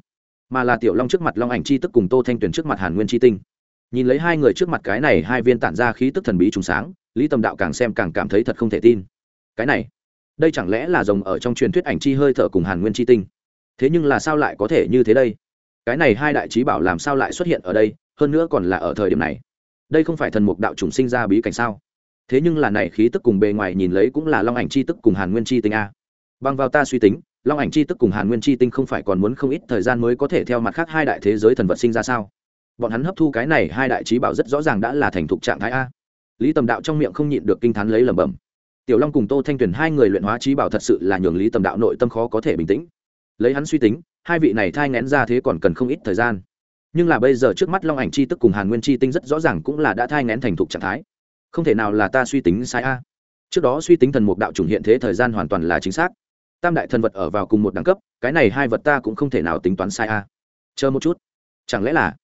mà là tiểu long trước mặt long ảnh chi tức cùng tô thanh tuyền trước mặt hàn nguyên chi tinh nhìn lấy hai người trước mặt cái này hai viên tản ra khí tức thần bí trùng sáng lý tâm đạo càng xem càng cảm thấy thật không thể tin cái này đây chẳng lẽ là rồng ở trong truyền thuyết ảnh chi hơi thở cùng hàn nguyên chi tinh thế nhưng là sao lại có thể như thế đây cái này hai đại trí bảo làm sao lại xuất hiện ở đây hơn nữa còn là ở thời điểm này đây không phải thần mục đạo trùng sinh ra bí cảnh sao thế nhưng là này khí tức cùng bề ngoài nhìn lấy cũng là long ảnh chi tức cùng hàn nguyên chi tinh a. Bằng vào ta suy tính long ảnh chi tức cùng hàn nguyên chi tinh không phải còn muốn không ít thời gian mới có thể theo mặt khác hai đại thế giới thần vật sinh ra sao? Bọn hắn hấp thu cái này hai đại trí bảo rất rõ ràng đã là thành thục trạng thái a. Lý tầm đạo trong miệng không nhịn được kinh t h á n lấy lẩm bẩm. Tiểu long cùng tô thanh tuyền hai người luyện hóa trí bảo thật sự là nhường lý tầm đạo nội tâm khó có thể bình tĩnh. Lấy hắn suy tính, hai vị này thai ngén ra thế còn cần không ít thời gian. Nhưng là bây giờ trước mắt long ảnh chi tức cùng hàn nguyên chi tinh rất rõ ràng cũng là đã thai ngén thành thục trạng thái. Không thể nào là ta suy tính sai a. Trước đó suy tính thần mục đạo chủng hiện thế thời gian hoàn toàn là chính xác tam đại thần vật ở vào cùng một đẳng cấp, cái này hai vật ta cũng không thể nào tính toán sai a. Chờ một chút. Chẳng lẽ là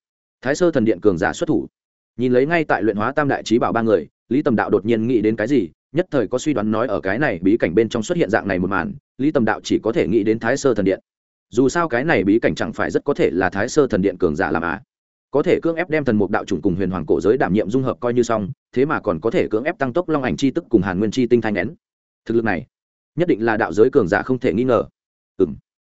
thái sơ thần điện cường giả xuất thủ? Nhìn lấy ngay tại luyện hóa tam đại trí bảo ba người, lý tầm đạo đột nhiên nghĩ đến cái gì, nhất thời có suy đoán nói ở cái này bí cảnh bên trong xuất hiện dạng này một màn, lý tầm đạo chỉ có thể nghĩ đến thái sơ thần điện. Dù sao cái này bí cảnh chẳng phải rất có thể là thái sơ thần điện cường giả làm á có thể cưỡng ép đem thần mục đạo chủng cùng huyền hoàng cổ giới đảm nhiệm dung hợp coi như xong, thế mà còn có thể cưỡng ép tăng tốc long ảnh c h i tức cùng hàn nguyên chi tinh thanh nén. Thực lực này nhất định là đạo giới cường giả không thể nghi ngờ. Ừ m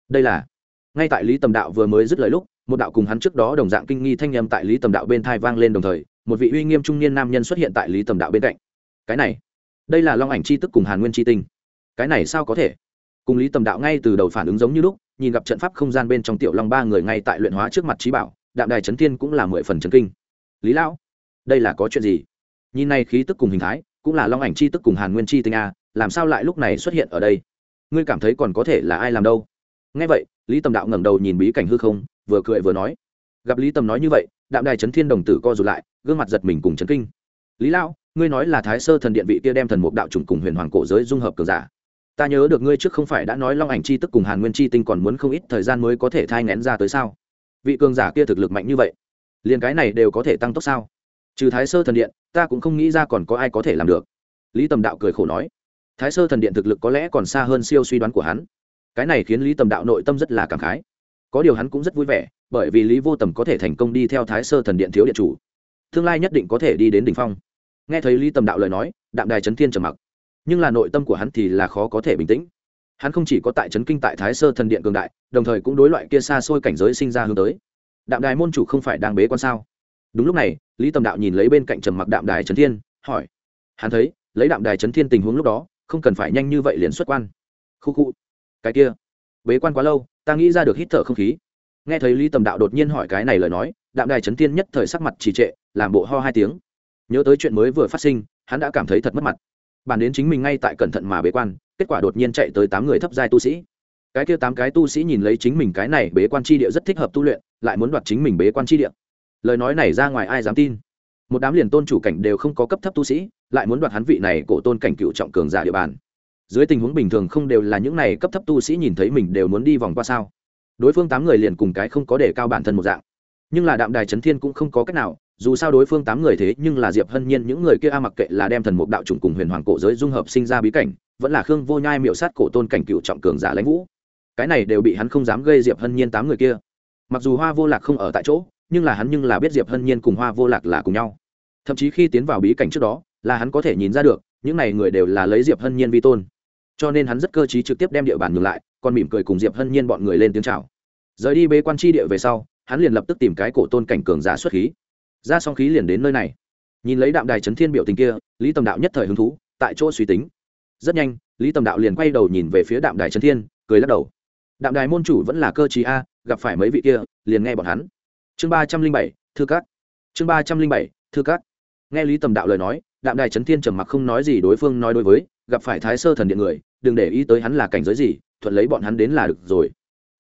đây là, ngay tại lý tầm đạo vừa mới dứt lời lúc, một đạo cùng hắn trước đó đồng dạng kinh nghi thanh â tại lý tầm đạo bên thai vang lên đồng thời, một vị uy nghiêm trung niên nam nhân xuất hiện tại lý tầm đạo bên cạnh. Cái này, đây là long ảnh c h i tức cùng hàn nguyên c h i tinh. Cái này sao có thể? Cùng lý tầm đạo ngay từ đầu phản ứng giống như lúc, nhìn gặp trận pháp không gian bên trong tiểu long ba người ngay tại luyện hóa trước mặt trí bảo, đạm đài trấn thiên cũng là mười phần trấn kinh. Lý lão, đây là có chuyện gì? Nhìn này khí tức cùng hình thái, cũng là long ảnh chi tức cùng hàn nguyên chi tinh a làm sao lại lúc này xuất hiện ở đây? Ngươi cảm thấy còn có thể là ai làm đâu? Ngay vậy, lý tầm đạo ngẩng đầu nhìn bí cảnh hư không, vừa cười vừa nói. Gặp lý tầm nói như vậy, đạm đài trấn thiên đồng tử co rụt lại, gương mặt giật mình cùng chấn kinh. Lý lão, ngươi nói là thái sơ thần điện vị kia đem thần mục đạo trùng cùng huyền hoàng cổ giới dung hợp cường giả. Ta nhớ được ngươi trước không phải đã nói long ảnh chi tức cùng hàn nguyên chi tinh còn muốn không ít thời gian mới có thể thai ngén ra tới sao? Vị cường giả kia thực lực mạnh như vậy, liền cái này đều có thể tăng tốc sao? Trừ thái sơ thần điện, ta cũng không nghĩ ra còn có ai có thể làm được. Lý tầm đạo cười khổ nói thái sơ thần điện thực lực có lẽ còn xa hơn siêu suy đoán của hắn. Cái này khiến lý tầm đạo nội tâm rất là cảm khái. Có điều hắn cũng rất vui vẻ, bởi vì lý vô tầm có thể thành công đi theo thái sơ thần điện thiếu điện chủ. Tương lai nhất định có thể đi đến đ ỉ n h phong. Nghe thấy lý tầm đạo lời nói, đạm đài trấn thiên trầm mặc. Nhưng là nội tâm của hắn thì là khó có thể bình tĩnh. Hắn không chỉ có tại trấn kinh tại thái sơ thần điện cường đại, đồng thời cũng đối loại kia xa xôi cảnh giới sinh ra hướng tới. Đạm đài môn chủ không phải đang bế quan sao? Đúng lúc này, lý tầm đạo nhìn lấy bên cạnh trầm mặc đạm đài trấn thiên, hỏi. Hắn thấy, lấy đạm đài trấn thiên tình huống lúc đó không cần phải nhanh như vậy liền xuất quan. Khu khu. Cái kia. Bế quan quá lâu, ta nghĩ ra được hít thở không khí. Nghe thấy lý tầm đạo đột nhiên hỏi cái này lời nói, đạm đài trấn tiên nhất thời sắc mặt trì trệ, làm bộ ho hai tiếng. Nhớ tới chuyện mới vừa phát sinh, hắn đã cảm thấy thật mất mặt. Bàn đến chính mình ngay tại cẩn thận mà bế quan, kết quả đột nhiên chạy tới tám người thấp giai tu sĩ. Cái kia tám cái tu sĩ nhìn lấy chính mình cái này bế quan tri địa rất thích hợp tu luyện, lại muốn đoạt chính mình bế quan tri địa. Lời nói này ra ngoài ai dám tin? Một đám liền tôn chủ cảnh đều không có cấp thấp tu sĩ, lại muốn đoạt hắn vị này cổ tôn cảnh cựu trọng cường giả địa bàn. Dưới tình huống bình thường không đều là những này cấp thấp tu sĩ nhìn thấy mình đều muốn đi vòng qua sao? Đối phương tám người liền cùng cái không có để cao bản thân một dạng. Nhưng là đạm đài trấn thiên cũng không có cách nào, dù sao đối phương tám người thế nhưng là diệp hân nhiên những người kia a, mặc kệ là đem thần mục đạo chủng cùng huyền hoàng cổ giới dung hợp sinh ra bí cảnh, vẫn là khương vô nhai miệu sát cổ tôn cảnh cựu trọng cường giả lãnh vũ. Cái này đều bị hắn không dám gây diệp hân nhiên tám người kia. Mặc dù hoa vô lạc không ở tại chỗ nhưng là hắn nhưng là biết diệp hân nhiên cùng hoa vô lạc là cùng nhau. Thậm chí khi tiến vào bí cảnh trước đó, là hắn có thể nhìn ra được, những này người đều là lấy diệp hân nhiên vi tôn. Cho nên hắn rất cơ t trực tiếp đem địa bàn ngược lại, còn mỉm cười cùng diệp hân nhiên bọn người lên tiếng c h à o rời đi bế quan tri địa về sau, hắn liền lập tức tìm cái cổ tôn cảnh cường giả xuất khí. Ra xong khí liền đến nơi này. Nhìn lấy đạm đài trấn thiên biểu tình kia, lý tầm đạo nhất thời hứng thú, tại chỗ suy tính. Rất nhanh, lý tầm đạo liền quay đầu nhìn về phía đạm đài trấn thiên, cười lắc đầu. Đạm đài môn chủ vẫn là cơ chí a, gặp phải mấy vị kia, liền nghe bọn hắn chương ba trăm linh bảy, thư cát chương ba trăm linh bảy, thư cát nghe lý tầm đạo lời nói, đạm đài trấn thiên trầm mặc không nói gì đối phương nói đối với, gặp phải thái sơ thần điện người, đừng để ý tới hắn là cảnh giới gì, thuận lấy bọn hắn đến là được rồi.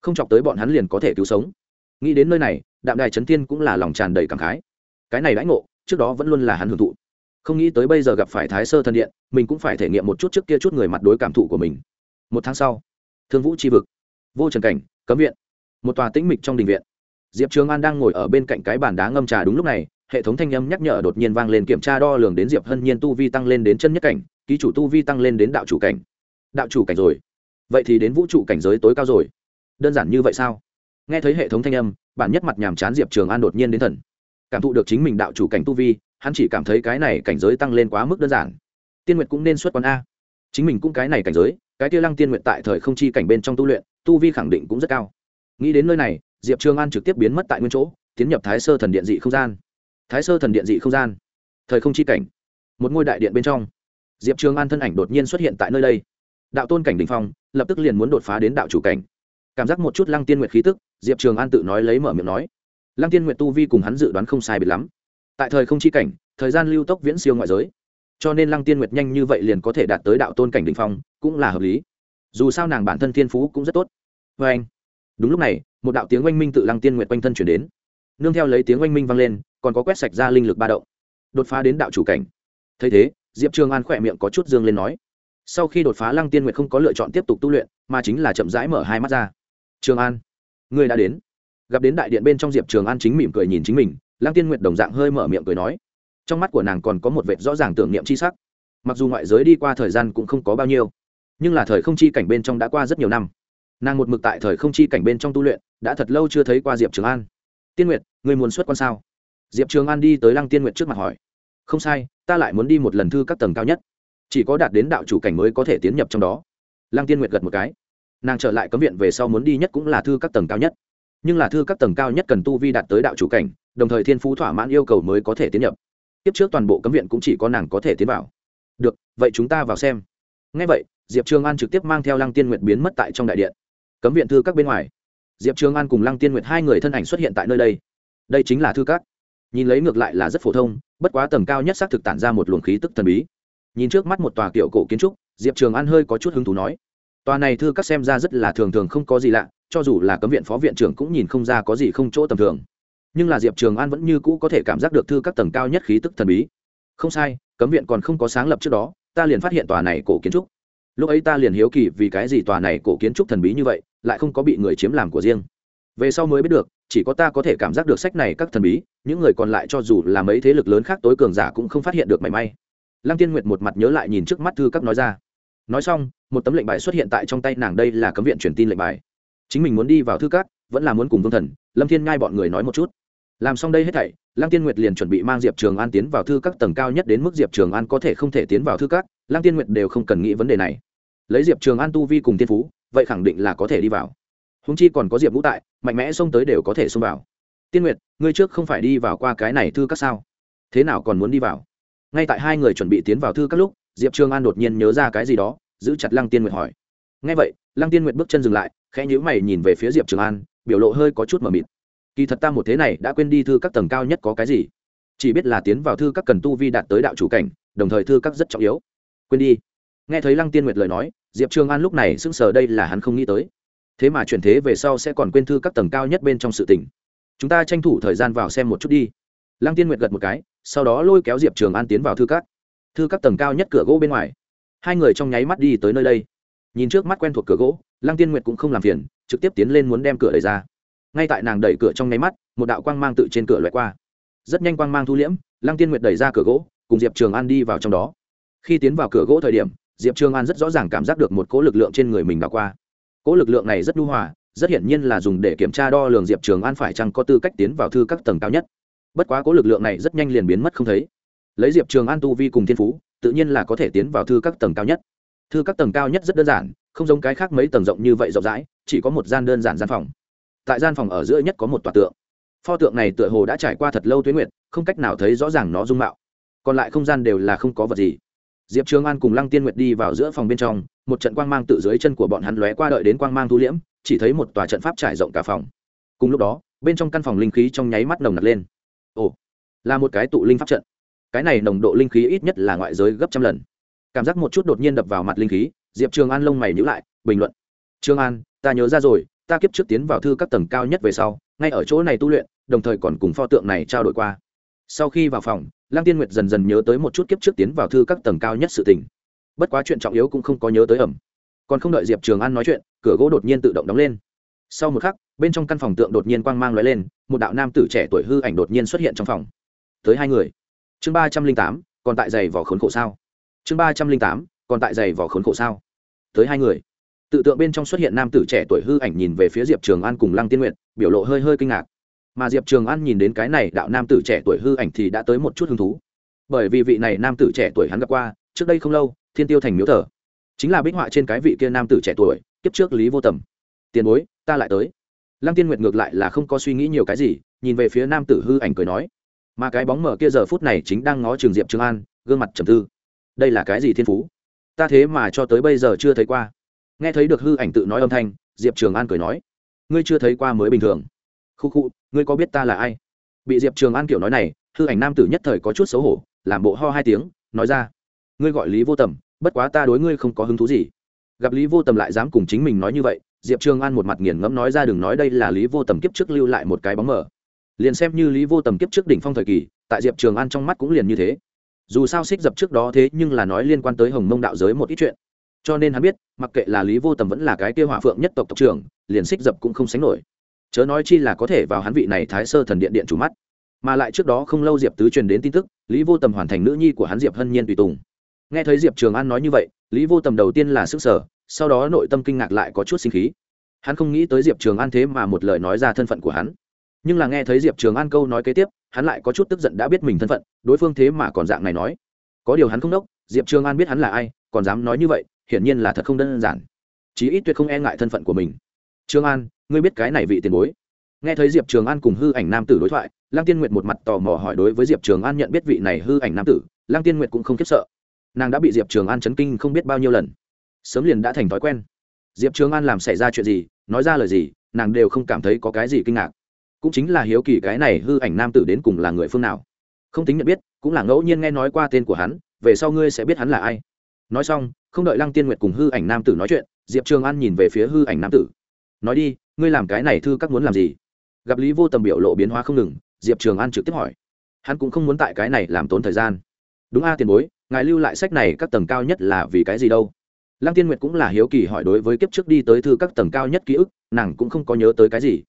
Không chọc tới bọn hắn liền có thể cứu sống. Nghĩ đến nơi này, đạm đài trấn thiên cũng là lòng tràn đầy cảm khái. Cái này đãi ngộ, trước đó vẫn luôn là hắn hưởng thụ. Không nghĩ tới bây giờ gặp phải thái sơ thần điện, mình cũng phải thể nghiệm một chút trước kia chút người mặt đối cảm thụ của mình. Một tháng sau, thương vũ tri vực, vô trần cảnh, cấm viện, một tòa tĩnh mịch trong đình viện diệp trường an đang ngồi ở bên cạnh cái bàn đá ngâm trà đúng lúc này, hệ thống thanh âm nhắc nhở đột nhiên vang lên kiểm tra đo lường đến diệp hân nhiên tu vi tăng lên đến chân nhất cảnh, ký chủ tu vi tăng lên đến đạo chủ cảnh. Đạo chủ cảnh rồi. Vậy thì đến vũ trụ cảnh giới tối cao rồi. Đơn giản như vậy sao? Nghe thấy hệ thống thanh âm bản nhất mặt nhàm chán diệp trường an đột nhiên đến thần. Cảm thụ được chính mình đạo chủ cảnh tu vi, hắn chỉ cảm thấy cái này cảnh giới tăng lên quá mức đơn giản. Tiên nguyệt cũng nên xuất quán a. Chính mình cũng cái này cảnh giới, cái tiêu lăng tiên nguyệt tại thời không chi cảnh bên trong tu luyện, tu vi khẳng định cũng rất cao. Nghĩ đến nơi này diệp trường an trực tiếp biến mất tại nguyên chỗ, tiến nhập thái sơ thần điện dị không gian. Thái sơ thần điện dị không gian. Thời không chi cảnh. Một ngôi đại điện bên trong, diệp trường an thân ảnh đột nhiên xuất hiện tại nơi đây. Đạo tôn cảnh đình phong, lập tức liền muốn đột phá đến đạo chủ cảnh. Cảm giác một chút lăng tiên nguyệt khí tức, diệp trường an tự nói lấy mở miệng nói. Lăng tiên nguyệt tu vi cùng hắn dự đoán không sai biệt lắm. Tại thời không chi cảnh, thời gian lưu tốc viễn siêu ngoại giới. Cho nên lăng tiên nguyệt nhanh như vậy liền có thể đạt tới đạo tôn cảnh đình phong, cũng là hợp lý. Dù sao nàng bản thân thiên phú cũng rất tốt. Vê anh đúng lúc này một đạo tiếng oanh minh tự lăng tiên nguyệt quanh thân chuyển đến. Nương theo lấy tiếng oanh minh vang lên, còn có quét sạch ra linh lực ba động. Đột phá đến đạo chủ cảnh. Thấy thế, diệp trường an khỏe miệng có chút dương lên nói. Sau khi đột phá lăng tiên nguyệt không có lựa chọn tiếp tục tu luyện, mà chính là chậm rãi mở hai mắt ra. Trường an, ngươi đã đến. Gặp đến đại điện bên trong diệp trường an chính mỉm cười nhìn chính mình, lăng tiên nguyệt đồng dạng hơi mở miệng cười nói. Trong mắt của nàng còn có một vệt rõ ràng tưởng niệm c h i sắc. Mặc dù ngoại giới đi qua thời gian cũng không có bao nhiêu, nhưng là thời không chi cảnh bên trong đã qua rất nhiều năm nàng một mực tại thời không chi cảnh bên trong tu luyện, đã thật lâu chưa thấy qua diệp trường an. Tiên nguyệt người muốn xuất quan sao? Diệp trường an đi tới lăng tiên nguyệt trước mặt hỏi. Không sai, ta lại muốn đi một lần thư các tầng cao nhất. Chỉ có đạt đến đạo chủ cảnh mới có thể tiến nhập trong đó. Lăng tiên nguyệt gật một cái. Nàng trở lại cấm viện về sau muốn đi nhất cũng là thư các tầng cao nhất. Nhưng là thư các tầng cao nhất cần tu vi đạt tới đạo chủ cảnh, đồng thời thiên phú thỏa mãn yêu cầu mới có thể tiến nhập. Tiếp trước toàn bộ cấm viện cũng chỉ có nàng có thể tiến vào. Được, vậy chúng ta vào xem. Ngay vậy, diệp trường an trực tiếp mang theo lăng tiên nguyệt biến mất tại trong đại điện cấm viện thư các bên ngoài. Diệp trường an cùng lăng tiên nguyệt hai người thân ảnh xuất hiện tại nơi đây. Đây chính là thư các. Nhìn lấy ngược lại là rất phổ thông, bất quá tầng cao nhất xác thực tản ra một luồng khí tức thần bí. Nhìn trước mắt một tòa kiểu cổ kiến trúc, diệp trường an hơi có chút hứng thú nói, tòa này thư các xem ra rất là thường thường không có gì lạ, cho dù là cấm viện phó viện trưởng cũng nhìn không ra có gì không chỗ tầm thường. Nhưng là diệp trường an vẫn như cũ có thể cảm giác được thư các tầng cao nhất khí tức thần bí. Không sai, cấm viện còn không có sáng lập trước đó, ta liền phát hiện tòa này cổ kiến trúc lúc ấy ta liền hiếu kỳ vì cái gì tòa này cổ kiến trúc thần bí như vậy, lại không có bị người chiếm làm của riêng. Về sau mới biết được, chỉ có ta có thể cảm giác được sách này các thần bí, những người còn lại cho dù là mấy thế lực lớn khác tối cường giả cũng không phát hiện được mảy may. Lăng tiên nguyệt một mặt nhớ lại nhìn trước mắt thư các nói ra. Nói xong, một tấm lệnh bài xuất hiện tại trong tay nàng đây là cấm viện truyền tin lệnh bài. Chính mình muốn đi vào thư các, vẫn là muốn cùng vương thần, lâm thiên ngai bọn người nói một chút làm xong đây hết thảy, lăng tiên nguyệt liền chuẩn bị mang diệp trường an tiến vào thư các tầng cao nhất đến mức diệp trường an có thể không thể tiến vào thư các, lăng tiên nguyệt đều không cần nghĩ vấn đề này. Lấy diệp trường an tu vi cùng tiên phú, vậy khẳng định là có thể đi vào. Húng chi còn có diệp vũ tại, mạnh mẽ xông tới đều có thể xông vào. Tiên nguyệt, ngươi trước không phải đi vào qua cái này thư các sao? Thế nào còn muốn đi vào? Ngay tại hai người chuẩn bị tiến vào thư các lúc, diệp trường an đột nhiên nhớ ra cái gì đó, giữ chặt lăng tiên nguyệt hỏi. Ngay vậy, lăng tiên nguyệt bước chân dừng lại, khẽ nhíu mày nhìn về phía diệp trường an, biểu lộ hơi có chút mờ mịt kỳ thật ta một thế này đã quên đi thư các tầng cao nhất có cái gì. Chỉ biết là tiến vào thư các cần tu vi đạt tới đạo chủ cảnh, đồng thời thư các rất trọng yếu. Quên đi. Nghe thấy lăng tiên nguyệt lời nói, diệp trường an lúc này sững sờ đây là hắn không nghĩ tới. Thế mà chuyển thế về sau sẽ còn quên thư các tầng cao nhất bên trong sự tỉnh chúng ta tranh thủ thời gian vào xem một chút đi. Lăng tiên nguyệt gật một cái, sau đó lôi kéo diệp trường an tiến vào thư các. Thư các tầng cao nhất cửa gỗ bên ngoài. Hai người trong nháy mắt đi tới nơi đây. Nhìn trước mắt quen thuộc cửa gỗ, lăng tiên nguyệt cũng không làm phiền, trực tiếp tiến lên muốn đem cửa đẩy ra ngay tại nàng đẩy cửa trong nháy mắt, một đạo quang mang tự trên cửa loại qua. Rất nhanh quang mang thu liễm, lăng tiên nguyệt đẩy ra cửa gỗ, cùng diệp trường an đi vào trong đó. Khi tiến vào cửa gỗ thời điểm, diệp trường an rất rõ ràng cảm giác được một cỗ lực lượng trên người mình đã qua. Cỗ lực lượng này rất nhu hòa, rất hiển nhiên là dùng để kiểm tra đo lường diệp trường an phải chăng có tư cách tiến vào thư các tầng cao nhất. Bất quá cỗ lực lượng này rất nhanh liền biến mất không thấy. Lấy diệp trường an tu vi cùng thiên phú, tự nhiên là có thể tiến vào thư các tầng cao nhất. Thư các tầng cao nhất rất đơn giản, không giống cái khác mấy tầng rộng như vậy rộng rãi, chỉ có một gian đơn giản gian phòng tại gian phòng ở giữa nhất có một tòa tượng. Pho tượng này tựa hồ đã trải qua thật lâu tuyến nguyện không cách nào thấy rõ ràng nó dung mạo. Còn lại không gian đều là không có vật gì. Diệp trường an cùng lăng tiên nguyệt đi vào giữa phòng bên trong, một trận quang mang tự dưới chân của bọn hắn lóe qua đợi đến quang mang thu liễm, chỉ thấy một tòa trận pháp trải rộng cả phòng. Cùng lúc đó, bên trong căn phòng linh khí trong nháy mắt nồng nặc lên. Ồ, là một cái tụ linh pháp trận. Cái này nồng độ linh khí ít nhất là ngoại giới gấp trăm lần. Cảm giác một chút đột nhiên đập vào mặt linh khí, diệp trường an lông mày nhữ lại, bình luận. Trường an, ta nhớ ra rồi ta kiếp trước tiến vào thư các tầng cao nhất về sau, ngay ở chỗ này tu luyện, đồng thời còn cùng pho tượng này trao đổi qua. Sau khi vào phòng, lăng tiên nguyệt dần dần nhớ tới một chút kiếp trước tiến vào thư các tầng cao nhất sự tình. Bất quá chuyện trọng yếu cũng không có nhớ tới ẩm. Còn không đợi diệp trường an nói chuyện, cửa gỗ đột nhiên tự động đóng lên. Sau một khắc, bên trong căn phòng tượng đột nhiên quang mang l ó e lên, một đạo nam tử trẻ tuổi hư ảnh đột nhiên xuất hiện trong phòng. Tới hai người. Chương ba trăm linh tám, còn tại giày vỏ khốn khổ sao? Chương ba trăm linh tám, còn tại giày vỏ khốn khổ sao? Tới hai người tự tượng bên trong xuất hiện nam tử trẻ tuổi hư ảnh nhìn về phía diệp trường an cùng lăng tiên nguyện biểu lộ hơi hơi kinh ngạc. Mà diệp trường an nhìn đến cái này đạo nam tử trẻ tuổi hư ảnh thì đã tới một chút hứng thú. Bởi vì vị này nam tử trẻ tuổi hắn gặp qua, trước đây không lâu, thiên tiêu thành miếu thờ. Chính là bích họa trên cái vị kia nam tử trẻ tuổi, kiếp trước lý vô tầm. Tiền bối, ta lại tới. Lăng tiên nguyệt ngược lại là không có suy nghĩ nhiều cái gì, nhìn về phía nam tử hư ảnh cười nói. Mà cái bóng mở kia giờ phút này chính đang ngó trường diệp trường an, gương mặt trầm tư. Đây là cái gì thiên phú? Ta thế mà cho tới bây giờ chưa thấy qua nghe thấy được hư ảnh tự nói âm thanh, diệp trường an cười nói, ngươi chưa thấy qua mới bình thường. Khu khu, ngươi có biết ta là ai? Bị diệp trường an kiểu nói này, hư ảnh nam tử nhất thời có chút xấu hổ, làm bộ ho hai tiếng, nói ra, ngươi gọi lý vô tầm, bất quá ta đối ngươi không có hứng thú gì. Gặp lý vô tầm lại dám cùng chính mình nói như vậy, diệp trường an một mặt nghiền ngẫm nói ra, đừng nói đây là lý vô tầm kiếp trước lưu lại một cái bóng mở liền xem như lý vô tầm kiếp trước đỉnh phong thời kỳ, tại diệp trường an trong mắt cũng liền như thế. Dù sao xích dập trước đó thế nhưng là nói liên quan tới hồng mông đạo giới một ít chuyện cho nên hắn biết, mặc kệ là lý vô tầm vẫn là cái kia hỏa phượng nhất tộc tộc trưởng, liền xích dập cũng không sánh nổi. Chớ nói chi là có thể vào hắn vị này thái sơ thần điện điện chủ mắt. Mà lại trước đó không lâu diệp tứ truyền đến tin tức, lý vô tầm hoàn thành nữ nhi của hắn diệp hân nhiên tùy tùng. Nghe thấy diệp trường an nói như vậy, lý vô tầm đầu tiên là sức sở sau đó nội tâm kinh ngạc lại có chút sinh khí. Hắn không nghĩ tới diệp trường an thế mà một lời nói ra thân phận của hắn. Nhưng là nghe thấy diệp trường an câu nói kế tiếp, hắn lại có chút tức giận đã biết mình thân phận, đối phương thế mà còn dạng này nói. Có điều hắn không đốc, diệp trường an biết hắn là ai, còn dám nói như vậy hiển nhiên là thật không đơn giản. Chí ít tuyệt không e ngại thân phận của mình. Trường an, ngươi biết cái này vị tiền bối. Nghe thấy diệp trường an cùng hư ảnh nam tử đối thoại, lăng tiên nguyệt một mặt tò mò hỏi đối với diệp trường an nhận biết vị này hư ảnh nam tử, lăng tiên nguyệt cũng không khiếp sợ. Nàng đã bị diệp trường an chấn kinh không biết bao nhiêu lần. Sớm liền đã thành thói quen. Diệp trường an làm xảy ra chuyện gì, nói ra lời gì, nàng đều không cảm thấy có cái gì kinh ngạc. Cũng chính là hiếu kỳ cái này hư ảnh nam tử đến cùng là người phương nào. Không tính nhận biết, cũng là ngẫu nhiên nghe nói qua tên của hắn, về sau ngươi sẽ biết hắn là ai nói xong, không đợi lăng tiên nguyệt cùng hư ảnh nam tử nói chuyện, diệp trường an nhìn về phía hư ảnh nam tử. Nói đi, ngươi làm cái này thư các muốn làm gì? Gặp lý vô tầm biểu lộ biến hóa không ngừng, diệp trường an trực tiếp hỏi. Hắn cũng không muốn tại cái này làm tốn thời gian. Đúng a tiền bối, ngài lưu lại sách này các tầng cao nhất là vì cái gì đâu? Lăng tiên nguyệt cũng là hiếu kỳ hỏi đối với kiếp trước đi tới thư các tầng cao nhất ký ức, nàng cũng không có nhớ tới cái gì.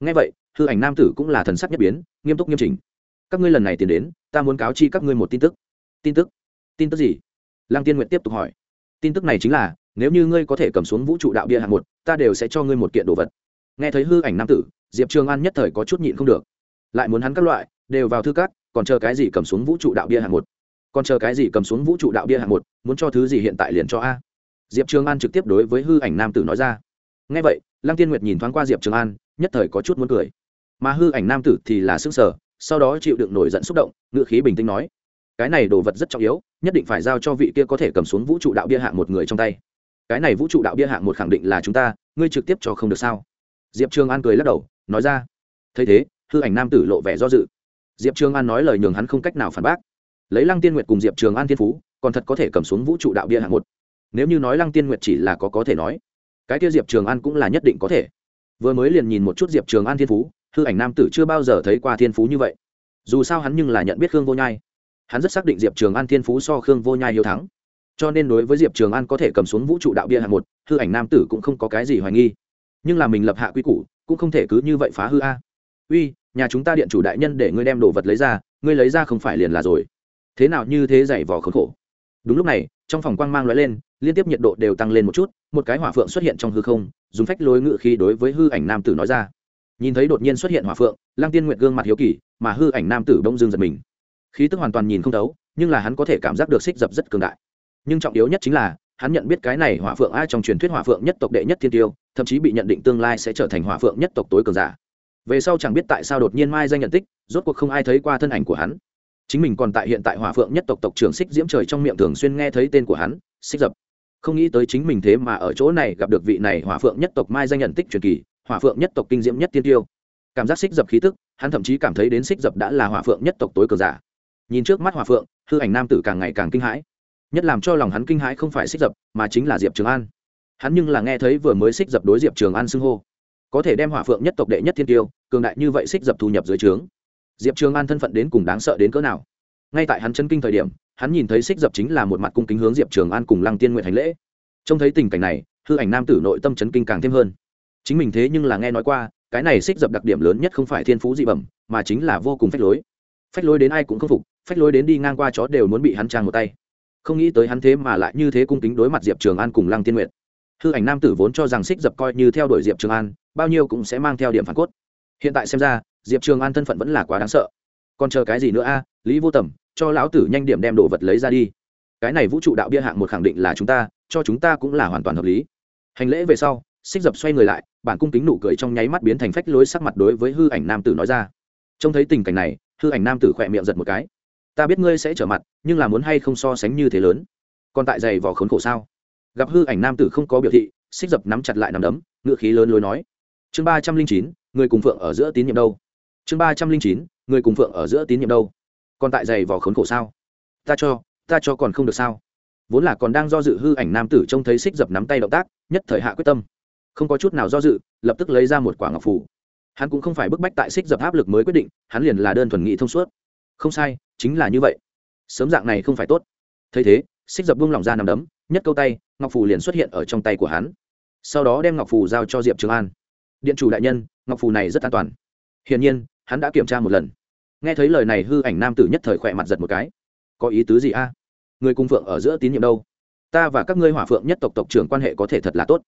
Ngay vậy, hư ảnh nam tử cũng là thần sắc nhất biến, nghiêm túc nghiêm chỉnh. Các ngươi lần này tiến đến, ta muốn cáo chi các ngươi một tin tức. Tin tức? Tin tức gì? Lăng tiên nguyệt tiếp tục hỏi. Tin tức này chính là, nếu như ngươi có thể cầm xuống vũ trụ đạo bia hạng một, ta đều sẽ cho ngươi một kiện đồ vật. Nghe thấy hư ảnh nam tử, diệp trường an nhất thời có chút nhịn không được. Lại muốn hắn các loại, đều vào thư cát còn chờ cái gì cầm xuống vũ trụ đạo bia hạng một? Còn chờ cái gì cầm xuống vũ trụ đạo bia hạng một, muốn cho thứ gì hiện tại liền cho a? Diệp trường an trực tiếp đối với hư ảnh nam tử nói ra. Ngay vậy, lăng tiên nguyệt nhìn thoáng qua diệp trường an, nhất thời có chút muốn cười. Mà hư ảnh nam tử thì là s ư ơ n g sở sau đó chịu đựng nổi giận xúc động ngự khí bình tĩnh nói cái này đồ vật rất trọng yếu, nhất định phải giao cho vị kia có thể cầm xuống vũ trụ đạo bia hạng một người trong tay. Cái này vũ trụ đạo bia hạng một khẳng định là chúng ta, ngươi trực tiếp cho không được sao? Diệp trường an cười lắc đầu, nói ra. Thấy thế, hư ảnh nam tử lộ vẻ do dự. Diệp trường an nói lời nhường hắn không cách nào phản bác. Lấy lăng tiên nguyệt cùng diệp trường an thiên phú, còn thật có thể cầm xuống vũ trụ đạo bia hạng một. Nếu như nói lăng tiên nguyệt chỉ là có có thể nói, cái kia diệp trường an cũng là nhất định có thể. Vừa mới liền nhìn một chút diệp trường an thiên phú, hư ảnh nam tử chưa bao giờ thấy qua thiên phú như vậy. Dù sao hắn nhưng là nhận biết khương vô nhai hắn rất xác định diệp trường an thiên phú so khương vô nhai hiếu thắng cho nên đối với diệp trường an có thể cầm xuống vũ trụ đạo bia hạng một hư ảnh nam tử cũng không có cái gì hoài nghi nhưng là mình lập hạ quy củ cũng không thể cứ như vậy phá hư a uy nhà chúng ta điện chủ đại nhân để ngươi đem đồ vật lấy ra ngươi lấy ra không phải liền là rồi thế nào như thế dày vò khốn khổ đúng lúc này trong phòng quang mang l lên liên tiếp nhiệt độ đều tăng lên một chút một cái hỏa phượng xuất hiện trong hư không dùng phách lối ngự khi đối với hư ảnh nam tử nói ra nhìn thấy đột nhiên xuất hiện hỏa phượng lăng tiên nguyệt gương mặt hiếu kỳ mà hư ảnh nam tử đông dương giật mình khí tức hoàn toàn nhìn không thấu, nhưng là hắn có thể cảm giác được xích dập rất cường đại. Nhưng trọng yếu nhất chính là, hắn nhận biết cái này hỏa phượng ai trong truyền thuyết hỏa phượng nhất tộc đệ nhất thiên tiêu, thậm chí bị nhận định tương lai sẽ trở thành hỏa phượng nhất tộc tối cường giả. Về sau chẳng biết tại sao đột nhiên mai danh nhận tích, rốt cuộc không ai thấy qua thân ảnh của hắn. Chính mình còn tại hiện tại hỏa phượng nhất tộc tộc trưởng xích diễm trời trong miệng thường xuyên nghe thấy tên của hắn, xích dập. Không nghĩ tới chính mình thế mà ở chỗ này gặp được vị này hỏa phượng nhất tộc mai danh nhận tích truyền kỳ, hỏa phượng nhất tộc kinh diễm nhất tiên tiêu. Cảm giác xích dập khí tức, hắn thậm chí cảm thấy đến xích dập đã là hỏa phượng nhất tộc tối cường giả nhìn trước mắt hòa phượng, hư ảnh nam tử càng ngày càng kinh hãi. Nhất làm cho lòng hắn kinh hãi không phải xích dập, mà chính là diệp trường an. Hắn nhưng là nghe thấy vừa mới xích dập đối diệp trường an xưng hô. Có thể đem hỏa phượng nhất tộc đệ nhất thiên tiêu, cường đại như vậy xích dập thu nhập dưới trướng. Diệp trường an thân phận đến cùng đáng sợ đến cỡ nào? Ngay tại hắn chân kinh thời điểm, hắn nhìn thấy xích dập chính là một mặt cung kính hướng diệp trường an cùng lăng tiên nguyện hành lễ. Trông thấy tình cảnh này, hư ảnh nam tử nội tâm chấn kinh càng thêm hơn. Chính mình thế nhưng là nghe nói qua, cái này xích dập đặc điểm lớn nhất không phải thiên phú dị bẩm, mà chính là vô cùng phách lối. Phách lối đến ai cũng không phục phách lối đến đi ngang qua chó đều muốn bị hắn trang một tay. Không nghĩ tới hắn thế mà lại như thế cung kính đối mặt diệp trường an cùng lăng tiên nguyện hư ảnh nam tử vốn cho rằng xích dập coi như theo đuổi diệp trường an, bao nhiêu cũng sẽ mang theo điểm phản cốt. Hiện tại xem ra, diệp trường an thân phận vẫn là quá đáng sợ. Còn chờ cái gì nữa a? À, lý vô tầm cho lão tử nhanh điểm đem đồ vật lấy ra đi. Cái này vũ trụ đạo bia hạng một khẳng định là chúng ta, cho chúng ta cũng là hoàn toàn hợp lý. Hành lễ về sau xích dập xoay người lại, bản cung kính nụ cười trong nháy mắt biến thành phách lối sắc mặt đối với hư ảnh nam tử nói ra. Trông thấy tình cảnh này, hư ảnh nam tử khỏe miệng giật một cái ta biết ngươi sẽ trở mặt, nhưng là muốn hay không so sánh như thế lớn? Còn tại giày vò khốn khổ sao? Gặp hư ảnh nam tử không có biểu thị, xích dập nắm chặt lại nằm đấm ngựa khí lớn lối nói. Chương ba trăm linh chín, người cùng phượng ở giữa tín nhiệm đâu? Chương ba trăm linh chín, người cùng phượng ở giữa tín nhiệm đâu? Còn tại giày vò khốn khổ sao? Ta cho ta cho còn không được sao? Vốn là còn đang do dự hư ảnh nam tử trông thấy xích dập nắm tay động tác, nhất thời hạ quyết tâm. Không có chút nào do dự, lập tức lấy ra một quả ngọc phủ. Hắn cũng không phải bức bách tại xích dập áp lực mới quyết định, hắn liền là đơn thuần nghị thông suốt. Không sai chính là như vậy. Sớm dạng này không phải tốt. Thấy thế, xích dập buông lỏng ra nằm đấm, nhất câu tay, ngọc phù liền xuất hiện ở trong tay của hắn. Sau đó đem ngọc phù giao cho diệp trường an. Điện chủ đại nhân, ngọc phù này rất an toàn. Hiển nhiên, hắn đã kiểm tra một lần. Nghe thấy lời này hư ảnh nam tử nhất thời khỏe mặt giật một cái. Có ý tứ gì a? Người cung phượng ở giữa tín nhiệm đâu? Ta và các ngươi hỏa phượng nhất tộc tộc trưởng quan hệ có thể thật là tốt.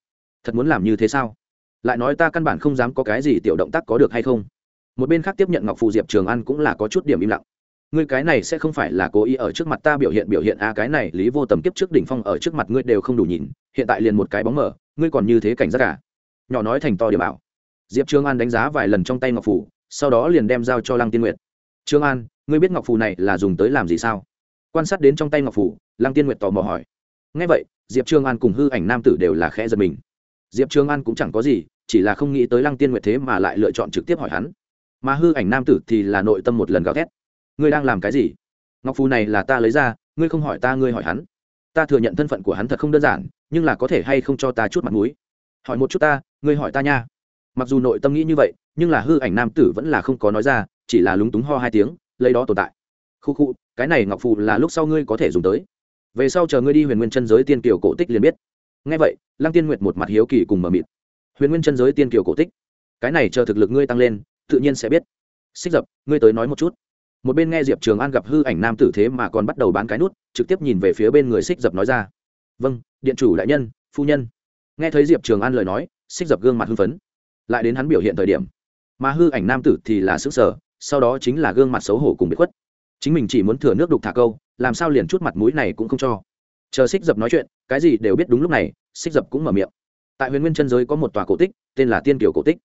Thật muốn làm như thế sao? Lại nói ta căn bản không dám có cái gì tiểu động tác có được hay không? Một bên khác tiếp nhận ngọc phù diệp trường an cũng là có chút điểm im lặng ngươi cái này sẽ không phải là cố ý ở trước mặt ta biểu hiện biểu hiện a, cái này lý vô tầm kiếp trước đỉnh phong ở trước mặt ngươi đều không đủ nhìn, hiện tại liền một cái bóng mở, ngươi còn như thế cảnh giác cả nhỏ nói thành to điểm bảo. Diệp Trương an đánh giá vài lần trong tay ngọc Phủ sau đó liền đem giao cho lăng tiên nguyệt. Trương an, ngươi biết ngọc Phủ này là dùng tới làm gì sao? Quan sát đến trong tay ngọc Phủ lăng tiên nguyệt tò mò hỏi. Ngay vậy, diệp Trương an cùng hư ảnh nam tử đều là khẽ giật mình. Diệp Trương an cũng chẳng có gì, chỉ là không nghĩ tới lăng tiên nguyệt thế mà lại lựa chọn trực tiếp hỏi hắn. Mà hư ảnh nam tử thì là nội tâm một lần gào thét ngươi đang làm cái gì? Ngọc phù này là ta lấy ra, ngươi không hỏi ta, ngươi hỏi hắn. Ta thừa nhận thân phận của hắn thật không đơn giản, nhưng là có thể hay không cho ta chút mặt mũi? Hỏi một chút ta, ngươi hỏi ta nha. Mặc dù nội tâm nghĩ như vậy, nhưng là hư ảnh nam tử vẫn là không có nói ra, chỉ là lúng túng ho hai tiếng, lấy đó tồn tại. Khu khu, cái này ngọc phù là lúc sau ngươi có thể dùng tới. Về sau chờ ngươi đi huyền nguyên chân giới tiên kiều cổ tích liền biết. Ngay vậy, lăng tiên nguyệt một mặt hiếu kỳ cùng mờ mịt. Huyền nguyên chân giới tiên kiều cổ tích, cái này chờ thực lực ngươi tăng lên, tự nhiên sẽ biết. Xích dập, ngươi tới nói một chút một bên nghe diệp trường an gặp hư ảnh nam tử thế mà còn bắt đầu bán cái nút, trực tiếp nhìn về phía bên người xích dập nói ra. Vâng điện chủ đại nhân, phu nhân. Nghe thấy diệp trường an lời nói, xích dập gương mặt hưng phấn. Lại đến hắn biểu hiện thời điểm. Mà hư ảnh nam tử thì là xứ sở sau đó chính là gương mặt xấu hổ cùng bị khuất. Chính mình chỉ muốn thừa nước đục thả câu, làm sao liền chút mặt mũi này cũng không cho. Chờ xích dập nói chuyện, cái gì đều biết đúng lúc này, xích dập cũng mở miệng. Tại huyền nguyên chân giới có một tòa cổ tích, tên là tiên kiều cổ tích.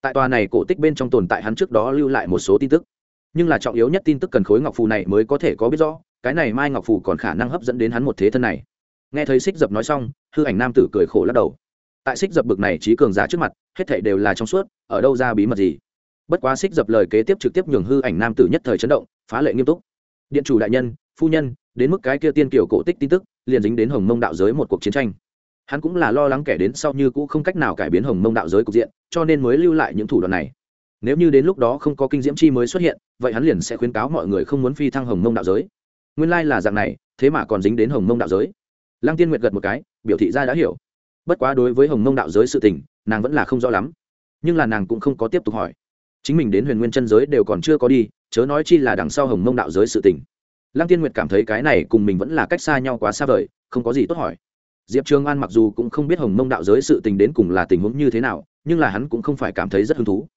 Tại tòa này cổ tích bên trong tồn tại hắn trước đó lưu lại một số tin tức nhưng là trọng yếu nhất tin tức cần khối ngọc phù này mới có thể có biết rõ, cái này mai ngọc phù còn khả năng hấp dẫn đến hắn một thế thân này. Nghe thấy xích dập nói xong, hư ảnh nam tử cười khổ lắc đầu. Tại xích dập bực này trí cường giả trước mặt, hết thảy đều là trong suốt, ở đâu ra bí mật gì? Bất quá xích dập lời kế tiếp trực tiếp nhường hư ảnh nam tử nhất thời chấn động, phá lệ nghiêm túc. Điện chủ đại nhân, phu nhân, đến mức cái kia tiên kiểu cổ tích tin tức, liền dính đến hồng mông đạo giới một cuộc chiến tranh. Hắn cũng là lo lắng kẻ đến sau như cũ không cách nào cải biến hồng mông đạo giới cục diện, cho nên mới lưu lại những thủ đoạn này nếu như đến lúc đó không có kinh diễm chi mới xuất hiện, vậy hắn liền sẽ khuyến cáo mọi người không muốn phi thăng hồng mông đạo giới. Nguyên lai là dạng này, thế mà còn dính đến hồng mông đạo giới. Lăng tiên nguyệt gật một cái, biểu thị ra đã hiểu. Bất quá đối với hồng mông đạo giới sự tình, nàng vẫn là không rõ lắm. Nhưng là nàng cũng không có tiếp tục hỏi. Chính mình đến huyền nguyên chân giới đều còn chưa có đi, chớ nói chi là đằng sau hồng mông đạo giới sự tình. Lăng tiên nguyệt cảm thấy cái này cùng mình vẫn là cách xa nhau quá xa vời, không có gì tốt hỏi. Diệp trường an mặc dù cũng không biết hồng mông đạo giới sự tình đến cùng là tình huống như thế nào, nhưng là hắn cũng không phải cảm thấy rất hứng thú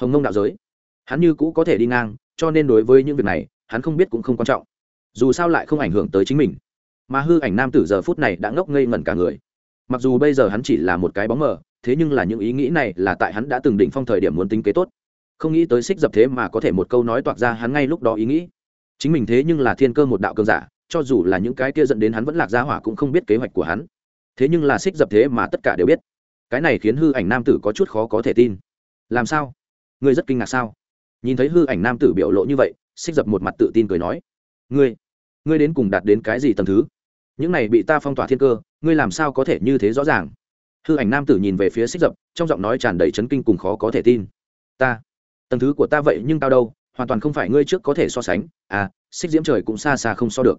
hồng mông đạo giới. Hắn như cũ có thể đi ngang, cho nên đối với những việc này, hắn không biết cũng không quan trọng. Dù sao lại không ảnh hưởng tới chính mình. Mà hư ảnh nam tử giờ phút này đã ngốc ngây ngẩn cả người. Mặc dù bây giờ hắn chỉ là một cái bóng mờ, thế nhưng là những ý nghĩ này là tại hắn đã từng đỉnh phong thời điểm muốn tính kế tốt. Không nghĩ tới xích dập thế mà có thể một câu nói toạc ra hắn ngay lúc đó ý nghĩ. Chính mình thế nhưng là thiên cơ một đạo cơn giả, cho dù là những cái kia dẫn đến hắn vẫn lạc ra hỏa cũng không biết kế hoạch của hắn. Thế nhưng là xích dập thế mà tất cả đều biết. Cái này khiến hư ảnh nam tử có chút khó có thể tin. Làm sao? Ngươi rất kinh ngạc sao? Nhìn thấy hư ảnh nam tử biểu lộ như vậy, xích dập một mặt tự tin cười nói. Ngươi ngươi đến cùng đạt đến cái gì tầm thứ? Những này bị ta phong tỏa thiên cơ, ngươi làm sao có thể như thế rõ ràng? Hư ảnh nam tử nhìn về phía xích dập, trong giọng nói tràn đầy chấn kinh cùng khó có thể tin. Ta, tầng thứ của ta vậy nhưng tao đâu, hoàn toàn không phải ngươi trước có thể so sánh. À xích diễm trời cũng xa xa không so được.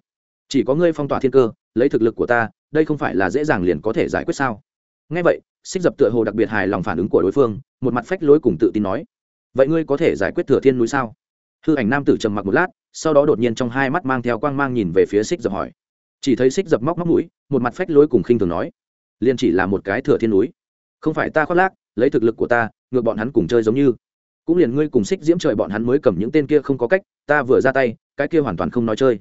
Chỉ có ngươi phong tỏa thiên cơ, lấy thực lực của ta, đây không phải là dễ dàng liền có thể giải quyết sao? Ngay vậy, xích dập tựa hồ đặc biệt hài lòng phản ứng của đối phương, một mặt phách lối cùng tự tin nói vậy ngươi có thể giải quyết thừa thiên núi sao? Hư ảnh nam tử trầm mặc một lát, sau đó đột nhiên trong hai mắt mang theo quang mang nhìn về phía xích dập hỏi. Chỉ thấy xích dập móc móc mũi, một mặt phách lối cùng khinh thường nói liền chỉ là một cái thừa thiên núi. Không phải ta khoác lác, lấy thực lực của ta, ngược bọn hắn cùng chơi giống như. Cũng liền ngươi cùng xích diễm trời bọn hắn mới cầm những tên kia không có cách, ta vừa ra tay, cái kia hoàn toàn không nói chơi.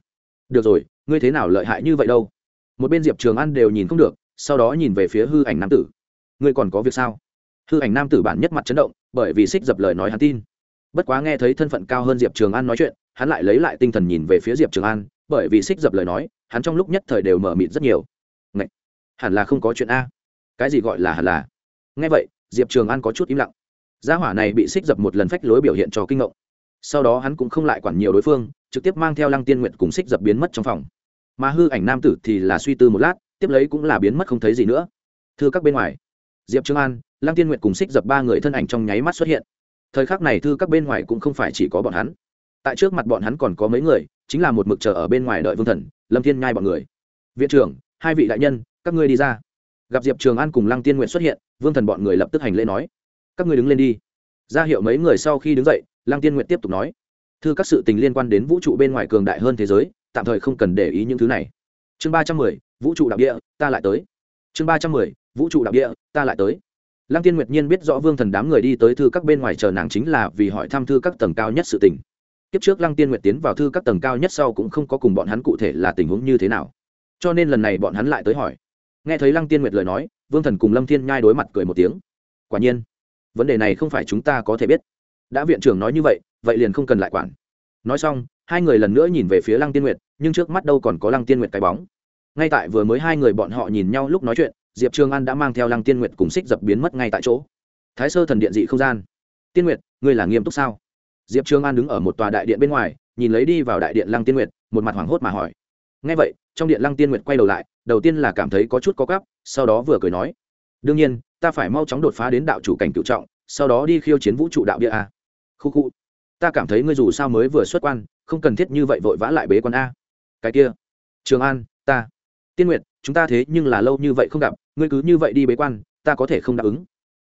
Được rồi, ngươi thế nào lợi hại như vậy đâu? Một bên diệp trường ăn đều nhìn không được, sau đó nhìn về phía hư ảnh nam tử. Ngươi còn có việc sao? Hư ảnh nam tử bản nhất mặt chấn động bởi vì xích dập lời nói hắn tin. Bất quá nghe thấy thân phận cao hơn diệp trường an nói chuyện, hắn lại lấy lại tinh thần nhìn về phía diệp trường an, bởi vì xích dập lời nói, hắn trong lúc nhất thời đều mở mịt rất nhiều. Ngậy! hẳn là không có chuyện a. Cái gì gọi là hẳn là? Nghe vậy, diệp trường an có chút im lặng. Gia hỏa này bị xích dập một lần phách lối biểu hiện cho kinh ngộng. Sau đó hắn cũng không lại quản nhiều đối phương, trực tiếp mang theo lăng tiên nguyện cùng xích dập biến mất trong phòng. Mà hư ảnh nam tử thì là suy tư một lát, tiếp lấy cũng là biến mất không thấy gì nữa. Thưa các bên ngoài diệp trường an, lăng tiên nguyện cùng xích dập ba người thân ảnh trong nháy mắt xuất hiện. Thời khắc này thư các bên ngoài cũng không phải chỉ có bọn hắn. Tại trước mặt bọn hắn còn có mấy người, chính là một mực chờ ở bên ngoài đợi vương thần, lâm thiên nhai bọn người. Viện trưởng, hai vị đại nhân, các ngươi đi ra. Gặp diệp trường an cùng lăng tiên nguyện xuất hiện, vương thần bọn người lập tức hành lễ nói, các ngươi đứng lên đi. Ra hiệu mấy người sau khi đứng dậy, lăng tiên nguyện tiếp tục nói, thư các sự tình liên quan đến vũ trụ bên ngoài cường đại hơn thế giới, tạm thời không cần để ý những thứ này. Chương ba trăm mười, vũ trụ đặc địa, ta lại tới. Chương ba trăm mười vũ trụ đạo địa, ta lại tới. Lăng tiên nguyệt nhiên biết rõ vương thần đám người đi tới thư các bên ngoài chờ nàng chính là vì hỏi thăm thư các tầng cao nhất sự tình. Kiếp trước lăng tiên nguyệt tiến vào thư các tầng cao nhất sau cũng không có cùng bọn hắn cụ thể là tình huống như thế nào. Cho nên lần này bọn hắn lại tới hỏi. Nghe thấy lăng tiên nguyệt lời nói, vương thần cùng lâm thiên nhai đối mặt cười một tiếng. Quả nhiên, vấn đề này không phải chúng ta có thể biết. Đã viện trưởng nói như vậy vậy liền không cần lại quản. Nói xong, hai người lần nữa nhìn về phía lăng tiên nguyệt, nhưng trước mắt đâu còn có lăng tiên nguyệt cái bóng. Ngay tại vừa mới hai người bọn họ nhìn nhau lúc nói chuyện diệp trường an đã mang theo lăng tiên nguyệt cùng xích dập biến mất ngay tại chỗ. Thái sơ thần điện dị không gian. Tiên nguyệt ngươi là nghiêm túc sao? Diệp trường an đứng ở một tòa đại điện bên ngoài nhìn lấy đi vào đại điện lăng tiên nguyệt một mặt hoảng hốt mà hỏi. Ngay vậy trong điện lăng tiên nguyệt quay đầu lại đầu tiên là cảm thấy có chút có cắp, sau đó vừa cười nói. Đương nhiên ta phải mau chóng đột phá đến đạo chủ cảnh cựu trọng sau đó đi khiêu chiến vũ trụ đạo địa a. Khu khu. Ta cảm thấy ngươi dù sao mới vừa xuất quan không cần thiết như vậy vội vã lại bế quan a. Cái kia. Trường an ta tiên nguyệt, chúng ta thế nhưng là lâu như vậy không gặp, ngươi cứ như vậy đi bế quan, ta có thể không đáp ứng.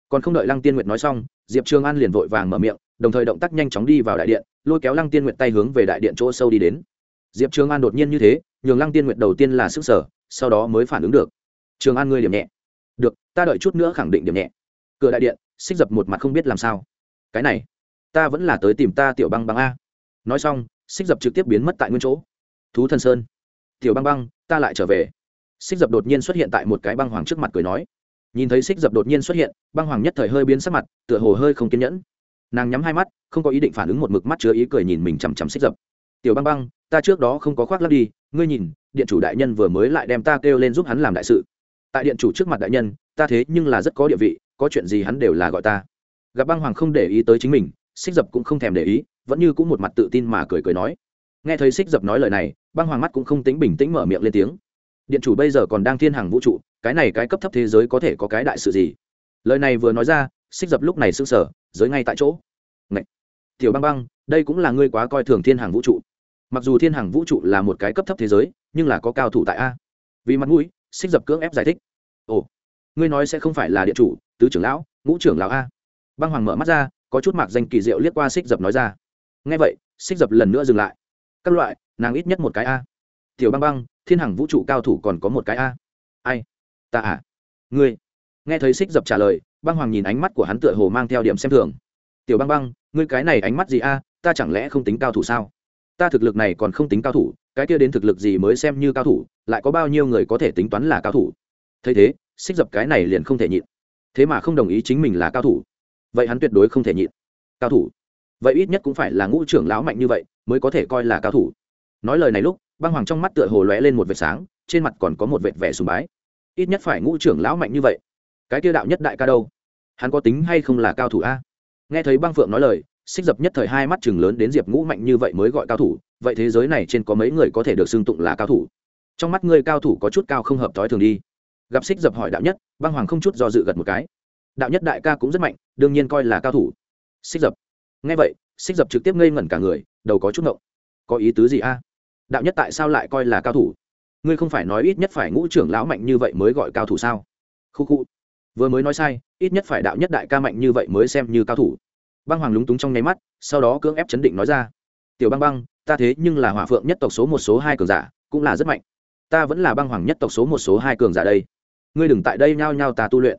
Còn không đợi lăng tiên nguyệt nói xong, diệp trường an liền vội vàng mở miệng, đồng thời động tác nhanh chóng đi vào đại điện, lôi kéo lăng tiên nguyệt tay hướng về đại điện chỗ sâu đi đến. Diệp trường an đột nhiên như thế, nhường lăng tiên nguyệt đầu tiên là sức sở, sau đó mới phản ứng được. Trường an ngươi điểm nhẹ. Được, ta đợi chút nữa khẳng định điểm nhẹ. Cửa đại điện, xích dập một mặt không biết làm sao. Cái này, ta vẫn là tới tìm ta tiểu băng băng a. Nói xong, xích dập trực tiếp biến mất tại nguyên chỗ. Thú thân sơn. Tiểu băng băng, ta lại trở về xích dập đột nhiên xuất hiện tại một cái băng hoàng trước mặt cười nói. Nhìn thấy xích dập đột nhiên xuất hiện, băng hoàng nhất thời hơi biến sắc mặt, tựa hồ hơi không kiên nhẫn. Nàng nhắm hai mắt, không có ý định phản ứng một mực mắt chứa ý cười nhìn mình chằm chằm xích dập. Tiểu băng băng, ta trước đó không có khoác lắp đi, ngươi nhìn, điện chủ đại nhân vừa mới lại đem ta kêu lên giúp hắn làm đại sự. Tại điện chủ trước mặt đại nhân, ta thế nhưng là rất có địa vị, có chuyện gì hắn đều là gọi ta. Gặp băng hoàng không để ý tới chính mình, xích dập cũng không thèm để ý, vẫn như cũng một mặt tự tin mà cười cười nói. Nghe thấy xích dập nói lời này, băng hoàng mắt cũng không tính bình tĩnh mở miệng lên tiếng điện chủ bây giờ còn đang thiên hàng vũ trụ, cái này cái cấp thấp thế giới có thể có cái đại sự gì? Lời này vừa nói ra xích dập lúc này s ư n g sở giới ngay tại chỗ. Ngậy! tiểu băng băng, đây cũng là ngươi quá coi thường thiên hàng vũ trụ. Mặc dù thiên hàng vũ trụ là một cái cấp thấp thế giới, nhưng là có cao thủ tại a. Vì mặt mũi xích dập cưỡng ép giải thích. Ồ! Ngươi nói sẽ không phải là điện chủ, tứ trưởng lão, ngũ trưởng lão a. Băng hoàng mở mắt ra, có chút mạc danh kỳ diệu liếc qua xích dập nói ra. Ngay vậy xích dập lần nữa dừng lại. Các loại, nàng ít nhất một cái a. Tiểu băng băng thiên hằng vũ trụ cao thủ còn có một cái a. Ai? Ta à? Ngươi? Nghe thấy xích dập trả lời, băng hoàng nhìn ánh mắt của hắn tựa hồ mang theo điểm xem thường. Tiểu băng băng, ngươi cái này ánh mắt gì a? Ta chẳng lẽ không tính cao thủ sao? Ta thực lực này còn không tính cao thủ, cái kia đến thực lực gì mới xem như cao thủ, lại có bao nhiêu người có thể tính toán là cao thủ? Thấy thế xích dập cái này liền không thể nhịn. Thế mà không đồng ý chính mình là cao thủ. Vậy hắn tuyệt đối không thể nhịn. Cao thủ. Vậy ít nhất cũng phải là ngũ trưởng lão mạnh như vậy mới có thể coi là cao thủ. Nói lời này lúc băng hoàng trong mắt tựa hồ lóe lên một vệt sáng, trên mặt còn có một vệt vẻ sùng bái. Ít nhất phải ngũ trưởng lão mạnh như vậy. Cái tiêu đạo nhất đại ca đâu? Hắn có tính hay không là cao thủ a? Nghe thấy băng phượng nói lời, xích dập nhất thời hai mắt chừng lớn đến diệp ngũ mạnh như vậy mới gọi cao thủ, vậy thế giới này trên có mấy người có thể được xưng tụng là cao thủ? Trong mắt ngươi cao thủ có chút cao không hợp thói thường đi. Gặp xích dập hỏi đạo nhất, băng hoàng không chút do dự gật một cái. Đạo nhất đại ca cũng rất mạnh, đương nhiên coi là cao thủ. Xích dập. Nghe vậy, xích dập trực tiếp ngây ngẩn cả người, đầu có chút ngộng. Có ý tứ gì a? Đạo nhất tại sao lại coi là cao thủ? Ngươi không phải nói ít nhất phải ngũ trưởng lão mạnh như vậy mới gọi cao thủ sao? Khu khu. Vừa mới nói sai, ít nhất phải đạo nhất đại ca mạnh như vậy mới xem như cao thủ. Băng hoàng lúng túng trong nháy mắt, sau đó cưỡng ép chấn định nói ra. Tiểu băng băng, ta thế nhưng là hỏa phượng nhất tộc số một số hai cường giả, cũng là rất mạnh. Ta vẫn là băng hoàng nhất tộc số một số hai cường giả đây. Ngươi đừng tại đây nhao nhao ta tu luyện.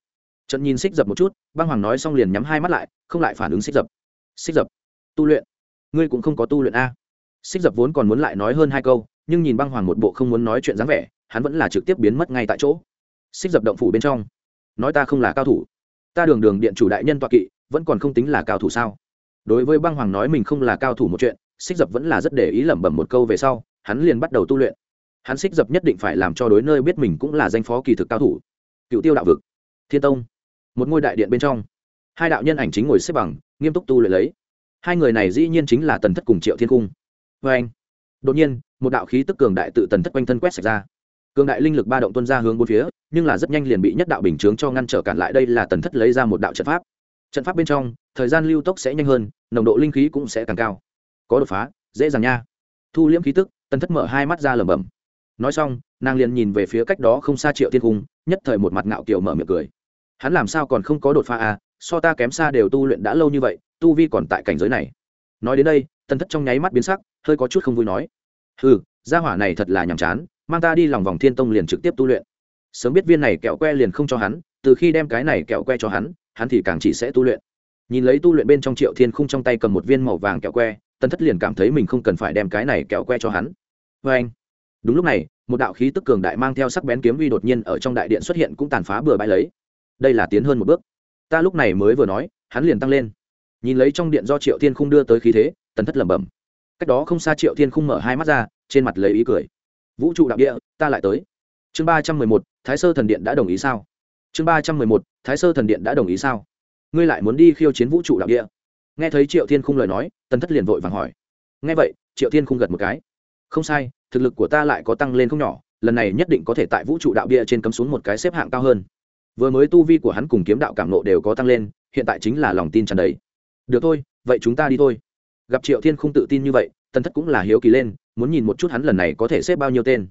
Trận nhìn xích dập một chút, băng hoàng nói xong liền nhắm hai mắt lại, không lại phản ứng xích dập. Xích dập. Tu luyện. Ngươi cũng không có tu luyện a xích dập vốn còn muốn lại nói hơn hai câu, nhưng nhìn băng hoàng một bộ không muốn nói chuyện dáng vẻ, hắn vẫn là trực tiếp biến mất ngay tại chỗ. Xích dập động phủ bên trong. Nói ta không là cao thủ. Ta đường đường điện chủ đại nhân toạ kỵ, vẫn còn không tính là cao thủ sao? Đối với băng hoàng nói mình không là cao thủ một chuyện, xích dập vẫn là rất để ý lẩm bẩm một câu về sau, hắn liền bắt đầu tu luyện. Hắn xích dập nhất định phải làm cho đối nơi biết mình cũng là danh phó kỳ thực cao thủ. Cựu tiêu đạo vực. Thiên tông. Một ngôi đại điện bên trong. Hai đạo nhân ảnh chính ngồi xếp bằng, nghiêm túc tu luyện lấy. Hai người này dĩ nhiên chính là tần thất cùng triệu thiên cung vê anh, đột nhiên, một đạo khí tức cường đại tự tần thất quanh thân quét sạch ra. Cường đại linh lực ba động tuân ra hướng bốn phía, nhưng là rất nhanh liền bị nhất đạo bình chướng cho ngăn trở cản lại đây là tần thất lấy ra một đạo trận pháp. Trận pháp bên trong, thời gian lưu tốc sẽ nhanh hơn, nồng độ linh khí cũng sẽ càng cao. Có đột phá, dễ dàng nha. Thu liễm khí tức, tần thất mở hai mắt ra lẩm bẩm. Nói xong, nàng liền nhìn về phía cách đó không xa triệu thiên cung, nhất thời một mặt ngạo kiểu mở miệng cười. Hắn làm sao còn không có đột phá à so ta kém xa đều tu luyện đã lâu như vậy, tu vi còn tại cảnh giới này. Nói đến đây tần thất trong nháy mắt biến sắc, hơi có chút không vui nói. Ừ gia hỏa này thật là nhàm chán, mang ta đi lòng vòng thiên tông liền trực tiếp tu luyện. Sớm biết viên này kẹo que liền không cho hắn, từ khi đem cái này kẹo que cho hắn hắn thì càng chỉ sẽ tu luyện. Nhìn lấy tu luyện bên trong triệu thiên khung trong tay cầm một viên màu vàng kẹo que, tần thất liền cảm thấy mình không cần phải đem cái này kẹo que cho hắn. Vê anh, đúng lúc này, một đạo khí tức cường đại mang theo sắc bén kiếm uy đột nhiên ở trong đại điện xuất hiện cũng tàn phá bừa bãi lấy. Đây là tiến hơn một bước. Ta lúc này mới vừa nói, hắn liền tăng lên. Nhìn lấy trong điện do triệu thiên khung đưa tới khí thế tần thất lẩm bẩm. Cách đó không xa triệu thiên khung mở hai mắt ra, trên mặt lấy ý cười. Vũ trụ đạo địa, ta lại tới. Chương ba trăm mười một, thái sơ thần điện đã đồng ý sao? Chương ba trăm mười một, thái sơ thần điện đã đồng ý sao? Ngươi lại muốn đi khiêu chiến vũ trụ đạo địa? Nghe thấy triệu thiên khung lời nói, tần thất liền vội vàng hỏi. Nghe vậy, triệu thiên khung gật một cái. Không sai, thực lực của ta lại có tăng lên không nhỏ, lần này nhất định có thể tại vũ trụ đạo địa trên cấm xuống một cái xếp hạng cao hơn. Vừa mới tu vi của hắn cùng kiếm đạo cảm nộ đều có tăng lên, hiện tại chính là lòng tin tràn đầy. Được thôi, vậy chúng ta đi thôi gặp triệu thiên không tự tin như vậy tần thất cũng là hiếu kỳ lên muốn nhìn một chút hắn lần này có thể xếp bao nhiêu tên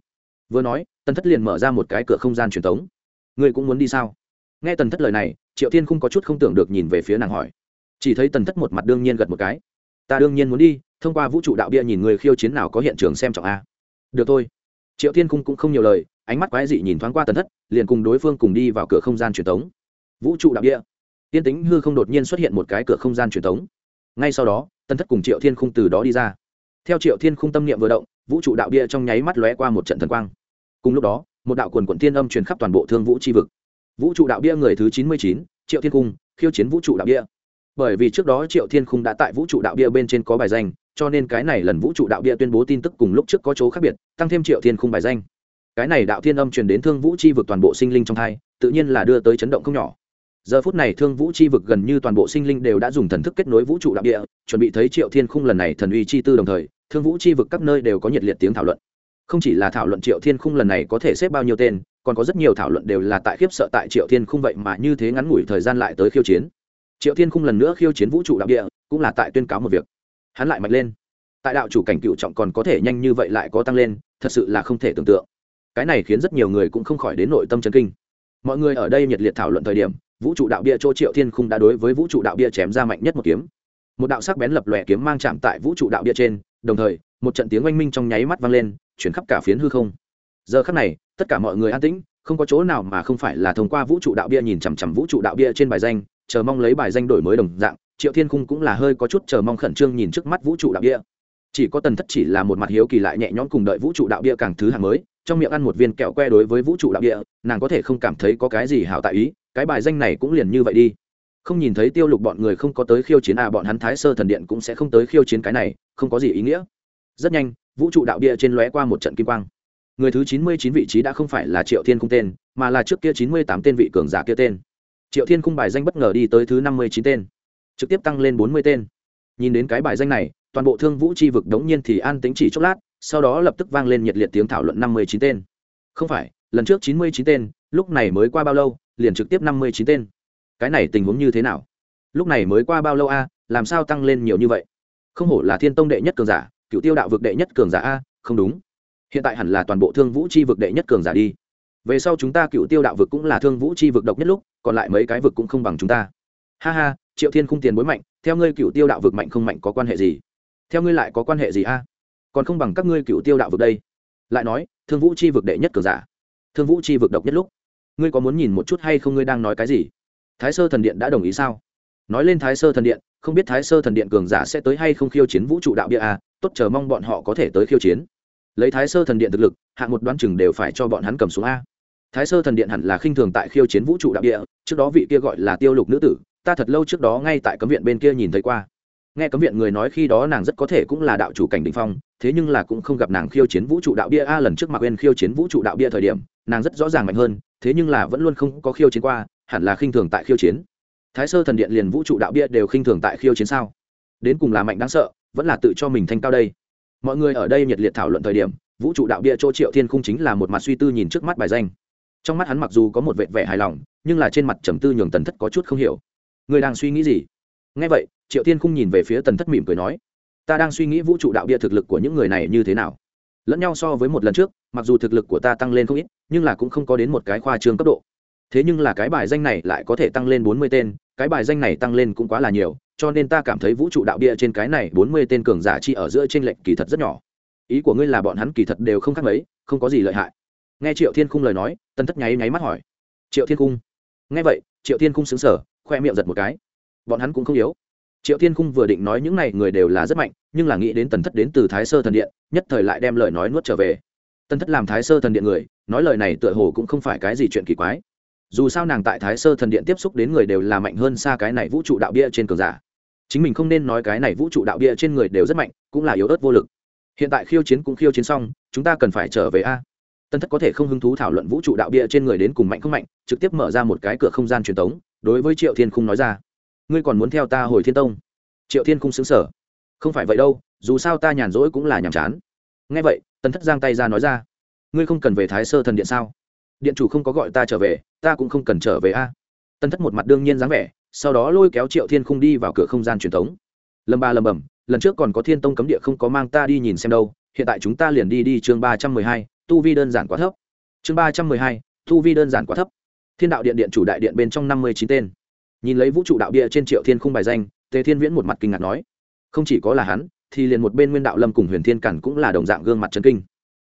vừa nói tần thất liền mở ra một cái cửa không gian truyền thống ngươi cũng muốn đi sao nghe tần thất lời này triệu thiên không có chút không tưởng được nhìn về phía nàng hỏi chỉ thấy tần thất một mặt đương nhiên gật một cái ta đương nhiên muốn đi thông qua vũ trụ đạo bia nhìn người khiêu chiến nào có hiện trường xem trọng a được thôi triệu thiên cung cũng không nhiều lời ánh mắt quái dị nhìn thoáng qua tần thất liền cùng đối phương cùng đi vào cửa không gian truyền thống vũ trụ đạo bia tiên tính hư không đột nhiên xuất hiện một cái cửa không gian truyền thống ngay sau đó tân thất cùng triệu thiên khung từ đó đi ra. Theo triệu thiên khung tâm niệm vừa động vũ trụ đạo bia trong nháy mắt lóe qua một trận thần quang. Cùng lúc đó một đạo quần quận thiên âm truyền khắp toàn bộ thương vũ tri vực. Vũ trụ đạo bia người thứ chín mươi chín triệu thiên khung khiêu chiến vũ trụ đạo bia. Bởi vì trước đó triệu thiên khung đã tại vũ trụ đạo bia bên trên có bài danh cho nên cái này lần vũ trụ đạo bia tuyên bố tin tức cùng lúc trước có chỗ khác biệt tăng thêm triệu thiên khung bài danh. Cái này đạo thiên âm truyền đến thương vũ chi vực toàn bộ sinh linh trong thai, tự nhiên là đưa tới chấn động không nhỏ giờ phút này thương vũ chi vực gần như toàn bộ sinh linh đều đã dùng thần thức kết nối vũ trụ đặc địa, chuẩn bị thấy triệu thiên khung lần này thần uy chi tư đồng thời, thương vũ chi vực các nơi đều có nhiệt liệt tiếng thảo luận. Không chỉ là thảo luận triệu thiên khung lần này có thể xếp bao nhiêu tên, còn có rất nhiều thảo luận đều là tại khiếp sợ tại triệu thiên khung vậy mà như thế ngắn ngủi thời gian lại tới khiêu chiến. Triệu thiên khung lần nữa khiêu chiến vũ trụ đặc địa, cũng là tại tuyên cáo một việc. Hắn lại mạnh lên. Tại đạo chủ cảnh cựu trọng còn có thể nhanh như vậy lại có tăng lên, thật sự là không thể tưởng tượng. Cái này khiến rất nhiều người cũng không khỏi đến nội tâm chân kinh. Mọi người ở đây nhiệt liệt thảo luận thời điểm vũ trụ đạo bia chỗ triệu thiên khung đã đối với vũ trụ đạo bia chém ra mạnh nhất một kiếm. Một đạo sắc bén lập lòe kiếm mang chạm tại vũ trụ đạo bia trên, đồng thời, một trận tiếng oanh minh trong nháy mắt vang lên, chuyển khắp cả phiến hư không. Giờ khắc này, tất cả mọi người an tĩnh, không có chỗ nào mà không phải là thông qua vũ trụ đạo bia nhìn chằm chằm vũ trụ đạo bia trên bài danh, chờ mong lấy bài danh đổi mới đồng dạng, triệu thiên khung cũng là hơi có chút chờ mong khẩn trương nhìn trước mắt vũ trụ đạo bia. Chỉ có tần thất chỉ là một mặt hiếu kỳ lại nhẹ nhõm cùng đợi vũ trụ đạo bia càng thứ hàng mới, trong miệng ăn một viên kẹo que đối với vũ trụ đạo bia, nàng có thể không cảm thấy có cái gì hảo tại ý cái bài danh này cũng liền như vậy đi. Không nhìn thấy tiêu lục bọn người không có tới khiêu chiến à bọn hắn thái sơ thần điện cũng sẽ không tới khiêu chiến cái này, không có gì ý nghĩa. Rất nhanh, vũ trụ đạo địa trên lóe qua một trận kim quang. Người thứ chín mươi chín vị trí đã không phải là triệu thiên cung tên, mà là trước kia chín mươi tám tên vị cường giả kia tên. Triệu thiên cung bài danh bất ngờ đi tới thứ năm mươi chín tên, trực tiếp tăng lên bốn mươi tên. Nhìn đến cái bài danh này, toàn bộ thương vũ c h i vực đống nhiên thì an tính chỉ chốc lát, sau đó lập tức vang lên nhiệt liệt tiếng thảo luận năm mươi chín tên. Không phải, lần trước chín mươi chín tên, lúc này mới qua bao lâu liền trực tiếp năm mươi chín tên. Cái này tình huống như thế nào? Lúc này mới qua bao lâu a, làm sao tăng lên nhiều như vậy? Không hổ là thiên tông đệ nhất cường giả cựu tiêu đạo vực đệ nhất cường giả a, không đúng. Hiện tại hẳn là toàn bộ thương vũ c h i vực đệ nhất cường giả đi. Về sau chúng ta cựu tiêu đạo vực cũng là thương vũ c h i vực độc nhất lúc, còn lại mấy cái vực cũng không bằng chúng ta. Ha ha, triệu thiên khung tiền bối mạnh, theo ngươi cựu tiêu đạo vực mạnh không mạnh có quan hệ gì? Theo ngươi lại có quan hệ gì a? Còn không bằng các ngươi cựu tiêu đạo vực đây. Lại nói, thương vũ c h i vực đệ nhất cường giả, thương vũ c h i vực độc nhất lúc ngươi có muốn nhìn một chút hay không? Ngươi đang nói cái gì? Thái sơ thần điện đã đồng ý sao? Nói lên thái sơ thần điện, không biết thái sơ thần điện cường giả sẽ tới hay không khiêu chiến vũ trụ đạo bia a à? tốt, chờ mong bọn họ có thể tới khiêu chiến. Lấy thái sơ thần điện thực lực, hạng một đoán chừng đều phải cho bọn hắn cầm xuống a. Thái sơ thần điện hẳn là khinh thường tại khiêu chiến vũ trụ đạo địa, trước đó vị kia gọi là tiêu lục nữ tử, ta thật lâu trước đó ngay tại cấm viện bên kia nhìn thấy qua. Nghe cấm viện người nói khi đó nàng rất có thể cũng là đạo chủ cảnh đình phong, thế nhưng là cũng không gặp nàng khiêu chiến vũ trụ đạo bia a. Lần trước mặc quên khiêu chiến vũ trụ đạo bia thời điểm, nàng rất rõ ràng mạnh hơn thế nhưng là vẫn luôn không có khiêu chiến qua, hẳn là khinh thường tại khiêu chiến. Thái sơ thần điện liền vũ trụ đạo bia đều khinh thường tại khiêu chiến sao? Đến cùng là mạnh đáng sợ, vẫn là tự cho mình thanh cao đây. Mọi người ở đây nhiệt liệt thảo luận thời điểm, vũ trụ đạo bia chỗ triệu thiên khung chính là một mặt suy tư nhìn trước mắt bài danh. Trong mắt hắn mặc dù có một vệt vẻ hài lòng, nhưng là trên mặt trầm tư nhường tần thất có chút không hiểu. Người đang suy nghĩ gì? Ngay vậy, triệu thiên khung nhìn về phía tần thất mỉm cười nói, ta đang suy nghĩ vũ trụ đạo bia thực lực của những người này như thế nào? Lẫn nhau so với một lần trước, mặc dù thực lực của ta tăng lên không ít, nhưng là cũng không có đến một cái khoa trương cấp độ. Thế nhưng là cái bài danh này lại có thể tăng lên bốn mươi tên, cái bài danh này tăng lên cũng quá là nhiều, cho nên ta cảm thấy vũ trụ đạo bia trên cái này bốn mươi tên cường giả chi ở giữa trên lệnh kỳ thật rất nhỏ. Ý của ngươi là bọn hắn kỳ thật đều không khác mấy, không có gì lợi hại. Nghe triệu thiên khung lời nói, tân thất nháy nháy mắt hỏi. Triệu thiên khung. Nghe vậy, triệu thiên khung xứng sở khoe miệng giật một cái. Bọn hắn cũng không yếu triệu thiên khung vừa định nói những này người đều là rất mạnh, nhưng là nghĩ đến tần thất đến từ thái sơ thần điện, nhất thời lại đem lời nói nuốt trở về. Tần thất làm thái sơ thần điện người, nói lời này tựa hồ cũng không phải cái gì chuyện kỳ quái. Dù sao nàng tại thái sơ thần điện tiếp xúc đến người đều là mạnh hơn xa cái này vũ trụ đạo bia trên cường giả. Chính mình không nên nói cái này vũ trụ đạo bia trên người đều rất mạnh, cũng là yếu ớt vô lực. Hiện tại khiêu chiến cũng khiêu chiến xong, chúng ta cần phải trở về a. Tân thất có thể không hứng thú thảo luận vũ trụ đạo bia trên người đến cùng mạnh không mạnh, trực tiếp mở ra một cái cửa không gian truyền thống đối với triệu thiên khung nói ra ngươi còn muốn theo ta hồi thiên tông? Triệu thiên Cung xứng sở không phải vậy đâu, dù sao ta nhàn rỗi cũng là nhàm chán. Ngay vậy, tần thất giang tay ra nói ra. Ngươi không cần về thái sơ thần điện sao? Điện chủ không có gọi ta trở về, ta cũng không cần trở về a. Tần thất một mặt đương nhiên dáng vẻ, sau đó lôi kéo triệu thiên khung đi vào cửa không gian truyền thống. Lầm ba lầm bầm lần trước còn có thiên tông cấm địa không có mang ta đi nhìn xem đâu, hiện tại chúng ta liền đi đi chương ba trăm mười hai, tu vi đơn giản quá thấp. Chương ba trăm mười hai, tu vi đơn giản quá thấp. Thiên đạo điện điện chủ đại điện bên trong năm mươi chín tên nhìn lấy vũ trụ đạo địa trên triệu thiên khung bài danh, tề thiên viễn một mặt kinh ngạc nói, không chỉ có là hắn, thì liền một bên nguyên đạo lâm cùng huyền thiên cản cũng là đồng dạng gương mặt chân kinh.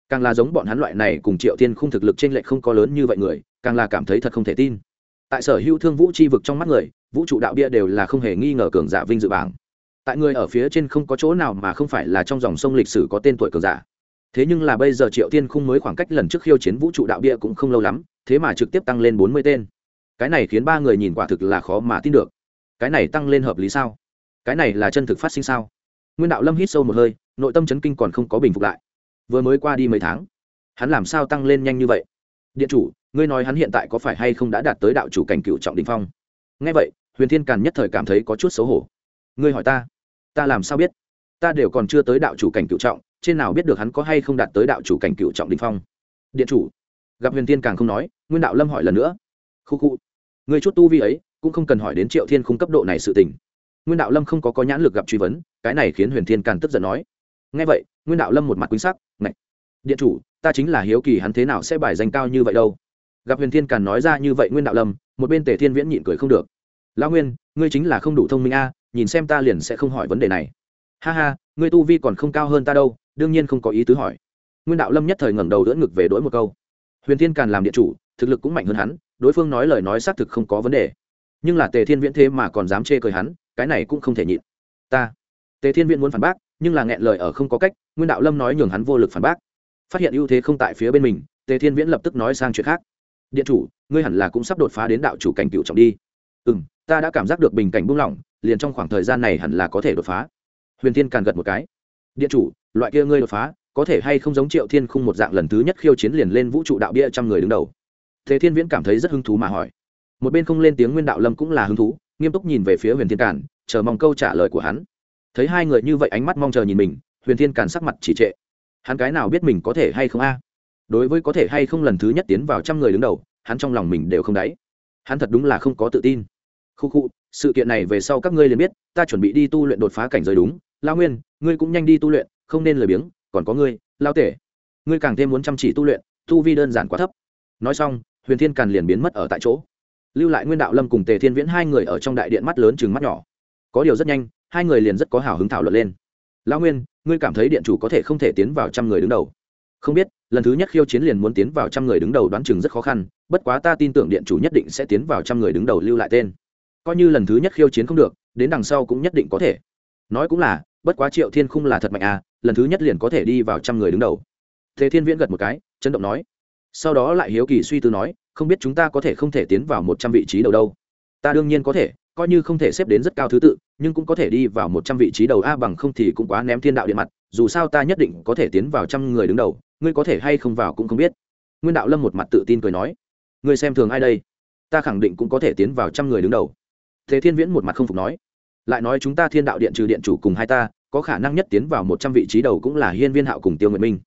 Càng là giống bọn hắn loại này cùng triệu thiên khung thực lực trên lệch không có lớn như vậy người, càng là cảm thấy thật không thể tin. Tại sở hữu thương vũ c h i vực trong mắt người, vũ trụ đạo bia đều là không hề nghi ngờ cường giả vinh dự bảng. Tại người ở phía trên không có chỗ nào mà không phải là trong dòng sông lịch sử có tên tuổi cường giả. Thế nhưng là bây giờ triệu thiên khung mới khoảng cách lần trước khiêu chiến vũ trụ đạo bia cũng không lâu lắm, thế mà trực tiếp tăng lên bốn mươi tên cái này khiến ba người nhìn quả thực là khó mà tin được. Cái này tăng lên hợp lý sao? Cái này là chân thực phát sinh sao? Nguyên đạo lâm hít sâu một hơi, nội tâm chấn kinh còn không có bình phục lại. Vừa mới qua đi mấy tháng, hắn làm sao tăng lên nhanh như vậy? Điện chủ, ngươi nói hắn hiện tại có phải hay không đã đạt tới đạo chủ cảnh cựu trọng đình phong? Ngay vậy, huyền thiên càn nhất thời cảm thấy có chút xấu hổ. Ngươi hỏi ta ta làm sao biết? Ta đều còn chưa tới đạo chủ cảnh cựu trọng, trên nào biết được hắn có hay không đạt tới đạo chủ cảnh cựu trọng đình phong? Điện chủ, gặp huyền thiên càng không nói, nguyên đạo lâm hỏi lần nữa. Khu khu người chút tu vi ấy, cũng không cần hỏi đến triệu thiên khung cấp độ này sự tình. Nguyên đạo lâm không có có nhãn lực gặp truy vấn, cái này khiến huyền thiên càng tức giận nói. Ngay vậy, nguyên đạo lâm một mặt quýnh sắc, ngạch, điện chủ, ta chính là hiếu kỳ hắn thế nào sẽ bài danh cao như vậy đâu. Gặp huyền thiên càn nói ra như vậy nguyên đạo lâm, một bên tề thiên viễn nhịn cười không được. Lão nguyên, ngươi chính là không đủ thông minh a, nhìn xem ta liền sẽ không hỏi vấn đề này. Ha ha, ngươi tu vi còn không cao hơn ta đâu, đương nhiên không có ý tứ hỏi. Nguyên đạo lâm nhất thời ngẩng đầu đỡ ngực về đỗi một câu. Huyền thiên càn làm địa chủ, thực lực cũng mạnh hơn hắn đối phương nói lời nói xác thực không có vấn đề. Nhưng là tề thiên viễn thế mà còn dám chê cười hắn, cái này cũng không thể nhịn. Ta, tề thiên viễn muốn phản bác, nhưng là nghẹn lời ở không có cách, nguyên đạo lâm nói nhường hắn vô lực phản bác. Phát hiện ưu thế không tại phía bên mình, tề thiên viễn lập tức nói sang chuyện khác. Điện chủ, ngươi hẳn là cũng sắp đột phá đến đạo chủ cảnh cựu trọng đi. Ừ m ta đã cảm giác được bình cảnh buông lỏng, liền trong khoảng thời gian này hẳn là có thể đột phá. Huyền thiên càn gật một cái. Điện chủ, loại kia ngươi đột phá, có thể hay không giống triệu thiên khung một dạng lần thứ nhất khiêu chiến liền lên vũ trụ đạo bia trăm người đứng đầu? Thế thiên viễn cảm thấy rất hứng thú mà hỏi. Một bên không lên tiếng nguyên đạo lâm cũng là hứng thú nghiêm túc nhìn về phía huyền thiên cản, chờ mong câu trả lời của hắn. Thấy hai người như vậy ánh mắt mong chờ nhìn mình huyền thiên cản sắc mặt chỉ trệ. Hắn cái nào biết mình có thể hay không a? Đối với có thể hay không lần thứ nhất tiến vào trăm người đứng đầu hắn trong lòng mình đều không đáy. Hắn thật đúng là không có tự tin. Khu khu sự kiện này về sau các ngươi liền biết ta chuẩn bị đi tu luyện đột phá cảnh giới đúng. Lao nguyên ngươi cũng nhanh đi tu luyện không nên lười biếng còn có ngươi lao tể. Ngươi càng thêm muốn chăm chỉ tu luyện tu vi đơn giản quá thấp. Nói xong huyền thiên càn liền biến mất ở tại chỗ. Lưu lại nguyên đạo lâm cùng tề thiên viễn hai người ở trong đại điện mắt lớn chừng mắt nhỏ. Có điều rất nhanh, hai người liền rất có hào hứng thảo luận lên. Lão nguyên, ngươi cảm thấy điện chủ có thể không thể tiến vào trăm người đứng đầu? Không biết, lần thứ nhất khiêu chiến liền muốn tiến vào trăm người đứng đầu đoán chừng rất khó khăn, bất quá ta tin tưởng điện chủ nhất định sẽ tiến vào trăm người đứng đầu lưu lại tên. Coi như lần thứ nhất khiêu chiến không được, đến đằng sau cũng nhất định có thể. Nói cũng là, bất quá triệu thiên khung là thật mạnh à lần thứ nhất liền có thể đi vào trăm người đứng đầu. Thế thiên viễn gật một cái, chấn động nói sau đó lại hiếu kỳ suy tư nói, không biết chúng ta có thể không thể tiến vào một trăm vị trí đầu đâu. Ta đương nhiên có thể, coi như không thể xếp đến rất cao thứ tự, nhưng cũng có thể đi vào một trăm vị trí đầu a bằng không thì cũng quá ném thiên đạo điện mặt, dù sao ta nhất định có thể tiến vào trăm người đứng đầu, ngươi có thể hay không vào cũng không biết. Nguyên đạo lâm một mặt tự tin cười nói, ngươi xem thường ai đây? Ta khẳng định cũng có thể tiến vào trăm người đứng đầu. Thế thiên viễn một mặt không phục nói, lại nói chúng ta thiên đạo điện trừ điện chủ cùng hai ta, có khả năng nhất tiến vào một trăm vị trí đầu cũng là hiên viên hạo cùng tiêu nguyệt minh.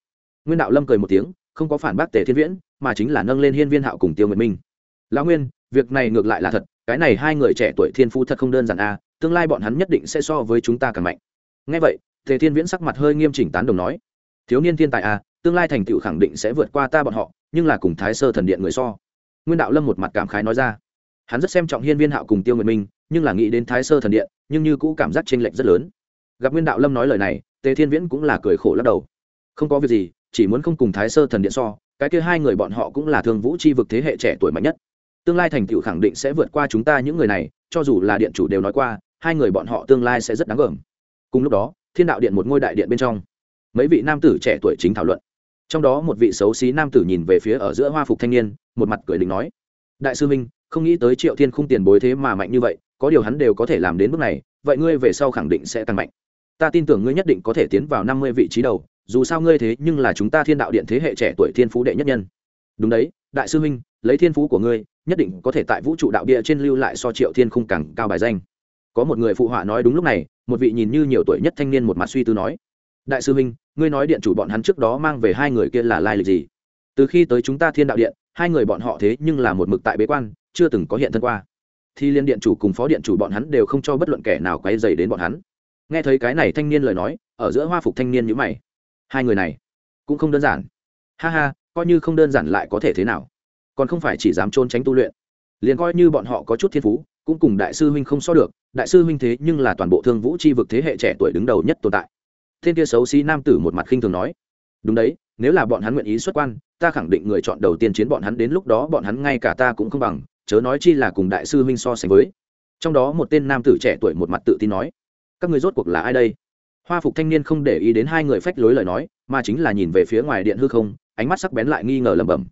Nguyên đạo lâm cười một tiếng không có phản bác tề thiên viễn, mà chính là nâng lên hiên viên hạo cùng tiêu nguyệt minh. Lão nguyên, việc này ngược lại là thật, cái này hai người trẻ tuổi thiên phu thật không đơn giản a, tương lai bọn hắn nhất định sẽ so với chúng ta càng mạnh. Ngay vậy, tề thiên viễn sắc mặt hơi nghiêm chỉnh tán đồng nói, thiếu niên thiên tài a, tương lai thành tựu khẳng định sẽ vượt qua ta bọn họ, nhưng là cùng thái sơ thần điện người so. Nguyên đạo lâm một mặt cảm khái nói ra. Hắn rất xem trọng hiên viên hạo cùng tiêu nguyệt minh, nhưng là nghĩ đến thái sơ thần điện, nhưng như cũ cảm giác chênh lệch rất lớn. Gặp nguyên đạo lâm nói lời này, tề thiên viễn cũng là cười khổ lắc đầu. Không có việc gì chỉ muốn không cùng thái sơ thần điện so, cái kia hai người bọn họ cũng là thương vũ c h i vực thế hệ trẻ tuổi mạnh nhất. Tương lai thành tựu khẳng định sẽ vượt qua chúng ta những người này, cho dù là điện chủ đều nói qua, hai người bọn họ tương lai sẽ rất đáng gờm. Cùng lúc đó, thiên đạo điện một ngôi đại điện bên trong, mấy vị nam tử trẻ tuổi chính thảo luận. Trong đó một vị xấu xí nam tử nhìn về phía ở giữa hoa phục thanh niên, một mặt cười đình nói, đại sư minh, không nghĩ tới triệu thiên khung tiền bối thế mà mạnh như vậy, có điều hắn đều có thể làm đến bước này, vậy ngươi về sau khẳng định sẽ tăng mạnh. Ta tin tưởng ngươi nhất định có thể tiến vào năm mươi vị trí đầu dù sao ngươi thế nhưng là chúng ta thiên đạo điện thế hệ trẻ tuổi thiên phú đệ nhất nhân. Đúng đấy, đại sư huynh, lấy thiên phú của ngươi, nhất định có thể tại vũ trụ đạo địa trên lưu lại so triệu thiên khung càng cao bài danh. Có một người phụ họa nói đúng lúc này, một vị nhìn như nhiều tuổi nhất thanh niên một mặt suy tư nói. Đại sư huynh, ngươi nói điện chủ bọn hắn trước đó mang về hai người kia là lai lịch gì? Từ khi tới chúng ta thiên đạo điện, hai người bọn họ thế nhưng là một mực tại bế quan, chưa từng có hiện thân qua. Thì liên điện chủ cùng phó điện chủ bọn hắn đều không cho bất luận kẻ nào quay dày đến bọn hắn. Nghe thấy cái này thanh niên lời nói, ở giữa hoa phục thanh niên nhữ mày hai người này cũng không đơn giản. Ha ha, coi như không đơn giản lại có thể thế nào? Còn không phải chỉ dám trôn tránh tu luyện. Liền coi như bọn họ có chút thiên phú, cũng cùng đại sư huynh không so được, đại sư huynh thế nhưng là toàn bộ thương vũ c h i vực thế hệ trẻ tuổi đứng đầu nhất tồn tại. Thiên kia xấu xí nam tử một mặt khinh thường nói, đúng đấy, nếu là bọn hắn nguyện ý xuất quan, ta khẳng định người chọn đầu tiên chiến bọn hắn đến lúc đó bọn hắn ngay cả ta cũng không bằng, chớ nói chi là cùng đại sư huynh so sánh với. Trong đó một tên nam tử trẻ tuổi một mặt tự tin nói, các người rốt cuộc là ai đây? Hoa phục thanh niên không để ý đến hai người phách lối lời nói, mà chính là nhìn về phía ngoài điện hư không, ánh mắt sắc bén lại nghi ngờ lẩm bẩm.